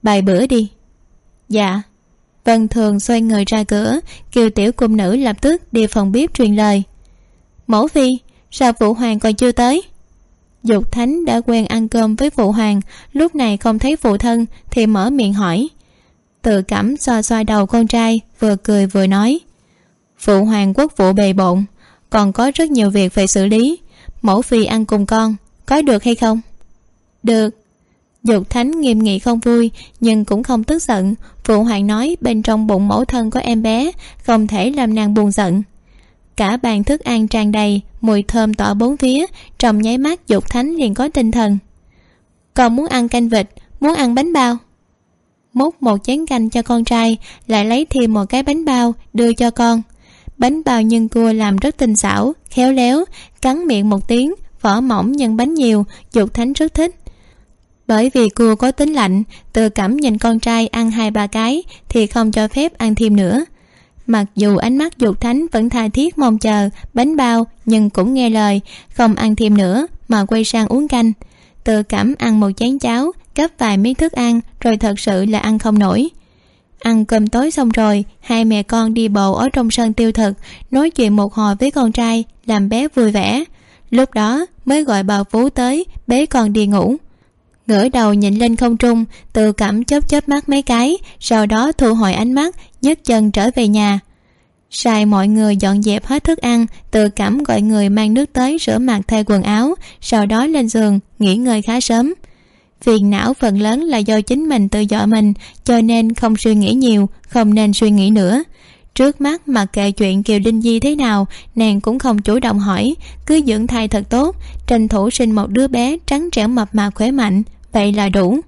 [SPEAKER 2] bài bữa đi. Dạ. Vân thường xoay người ra cửa kêu tiểu cung nữ lập tức đi phòng bếp truyền lời mẫu phi, sao phụ hoàng còn chưa tới? Dục thánh đã quen ăn cơm với phụ hoàng, lúc này không thấy phụ thân thì mở miệng hỏi. Tự cảm xoa xoa đầu con trai, vừa cười vừa nói. Phụ hoàng quốc vụ bề bộn, còn có rất nhiều việc phải xử lý. Mẫu phi ăn cùng con, có được hay không? Được. Dục thánh nghiêm nghị không vui, nhưng cũng không tức giận. Phụ hoàng nói bên trong bụng mẫu thân có em bé, không thể làm nàng buồn giận cả bàn thức ăn tràn đầy, mùi thơm tỏa bốn phía, trong nháy mắt dục thánh liền có tinh thần. Còn muốn ăn canh vịt, muốn ăn bánh bao? Múc một chén canh cho con trai, lại lấy thêm một cái bánh bao đưa cho con. Bánh bao nhân cua làm rất tinh xảo, khéo léo, cắn miệng một tiếng, vỏ mỏng nhân bánh nhiều, dục thánh rất thích. Bởi vì cua có tính lạnh tự cảm nhìn con trai ăn hai ba cái thì không cho phép ăn thêm nữa mặc dù ánh mắt dục thánh vẫn tha thiết mong chờ, bánh bao, nhưng cũng nghe lời, không ăn thêm nữa, mà quay sang uống canh. Tự cảm ăn một chén cháo, gấp vài miếng thức ăn, rồi thật sự là ăn không nổi. Ăn cơm tối xong rồi, hai mẹ con đi bộ ở trong sân tiêu thực, nói chuyện một hồi với con trai, làm bé vui vẻ. Lúc đó mới gọi bà phú tới, bế con đi ngủ. Ngửa đầu nhìn lên không trung tự cảm chớp chớp mắt mấy cái, sau đó thu hồi ánh mắt nhấc chân trở về nhà. Sai mọi người dọn dẹp hết thức ăn, tự cảm gọi người mang nước tới rửa mặt thay quần áo, sau đó lên giường, nghỉ ngơi khá sớm. Phiền não phần lớn là do chính mình tự dọa mình, cho nên không suy nghĩ nhiều, không nên suy nghĩ nữa. Trước mắt mặc kệ chuyện kiều linh di thế nào, nàng cũng không chủ động hỏi, cứ dưỡng thai thật tốt, tranh thủ sinh một đứa bé trắng trẻo mập mà khỏe mạnh, vậy là đủ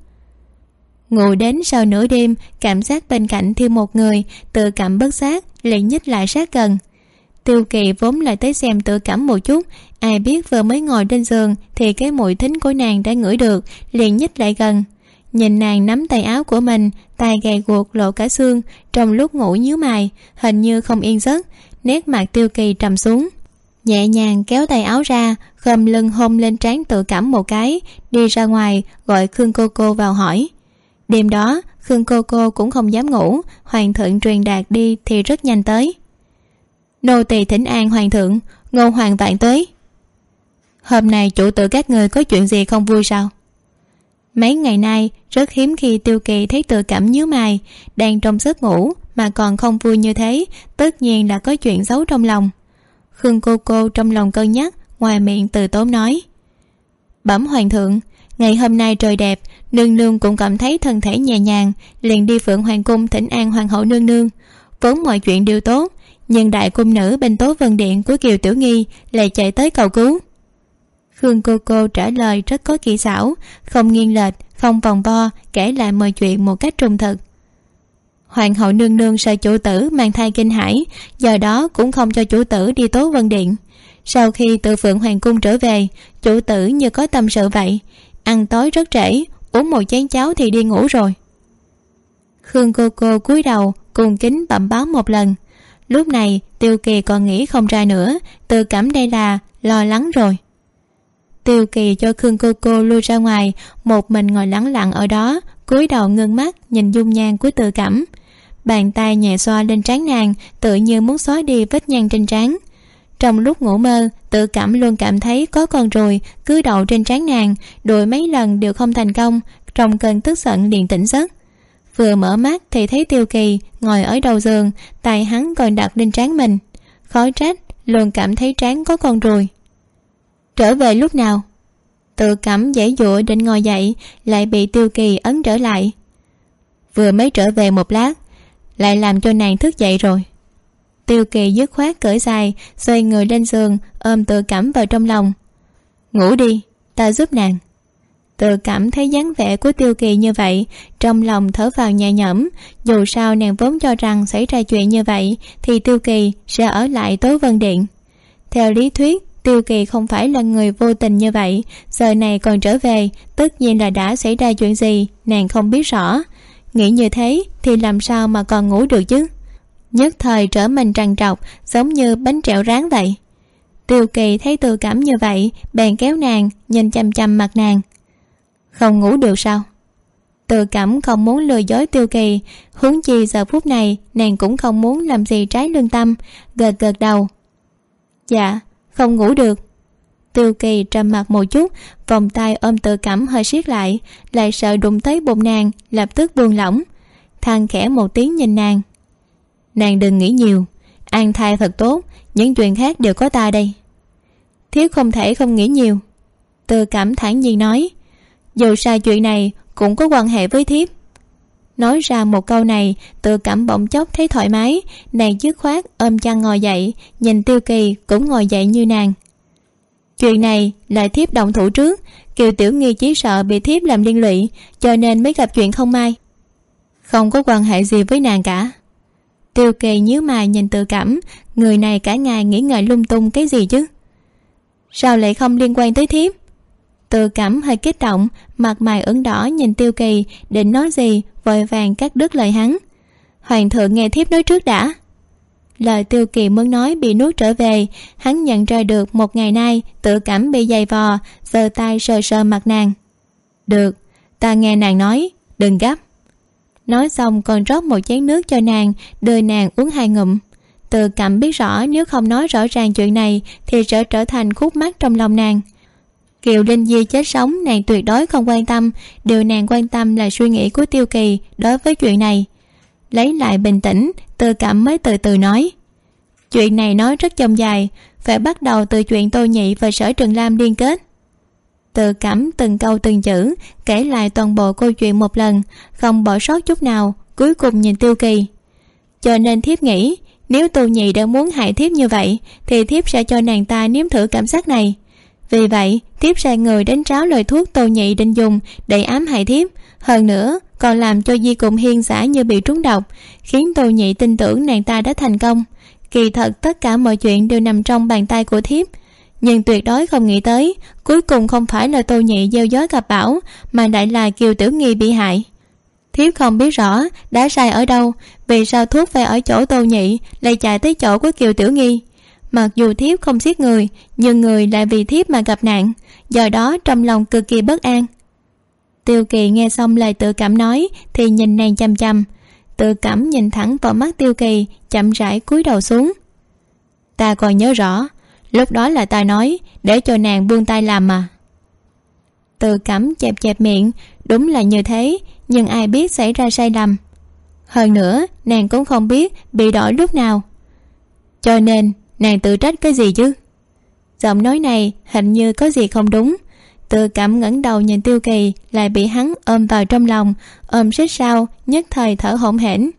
[SPEAKER 2] ngủ đến sau nửa đêm, cảm giác bên cạnh thêm một người, tự cảm bất giác liền nhích lại sát gần. Tiêu kỳ vốn lại tới xem tự cảm một chút, ai biết vừa mới ngồi trên giường thì cái mùi thính của nàng đã ngửi được, liền nhích lại gần. Nhìn nàng nắm tay áo của mình tay gầy guộc lộ cả xương, trong lúc ngủ nhíu mày, hình như không yên giấc, nét mặt tiêu kỳ trầm xuống. Nhẹ nhàng kéo tay áo ra, khom lưng hôn lên trán tự cảm một cái, đi ra ngoài, gọi khương cô cô vào hỏi đêm đó, khương cô cô cũng không dám ngủ, hoàng thượng truyền đạt đi thì rất nhanh tới. Nô tỳ thỉnh an, hoàng thượng, ngô hoàng vạn tới. Hôm nay chủ tử các người có chuyện gì không vui sao? Mấy ngày nay, rất hiếm khi tiêu kỳ thấy tự cảm nhíu mày, đang trong giấc ngủ mà còn không vui như thế, tất nhiên là có chuyện xấu trong lòng. Khương cô cô trong lòng cân nhắc, ngoài miệng từ tốn nói, bẩm hoàng thượng ngày hôm nay trời đẹp, nương nương cũng cảm thấy thân thể nhẹ nhàng, liền đi phượng hoàng cung thỉnh an hoàng hậu nương nương. Vốn mọi chuyện đều tốt, nhưng đại cung nữ bên tố vân điện của kiều tiểu nghi lại chạy tới cầu cứu. Khương cô cô trả lời rất có kỹ xảo, không nghiêng lệch, không vòng vo, kể lại mọi chuyện một cách trung thực. Hoàng hậu nương nương sợ chủ tử mang thai kinh hãi, do đó cũng không cho chủ tử đi tố vân điện. Sau khi từ phượng hoàng cung trở về, chủ tử như có tâm sự vậy ăn tối rất trễ, uống một chén cháo thì đi ngủ rồi. Khương cô cô cúi đầu cùng kính bẩm báo một lần. Lúc này, tiêu kỳ còn nghĩ không ra nữa tự cảm đây là lo lắng rồi. Tiêu kỳ cho khương cô cô lui ra ngoài, một mình ngồi lắng lặng ở đó, cúi đầu ngưng mắt nhìn dung nhan của tự cảm. Bàn tay nhẹ xoa lên trán nàng, tự như muốn xóa đi vết nhăn trên trán trong lúc ngủ mơ, tự cảm luôn cảm thấy có con ruồi cứ đậu trên trán nàng đuổi mấy lần đều không thành công, trong cơn tức giận liền tỉnh giấc. Vừa mở mắt thì thấy tiêu kỳ ngồi ở đầu giường, tay hắn còn đặt lên trán mình. Khó trách, luôn cảm thấy trán có con ruồi trở về lúc nào? Tự cảm dễ dụa định ngồi dậy, lại bị tiêu kỳ ấn trở lại. Vừa mới trở về một lát, lại làm cho nàng thức dậy rồi tiêu kỳ dứt khoát cởi dài, xoay người lên giường, ôm tự cảm vào trong lòng. Ngủ đi, ta giúp nàng. Tự cảm thấy dáng vẻ của tiêu kỳ như vậy, trong lòng thở vào nhẹ nhõm. Dù sao nàng vốn cho rằng xảy ra chuyện như vậy, thì tiêu kỳ sẽ ở lại tố vân điện. Theo lý thuyết, tiêu kỳ không phải là người vô tình như vậy. Giờ này còn trở về, tất nhiên là đã xảy ra chuyện gì, nàng không biết rõ. Nghĩ như thế thì làm sao mà còn ngủ được chứ? Nhất thời trở mình trằn trọc, giống như bánh trẹo rán vậy. Tiêu kỳ thấy tự cảm như vậy, bèn kéo nàng, nhìn chăm chăm mặt nàng. Không ngủ được sao? Tự cảm không muốn lừa dối tiêu kỳ, huống chi giờ phút này nàng cũng không muốn làm gì trái lương tâm, gật gật đầu. Dạ không ngủ được. Tiêu kỳ trầm mặt một chút, vòng tay ôm tự cảm hơi siết lại lại sợ đụng tới bụng nàng, lập tức buông lỏng. Thằng khẽ một tiếng nhìn nàng nàng đừng nghĩ nhiều. An thai thật tốt, những chuyện khác đều có ta đây. Thiếu không thể không nghĩ nhiều. Tự cảm thản nhiên nói, dù sao chuyện này cũng có quan hệ với thiếp. Nói ra một câu này tự cảm bỗng chốc thấy thoải mái, nàng dứt khoát ôm chăn ngồi dậy, nhìn tiêu kỳ cũng ngồi dậy như nàng. Chuyện này lại thiếp động thủ trước, kiều tiểu nghi chỉ sợ bị thiếp làm liên lụy, cho nên mới gặp chuyện không may. Không có quan hệ gì với nàng cả tiêu kỳ nhíu mày nhìn tự cảm người này cả ngày nghĩ ngợi lung tung cái gì chứ? Sao lại không liên quan tới thiếp? Tự cảm hơi kích động, mặt mày ửng đỏ nhìn tiêu kỳ, định nói gì, vội vàng cắt đứt lời hắn. Hoàng thượng nghe thiếp nói trước đã. Lời tiêu kỳ muốn nói bị nuốt trở về, hắn nhận ra được một ngày nay tự cảm bị dày vò, giơ tay sờ sờ mặt nàng. Được, ta nghe nàng nói, đừng gấp nói xong còn rót một chén nước cho nàng, đưa nàng uống hai ngụm. Tự cảm biết rõ nếu không nói rõ ràng chuyện này thì sẽ trở thành khúc mắc trong lòng nàng. Kiều linh di chết sống, nàng tuyệt đối không quan tâm. Điều nàng quan tâm là suy nghĩ của tiêu kỳ đối với chuyện này. Lấy lại bình tĩnh tự cảm mới từ từ nói. Chuyện này nói rất chông dài, phải bắt đầu từ chuyện tô nhị và sở trường lam liên kết tự cảm từng câu từng chữ, kể lại toàn bộ câu chuyện một lần, không bỏ sót chút nào, cuối cùng nhìn tiêu kỳ. Cho nên thiếp nghĩ, nếu tô nhị đã muốn hại thiếp như vậy, thì thiếp sẽ cho nàng ta nếm thử cảm giác này. Vì vậy, thiếp sai người đến tráo lời thuốc tô nhị định dùng để ám hại thiếp, hơn nữa còn làm cho di cùng hiên giả như bị trúng độc, khiến tô nhị tin tưởng nàng ta đã thành công. Kỳ thật tất cả mọi chuyện đều nằm trong bàn tay của thiếp nhưng tuyệt đối không nghĩ tới, cuối cùng không phải là tô nhị gieo gió gặp bão, mà lại là kiều tiểu nghi bị hại. Thiếp không biết rõ đã sai ở đâu, vì sao thuốc phải ở chỗ tô nhị, lại chạy tới chỗ của kiều tiểu nghi? Mặc dù thiếp không giết người, nhưng người lại vì thiếp mà gặp nạn, do đó trong lòng cực kỳ bất an. Tiêu kỳ nghe xong lời tự cảm nói, thì nhìn nàng chằm chằm. Tự cảm nhìn thẳng vào mắt tiêu kỳ, chậm rãi cúi đầu xuống. Ta còn nhớ rõ lúc đó là ta nói, để cho nàng buông tay làm mà. Tự cẩm chẹp chẹp miệng, đúng là như thế, nhưng ai biết xảy ra sai lầm. Hơn nữa, nàng cũng không biết bị đổi lúc nào. Cho nên, nàng tự trách cái gì chứ? Giọng nói này hình như có gì không đúng. Tự cảm ngẩng đầu nhìn tiêu kỳ, lại bị hắn ôm vào trong lòng, ôm xích sao, nhất thời thở hổn hển.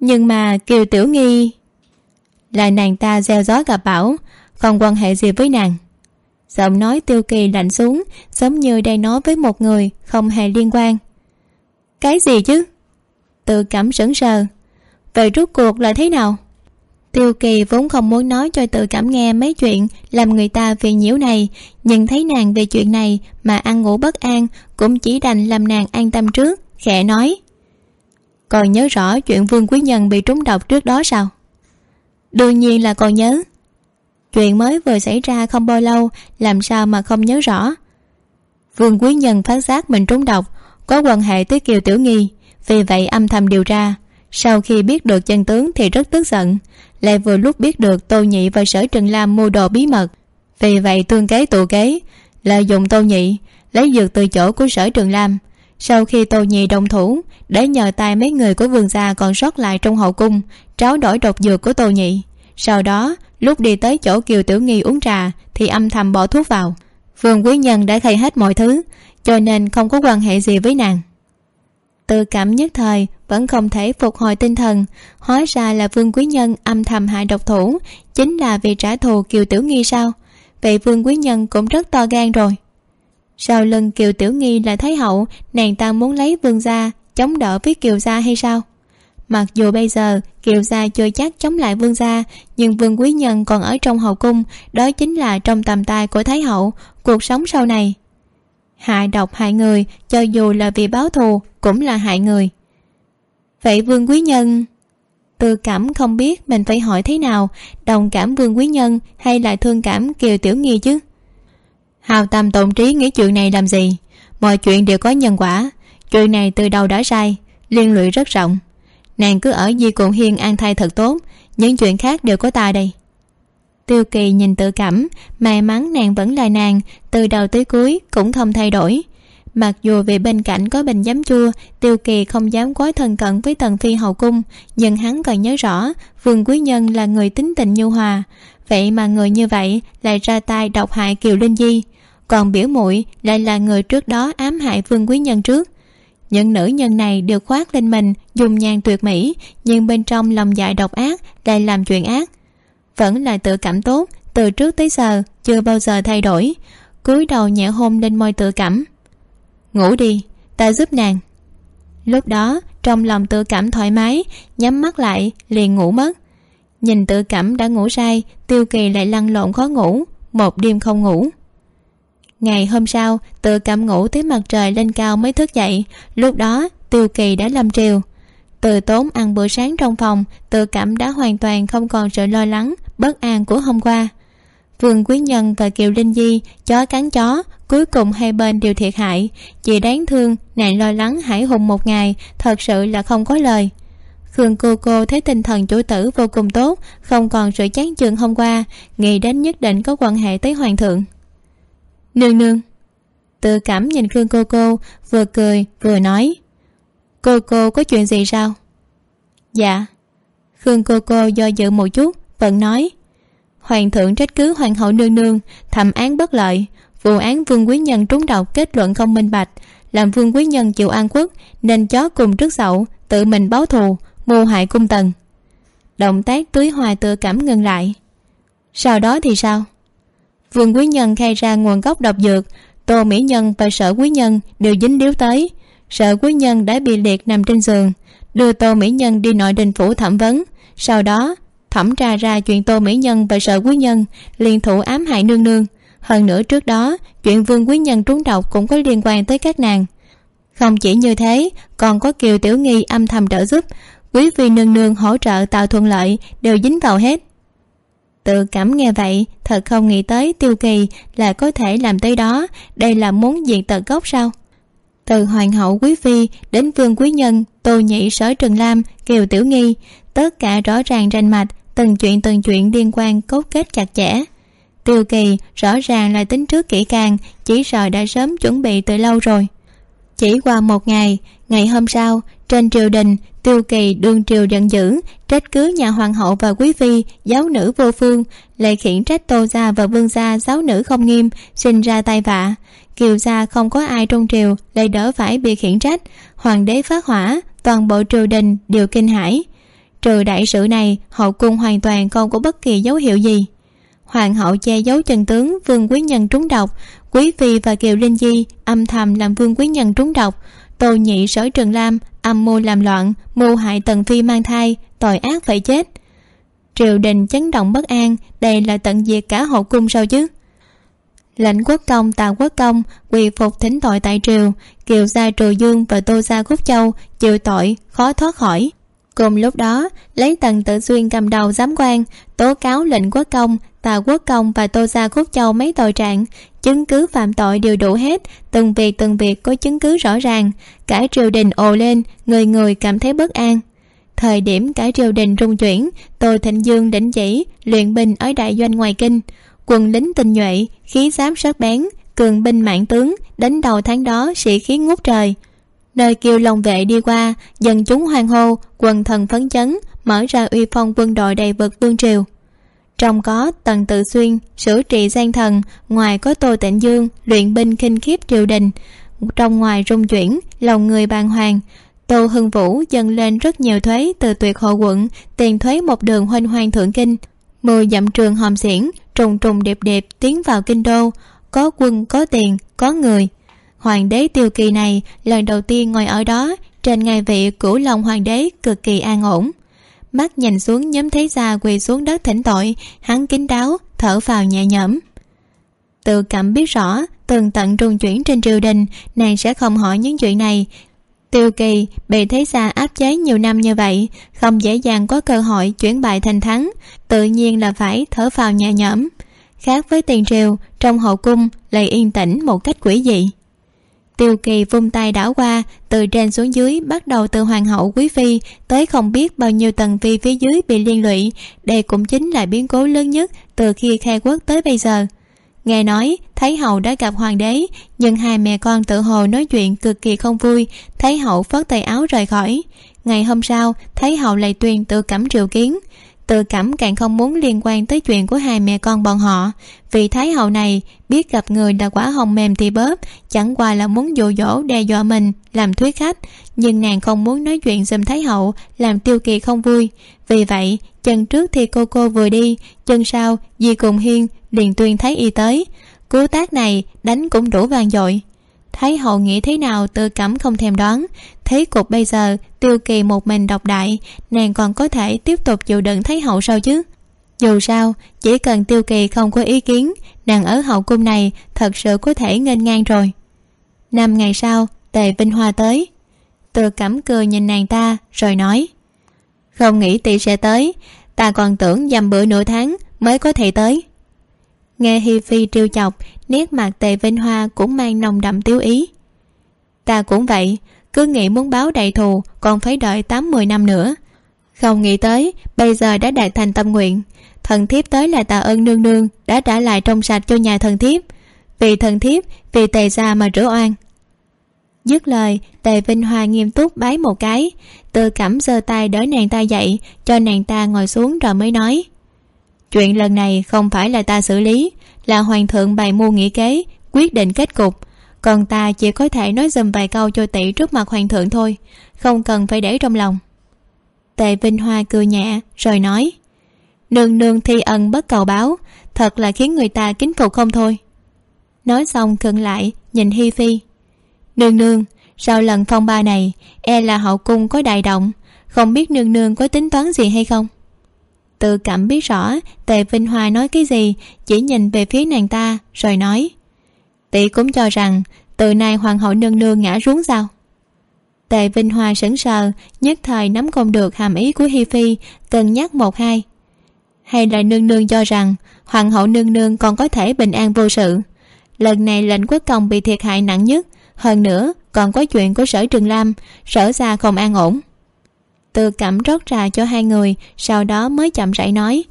[SPEAKER 2] Nhưng mà, kiều tiểu nghi là nàng ta gieo gió gặp bão không quan hệ gì với nàng? Giọng nói tiêu kỳ lạnh xuống, giống như đang nói với một người không hề liên quan. Cái gì chứ? Tự cảm sững sờ. Vậy rút cuộc là thế nào? Tiêu kỳ vốn không muốn nói cho tự cảm nghe mấy chuyện làm người ta phiền nhiễu này, nhưng thấy nàng về chuyện này mà ăn ngủ bất an, cũng chỉ đành làm nàng an tâm trước, khẽ nói. Còn nhớ rõ chuyện vương quý nhân bị trúng độc trước đó sao? Đương nhiên là còn nhớ chuyện mới vừa xảy ra không bao lâu, làm sao mà không nhớ rõ? Vương quý nhân phát giác mình trúng độc, có quan hệ tới kiều tiểu nghi, vì vậy âm thầm điều tra. Sau khi biết được chân tướng thì rất tức giận, lại vừa lúc biết được tô nhị và sở trần lam mua đồ bí mật. Vì vậy tương kế tụ kế, lợi dụng tô nhị, lấy dược từ chỗ của sở trường lam. Sau khi tô nhị đồng thủ, để nhờ tay mấy người của vườn gia còn sót lại trong hậu cung, tráo đổi độc dược của tô nhị. Sau đó lúc đi tới chỗ kiều tiểu nghi uống trà, thì âm thầm bỏ thuốc vào. Vương quý nhân đã thay hết mọi thứ, cho nên không có quan hệ gì với nàng. Tự cảm nhất thời, vẫn không thể phục hồi tinh thần. Hóa ra là vương quý nhân âm thầm hại độc thủ, chính là vì trả thù kiều tiểu nghi sao? Vậy vương quý nhân cũng rất to gan rồi. Sau lưng kiều tiểu nghi là thái hậu, nàng ta muốn lấy vương gia, chống đỡ với kiều gia hay sao? Mặc dù bây giờ, kiều gia chưa chắc chống lại vương gia, nhưng vương quý nhân còn ở trong hậu cung, đó chính là trong tầm tay của thái hậu. Cuộc sống sau này. Hại độc hại người, cho dù là vì báo thù, cũng là hại người. Vậy vương quý nhân? Tư cảm không biết mình phải hỏi thế nào, đồng cảm vương quý nhân hay là thương cảm kiều tiểu nghi chứ? Hào tâm tổn trí nghĩ chuyện này làm gì? Mọi chuyện đều có nhân quả. Chuyện này từ đầu đã sai, liên lụy rất rộng nàng cứ ở di cồn hiên an thai thật tốt, những chuyện khác đều có ta đây. Tiêu kỳ nhìn tự cảm, may mắn nàng vẫn là nàng, từ đầu tới cuối cũng không thay đổi. Mặc dù vì bên cạnh có bình giấm chua, tiêu kỳ không dám quá thân cận với tần phi hậu cung, nhưng hắn còn nhớ rõ, vương quý nhân là người tính tình nhu hòa. Vậy mà người như vậy lại ra tay độc hại kiều linh di. Còn biểu muội lại là người trước đó ám hại vương quý nhân trước những nữ nhân này đều khoác lên mình dùng nhàn tuyệt mỹ, nhưng bên trong lòng dại độc ác, lại làm chuyện ác. Vẫn là tự cảm tốt, từ trước tới giờ chưa bao giờ thay đổi. Cúi đầu nhẹ hôn lên môi tự cảm. Ngủ đi, ta giúp nàng. Lúc đó, trong lòng tự cảm thoải mái, nhắm mắt lại, liền ngủ mất. Nhìn tự cảm đã ngủ say, tiêu kỳ lại lăn lộn khó ngủ, một đêm không ngủ ngày hôm sau, từ cảm ngủ tới mặt trời lên cao mới thức dậy. Lúc đó, tiêu kỳ đã lâm triều. Từ tốn ăn bữa sáng trong phòng tự cảm đã hoàn toàn không còn sự lo lắng, bất an của hôm qua. Vương quý nhân và kiều linh di, chó cắn chó, cuối cùng hai bên đều thiệt hại. Chỉ đáng thương, nàng lo lắng hải hùng một ngày, thật sự là không có lời. Khương cô cô thấy tinh thần chủ tử vô cùng tốt, không còn sự chán chường hôm qua, nghĩ đến nhất định có quan hệ tới hoàng thượng nương nương. Tự cảm nhìn khương cô cô, vừa cười, vừa nói. Cô cô có chuyện gì sao? Dạ. Khương cô cô do dự một chút, vẫn nói. Hoàng thượng trách cứ hoàng hậu nương nương thẩm án bất lợi. Vụ án vương quý nhân trúng độc kết luận không minh bạch. Làm vương quý nhân chịu an quốc, nên chó cùng trước dậu, tự mình báo thù, mưu hại cung tần. Động tác tưới hoa tự cảm ngừng lại. Sau đó thì sao? Vương quý nhân khai ra nguồn gốc độc dược. Tô mỹ nhân và sở quý nhân đều dính điếu tới. Sở quý nhân đã bị liệt nằm trên giường, đưa tô mỹ nhân đi nội đình phủ thẩm vấn. Sau đó, thẩm tra ra chuyện tô mỹ nhân và sở quý nhân liên thủ ám hại nương nương. Hơn nữa trước đó, chuyện vương quý nhân trúng độc cũng có liên quan tới các nàng. Không chỉ như thế, còn có kiều tiểu nghi âm thầm trợ giúp. Quý phi nương nương hỗ trợ tạo thuận lợi đều dính vào hết tự cảm nghe vậy, thật không nghĩ tới tiêu kỳ là có thể làm tới đó. Đây là muốn diện tật gốc sao? Từ hoàng hậu quý phi đến vương quý nhân, tô nhị sở trần lam, kiều tiểu nghi, tất cả rõ ràng rành mạch, từng chuyện từng chuyện liên quan cốt kết chặt chẽ. Tiêu kỳ rõ ràng là tính trước kỹ càng, chỉ sợ đã sớm chuẩn bị từ lâu rồi. Chỉ qua một ngày ngày hôm sau, trên triều đình tiêu kỳ đương triều giận dữ, trách cứ nhà hoàng hậu và quý phi, giáo nữ vô phương, lại khiển trách tô gia và vương gia, giáo nữ không nghiêm, sinh ra tai vạ. Kiều gia không có ai trong triều, lại đỡ phải bị khiển trách. Hoàng đế phát hỏa, toàn bộ triều đình đều kinh hãi. Trừ đại sự này, hậu cung hoàn toàn không có bất kỳ dấu hiệu gì. Hoàng hậu che giấu chân tướng, vương quý nhân trúng độc. Quý phi và kiều linh di âm thầm làm vương quý nhân trúng độc. Tô nhị sở trường lam âm mưu làm loạn, mưu hại tần phi mang thai, tội ác phải chết. Triều đình chấn động bất an, đây là tận diệt cả hậu cung sao chứ? Lãnh quốc công, tào quốc công, quỳ phục thỉnh tội tại triều, kiều gia trù dương và tô gia khúc châu chịu tội, khó thoát khỏi cùng lúc đó, lấy tần tự xuyên cầm đầu giám quan, tố cáo lệnh quốc công, tà quốc công và tô gia khúc châu mấy tội trạng, chứng cứ phạm tội đều đủ hết, từng việc từng việc có chứng cứ rõ ràng. Cả triều đình ồ lên, người người cảm thấy bất an. Thời điểm cả triều đình rung chuyển, tô thịnh dương đỉnh chỉ, luyện binh ở đại doanh ngoài kinh. Quân lính tinh nhuệ, khí giám sắc bén, cường binh mạng tướng đánh đầu tháng đó sĩ khí ngút trời nơi kiều long vệ đi qua, dân chúng hoan hô, quần thần phấn chấn, mở ra uy phong quân đội đầy vực vương triều. Trong có tần tự xuyên sửa trị gian thần, ngoài có tô tịnh dương, luyện binh khinh khiếp triều đình. Trong ngoài rung chuyển, lòng người bàng hoàng, tô hưng vũ dâng lên rất nhiều thuế từ tuyệt hộ quận, tiền thuế một đường huênh hoang thượng kinh. Mười dặm trường hòm xiển, trùng trùng đẹp đẹp tiến vào kinh đô, có quân, có tiền, có người hoàng đế tiêu kỳ này lần đầu tiên ngồi ở đó, trên ngai vị cửu long hoàng đế cực kỳ an ổn. Mắt nhìn xuống nhóm thấy già quỳ xuống đất thỉnh tội, hắn kín đáo, thở vào nhẹ nhõm. Tự cảm biết rõ, tường tận trung chuyển trên triều đình, nàng sẽ không hỏi những chuyện này. Tiêu kỳ bị thấy gia áp chế nhiều năm như vậy, không dễ dàng có cơ hội chuyển bại thành thắng, tự nhiên là phải thở vào nhẹ nhõm. Khác với tiền triều, trong hậu cung lại yên tĩnh một cách quỷ dị tiêu kỳ vung tay đảo qua, từ trên xuống dưới bắt đầu từ hoàng hậu quý phi tới không biết bao nhiêu tầng phi phía dưới bị liên lụy. Đây cũng chính là biến cố lớn nhất từ khi khai quốc tới bây giờ. Nghe nói thấy hậu đã gặp hoàng đế, nhưng hai mẹ con tự hồ nói chuyện cực kỳ không vui. Thấy hậu phớt tay áo rời khỏi. Ngày hôm sau thấy hậu lại tuyên tự cẩm triệu kiến tự cảm càng không muốn liên quan tới chuyện của hai mẹ con bọn họ. Vì thái hậu này biết gặp người đã quả hồng mềm thì bóp chẳng qua là muốn dụ dỗ, đe dọa mình, làm thuyết khách. Nhưng nàng không muốn nói chuyện giùm thái hậu, làm tiêu kỳ không vui. Vì vậy, chân trước thì cô cô vừa đi, chân sau di cùng hiên liền tuyên thấy y tới. Cú tác này đánh cũng đủ vang dội thấy hậu nghĩ thế nào, tư cẩm không thèm đoán. Thấy cục bây giờ, tiêu kỳ một mình độc đại, nàng còn có thể tiếp tục chịu đựng thấy hậu sao chứ? Dù sao, chỉ cần tiêu kỳ không có ý kiến, nàng ở hậu cung này thật sự có thể nghênh ngang rồi. Năm ngày sau, tề vinh hoa tới. Tự cẩm cười nhìn nàng ta, rồi nói, không nghĩ tỷ sẽ tới, ta còn tưởng dằm bữa nửa tháng mới có thể tới. Nghe hi phi trêu chọc nét mặt tề vinh hoa cũng mang nồng đậm tiêu ý. Ta cũng vậy, cứ nghĩ muốn báo đại thù, còn phải đợi tám mười năm nữa. Không nghĩ tới, bây giờ đã đạt thành tâm nguyện. Thần thiếp tới là tạ ơn nương nương, đã trả lại trong sạch cho nhà thần thiếp. Vì thần thiếp, vì tề gia mà rửa oan. Dứt lời, tề vinh hoa nghiêm túc bái một cái. Tự cảm giơ tay đỡ nàng ta dậy, cho nàng ta ngồi xuống rồi mới nói. Chuyện lần này không phải là ta xử lý là hoàng thượng bày mưu nghĩ kế, quyết định kết cục. Còn ta chỉ có thể nói dùm vài câu cho tỷ trước mặt hoàng thượng thôi, không cần phải để trong lòng. Tề vinh hoa cười nhẹ, rồi nói, nương nương thi ân bất cầu báo, thật là khiến người ta kính phục không thôi. Nói xong khựng lại, nhìn hi phi, nương nương, sau lần phong ba này e là hậu cung có đại động, không biết nương nương có tính toán gì hay không? Tự cảm biết rõ tề vinh hoa nói cái gì, chỉ nhìn về phía nàng ta, rồi nói. Tỷ cũng cho rằng, từ nay hoàng hậu nương nương ngã xuống sao? Tề vinh hoa sững sờ, nhất thời nắm không được hàm ý của hi phi cân nhắc một hai. Hay là nương nương cho rằng, hoàng hậu nương nương còn có thể bình an vô sự? Lần này lệnh quốc công bị thiệt hại nặng nhất, hơn nữa còn có chuyện của sở trường lam, sở xa không an ổn từ cảm rót trà cho hai người, sau đó mới chậm rãi nói.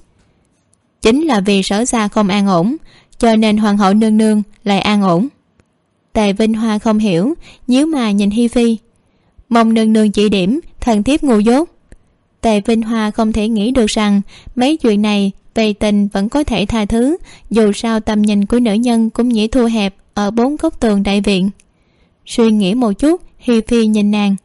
[SPEAKER 2] Chính là vì sở xa không an ổn, cho nên hoàng hậu nương nương lại an ổn. Tề vinh hoa không hiểu, nhíu mà nhìn hi phi. Mong nương nương chỉ điểm, thần thiếp ngu dốt. Tề vinh hoa không thể nghĩ được rằng mấy chuyện này về tình vẫn có thể tha thứ, dù sao tầm nhìn của nữ nhân cũng nhĩ thu hẹp ở bốn góc tường đại viện. Suy nghĩ một chút, hi phi nhìn nàng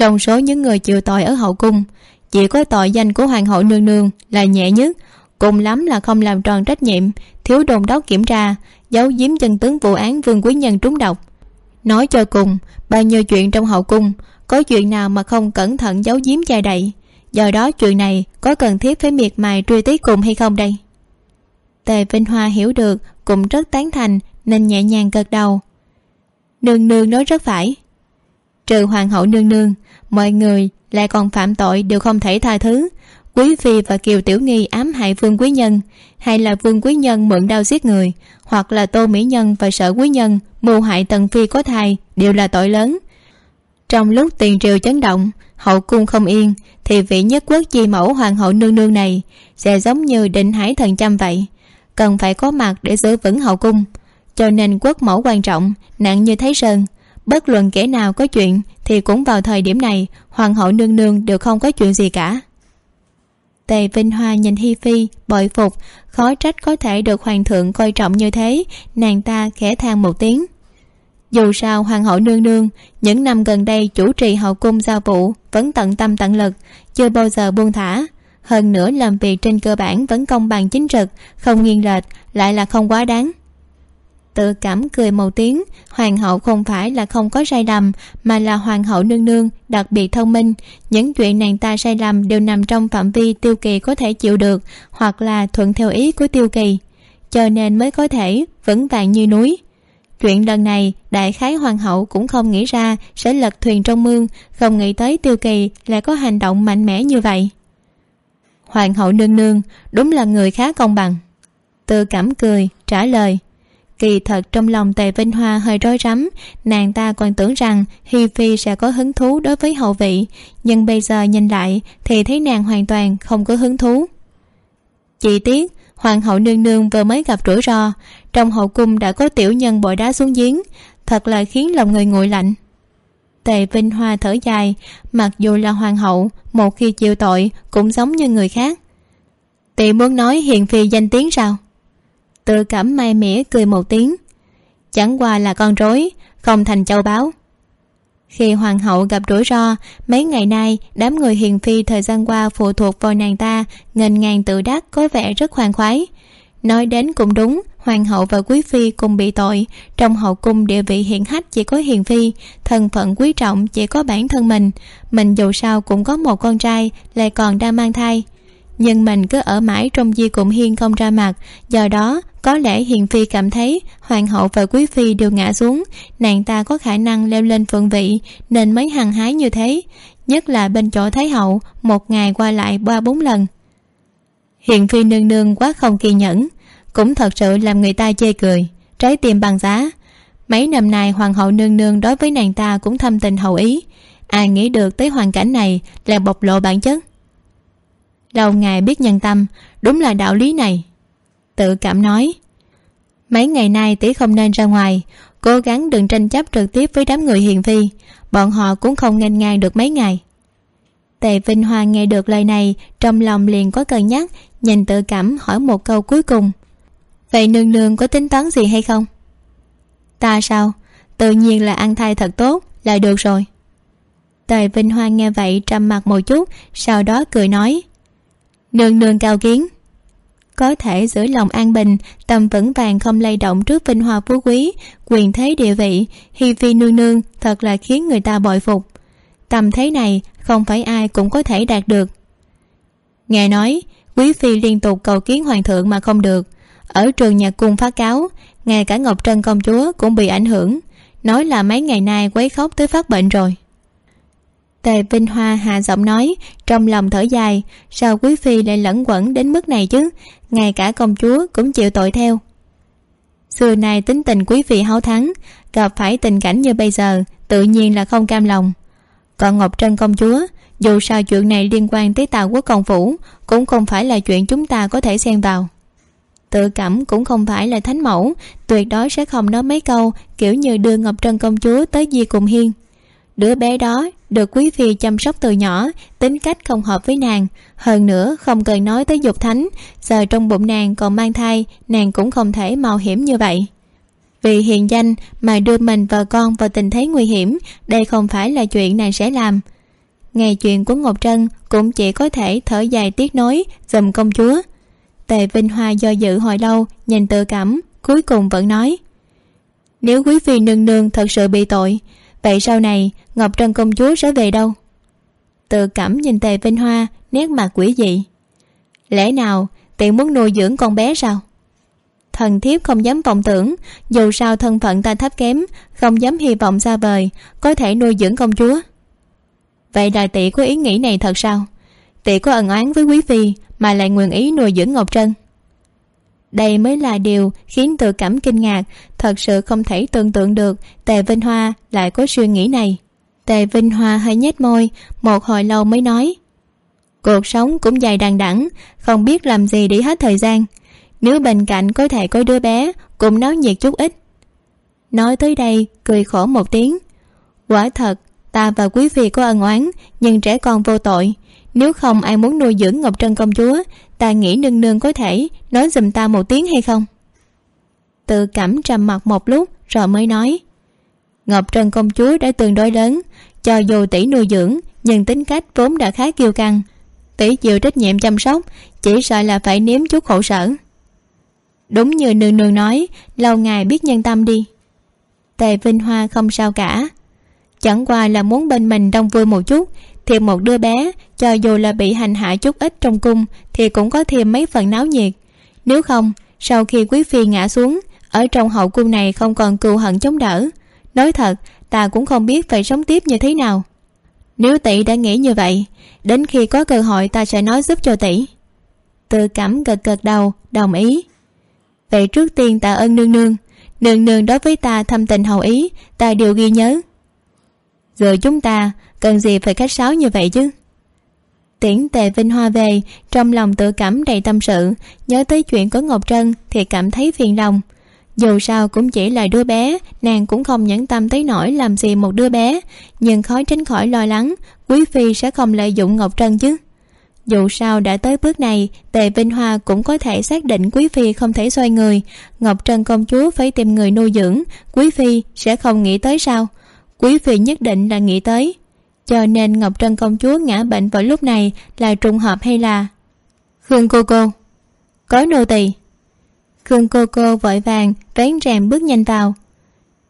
[SPEAKER 2] trong số những người chịu tội ở hậu cung, chỉ có tội danh của hoàng hậu nương nương là nhẹ nhất. Cùng lắm là không làm tròn trách nhiệm, thiếu đồn đốc kiểm tra, giấu giếm chân tướng vụ án vương quý nhân trúng độc. Nói cho cùng, bao nhiêu chuyện trong hậu cung, có chuyện nào mà không cẩn thận giấu giếm che đậy do đó chuyện này có cần thiết phải miệt mài truy tí cùng hay không đây? Tề vinh hoa hiểu được, cũng rất tán thành, nên nhẹ nhàng gật đầu. Nương nương nói rất phải trừ hoàng hậu nương nương, mọi người lại còn phạm tội đều không thể tha thứ. Quý phi và kiều tiểu nghi ám hại vương quý nhân, hay là vương quý nhân mượn đao giết người, hoặc là tô mỹ nhân và sở quý nhân mưu hại tần phi có thai đều là tội lớn. Trong lúc tiền triều chấn động, hậu cung không yên, thì vị nhất quốc chi mẫu hoàng hậu nương nương này sẽ giống như định hải thần chăm vậy, cần phải có mặt để giữ vững hậu cung. Cho nên quốc mẫu quan trọng, nặng như thái sơn bất luận kẻ nào có chuyện thì cũng vào thời điểm này, hoàng hậu nương nương đều không có chuyện gì cả. Tề vinh hoa nhìn hi phi, bội phục, khó trách có thể được hoàng thượng coi trọng như thế, nàng ta khẽ than một tiếng. Dù sao hoàng hậu nương nương, những năm gần đây chủ trì hậu cung giao vụ vẫn tận tâm tận lực, chưa bao giờ buông thả. Hơn nữa làm việc trên cơ bản vẫn công bằng chính trực, không nghiêng lệch, lại là không quá đáng tự cảm cười một tiếng. Hoàng hậu không phải là không có sai lầm, mà là hoàng hậu nương nương, đặc biệt thông minh. Những chuyện nàng ta sai lầm đều nằm trong phạm vi tiêu kỳ có thể chịu được, hoặc là thuận theo ý của tiêu kỳ. Cho nên mới có thể vững vàng như núi. Chuyện lần này, đại khái hoàng hậu cũng không nghĩ ra sẽ lật thuyền trong mương, không nghĩ tới tiêu kỳ lại có hành động mạnh mẽ như vậy. Hoàng hậu nương nương, đúng là người khá công bằng. Tự cảm cười, trả lời kỳ thật trong lòng tề vinh hoa hơi rối rắm, nàng ta còn tưởng rằng hi phi sẽ có hứng thú đối với hậu vị. Nhưng bây giờ nhìn lại thì thấy nàng hoàn toàn không có hứng thú. Chỉ tiếc, hoàng hậu nương nương vừa mới gặp rủi ro, trong hậu cung đã có tiểu nhân bội đá xuống giếng, thật là khiến lòng người nguội lạnh. Tề vinh hoa thở dài, mặc dù là hoàng hậu, một khi chịu tội cũng giống như người khác. Tỷ muốn nói hiền phi danh tiếng sao? Tự cảm may mỉa cười một tiếng. Chẳng qua là con rối, không thành châu báu. Khi hoàng hậu gặp rủi ro, mấy ngày nay, đám người hiền phi thời gian qua phụ thuộc vào nàng ta, nghênh ngang tự đắc, có vẻ rất khoan khoái. Nói đến cũng đúng, hoàng hậu và quý phi cùng bị tội. Trong hậu cung địa vị hiện hách chỉ có hiền phi, thân phận quý trọng chỉ có bản thân mình. Mình dù sao cũng có một con trai, lại còn đang mang thai. Nhưng mình cứ ở mãi trong di cụm hiên không ra mặt, do đó có lẽ hiền phi cảm thấy hoàng hậu và quý phi đều ngã xuống. Nàng ta có khả năng leo lên phượng vị, nên mới hăng hái như thế. Nhất là bên chỗ thái hậu, một ngày qua lại ba bốn lần. Hiền phi nương nương quá không kiên nhẫn. Cũng thật sự làm người ta chê cười, trái tim bằng giá. Mấy năm nay hoàng hậu nương nương đối với nàng ta cũng thâm tình hậu ý. Ai nghĩ được tới hoàn cảnh này là bộc lộ bản chất. Lâu ngày biết nhân tâm, đúng là đạo lý này tự cảm nói. Mấy ngày nay tỷ không nên ra ngoài, cố gắng đừng tranh chấp trực tiếp với đám người hiền phi bọn họ cũng không nghênh ngang được mấy ngày. Tề vinh hoa nghe được lời này, trong lòng liền có cân nhắc, nhìn tự cảm hỏi một câu cuối cùng. Vậy nương nương có tính toán gì hay không? Ta sao? Tự nhiên là ăn thai thật tốt, là được rồi. Tề vinh hoa nghe vậy trầm mặt một chút, sau đó cười nói. Nương nương cao kiến có thể giữ lòng an bình, tâm vững vàng không lay động trước vinh hoa phú quý, quyền thế địa vị hi phi nương nương, thật là khiến người ta bội phục. Tầm thế này không phải ai cũng có thể đạt được. Nghe nói, quý phi liên tục cầu kiến hoàng thượng mà không được. Ở trường nhạc cung phát cáo, ngay cả ngọc trân công chúa cũng bị ảnh hưởng. Nói là mấy ngày nay quấy khóc tới phát bệnh rồi tề vinh hoa hạ giọng nói, trong lòng thở dài, sao quý phi lại lẫn quẩn đến mức này chứ? Ngay cả công chúa cũng chịu tội theo. Xưa nay tính tình quý phi háo thắng, gặp phải tình cảnh như bây giờ, tự nhiên là không cam lòng. Còn ngọc trân công chúa, dù sao chuyện này liên quan tới tàu quốc công phủ, cũng không phải là chuyện chúng ta có thể xen vào. Tự cảm cũng không phải là thánh mẫu, tuyệt đối sẽ không nói mấy câu, kiểu như đưa ngọc trân công chúa tới di cùng hiên đứa bé đó được quý phi chăm sóc từ nhỏ, tính cách không hợp với nàng. Hơn nữa, không cần nói tới dục thánh, giờ trong bụng nàng còn mang thai, nàng cũng không thể mạo hiểm như vậy. Vì hiền danh mà đưa mình và con vào tình thế nguy hiểm, đây không phải là chuyện nàng sẽ làm. Ngày chuyện của ngọc trân cũng chỉ có thể thở dài tiếc nối dùm công chúa. Tề vinh hoa do dự hồi lâu, nhìn tự cảm, cuối cùng vẫn nói, nếu quý phi nương nương thật sự bị tội vậy sau này, ngọc trân công chúa sẽ về đâu? Tự cảm nhìn tề vinh hoa, nét mặt quỷ dị. Lẽ nào, tiện muốn nuôi dưỡng con bé sao? Thần thiếp không dám vọng tưởng, dù sao thân phận ta thấp kém, không dám hy vọng xa vời, có thể nuôi dưỡng công chúa. Vậy là tỷ có ý nghĩ này thật sao? Tỷ có ân oán với quý phi, mà lại nguyện ý nuôi dưỡng ngọc trân đây mới là điều khiến tự cảm kinh ngạc. Thật sự không thể tưởng tượng được, tề vinh hoa lại có suy nghĩ này. Tề vinh hoa hơi nhếch môi, một hồi lâu mới nói, cuộc sống cũng dài đằng đẵng, không biết làm gì để hết thời gian. Nếu bên cạnh có thể có đứa bé, cũng náo nhiệt chút ít. Nói tới đây, cười khổ một tiếng, quả thật, ta và quý phi có ân oán, nhưng trẻ con vô tội. Nếu không ai muốn nuôi dưỡng ngọc trân công chúa ta nghĩ nương nương có thể nói giùm ta một tiếng hay không? Tự cảm trầm mặt một lúc rồi mới nói, ngọc trân công chúa đã tương đối lớn, cho dù tỷ nuôi dưỡng, nhưng tính cách vốn đã khá kiêu căng. Tỷ chịu trách nhiệm chăm sóc, chỉ sợ là phải nếm chút khổ sở. Đúng như nương nương nói, lâu ngày biết nhân tâm đi. Tề vinh hoa không sao cả. Chẳng qua là muốn bên mình đông vui một chút thì một đứa bé, cho dù là bị hành hạ chút ít trong cung, thì cũng có thêm mấy phần náo nhiệt. Nếu không, sau khi quý phi ngã xuống, ở trong hậu cung này không còn cừu hận chống đỡ. Nói thật, ta cũng không biết phải sống tiếp như thế nào. Nếu tỷ đã nghĩ như vậy, đến khi có cơ hội ta sẽ nói giúp cho tỷ. Tự cảm gật gật đầu, đồng ý. Vậy trước tiên tạ ơn nương nương. Nương nương đối với ta thâm tình hậu ý, ta đều ghi nhớ. Giờ chúng ta cần gì phải khách sáo như vậy chứ? Tiễn tề vinh hoa về, trong lòng tự cảm đầy tâm sự. Nhớ tới chuyện của ngọc trân thì cảm thấy phiền lòng. Dù sao cũng chỉ là đứa bé, nàng cũng không nhẫn tâm tới nỗi làm gì một đứa bé. Nhưng khó tránh khỏi lo lắng, quý phi sẽ không lợi dụng ngọc trân chứ. Dù sao đã tới bước này, tề vinh hoa cũng có thể xác định quý phi không thể xoay người. Ngọc trân công chúa phải tìm người nuôi dưỡng, quý phi sẽ không nghĩ tới sao? Quý phi nhất định là nghĩ tới cho nên ngọc trân công chúa ngã bệnh vào lúc này là trùng hợp hay là? Khương cô cô. Có nô tỳ. Khương cô cô vội vàng vén rèm bước nhanh vào.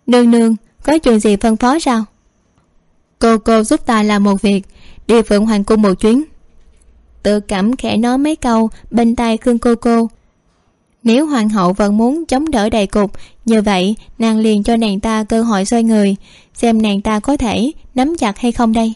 [SPEAKER 2] Nương nương, có chuyện gì phân phó sao? Cô cô giúp ta làm một việc, đi phượng hoàng cung một chuyến. Tự cảm khẽ nói mấy câu, bên tai khương cô cô nếu hoàng hậu vẫn muốn chống đỡ đại cục, như vậy nàng liền cho nàng ta cơ hội xoay người, xem nàng ta có thể nắm chặt hay không đây.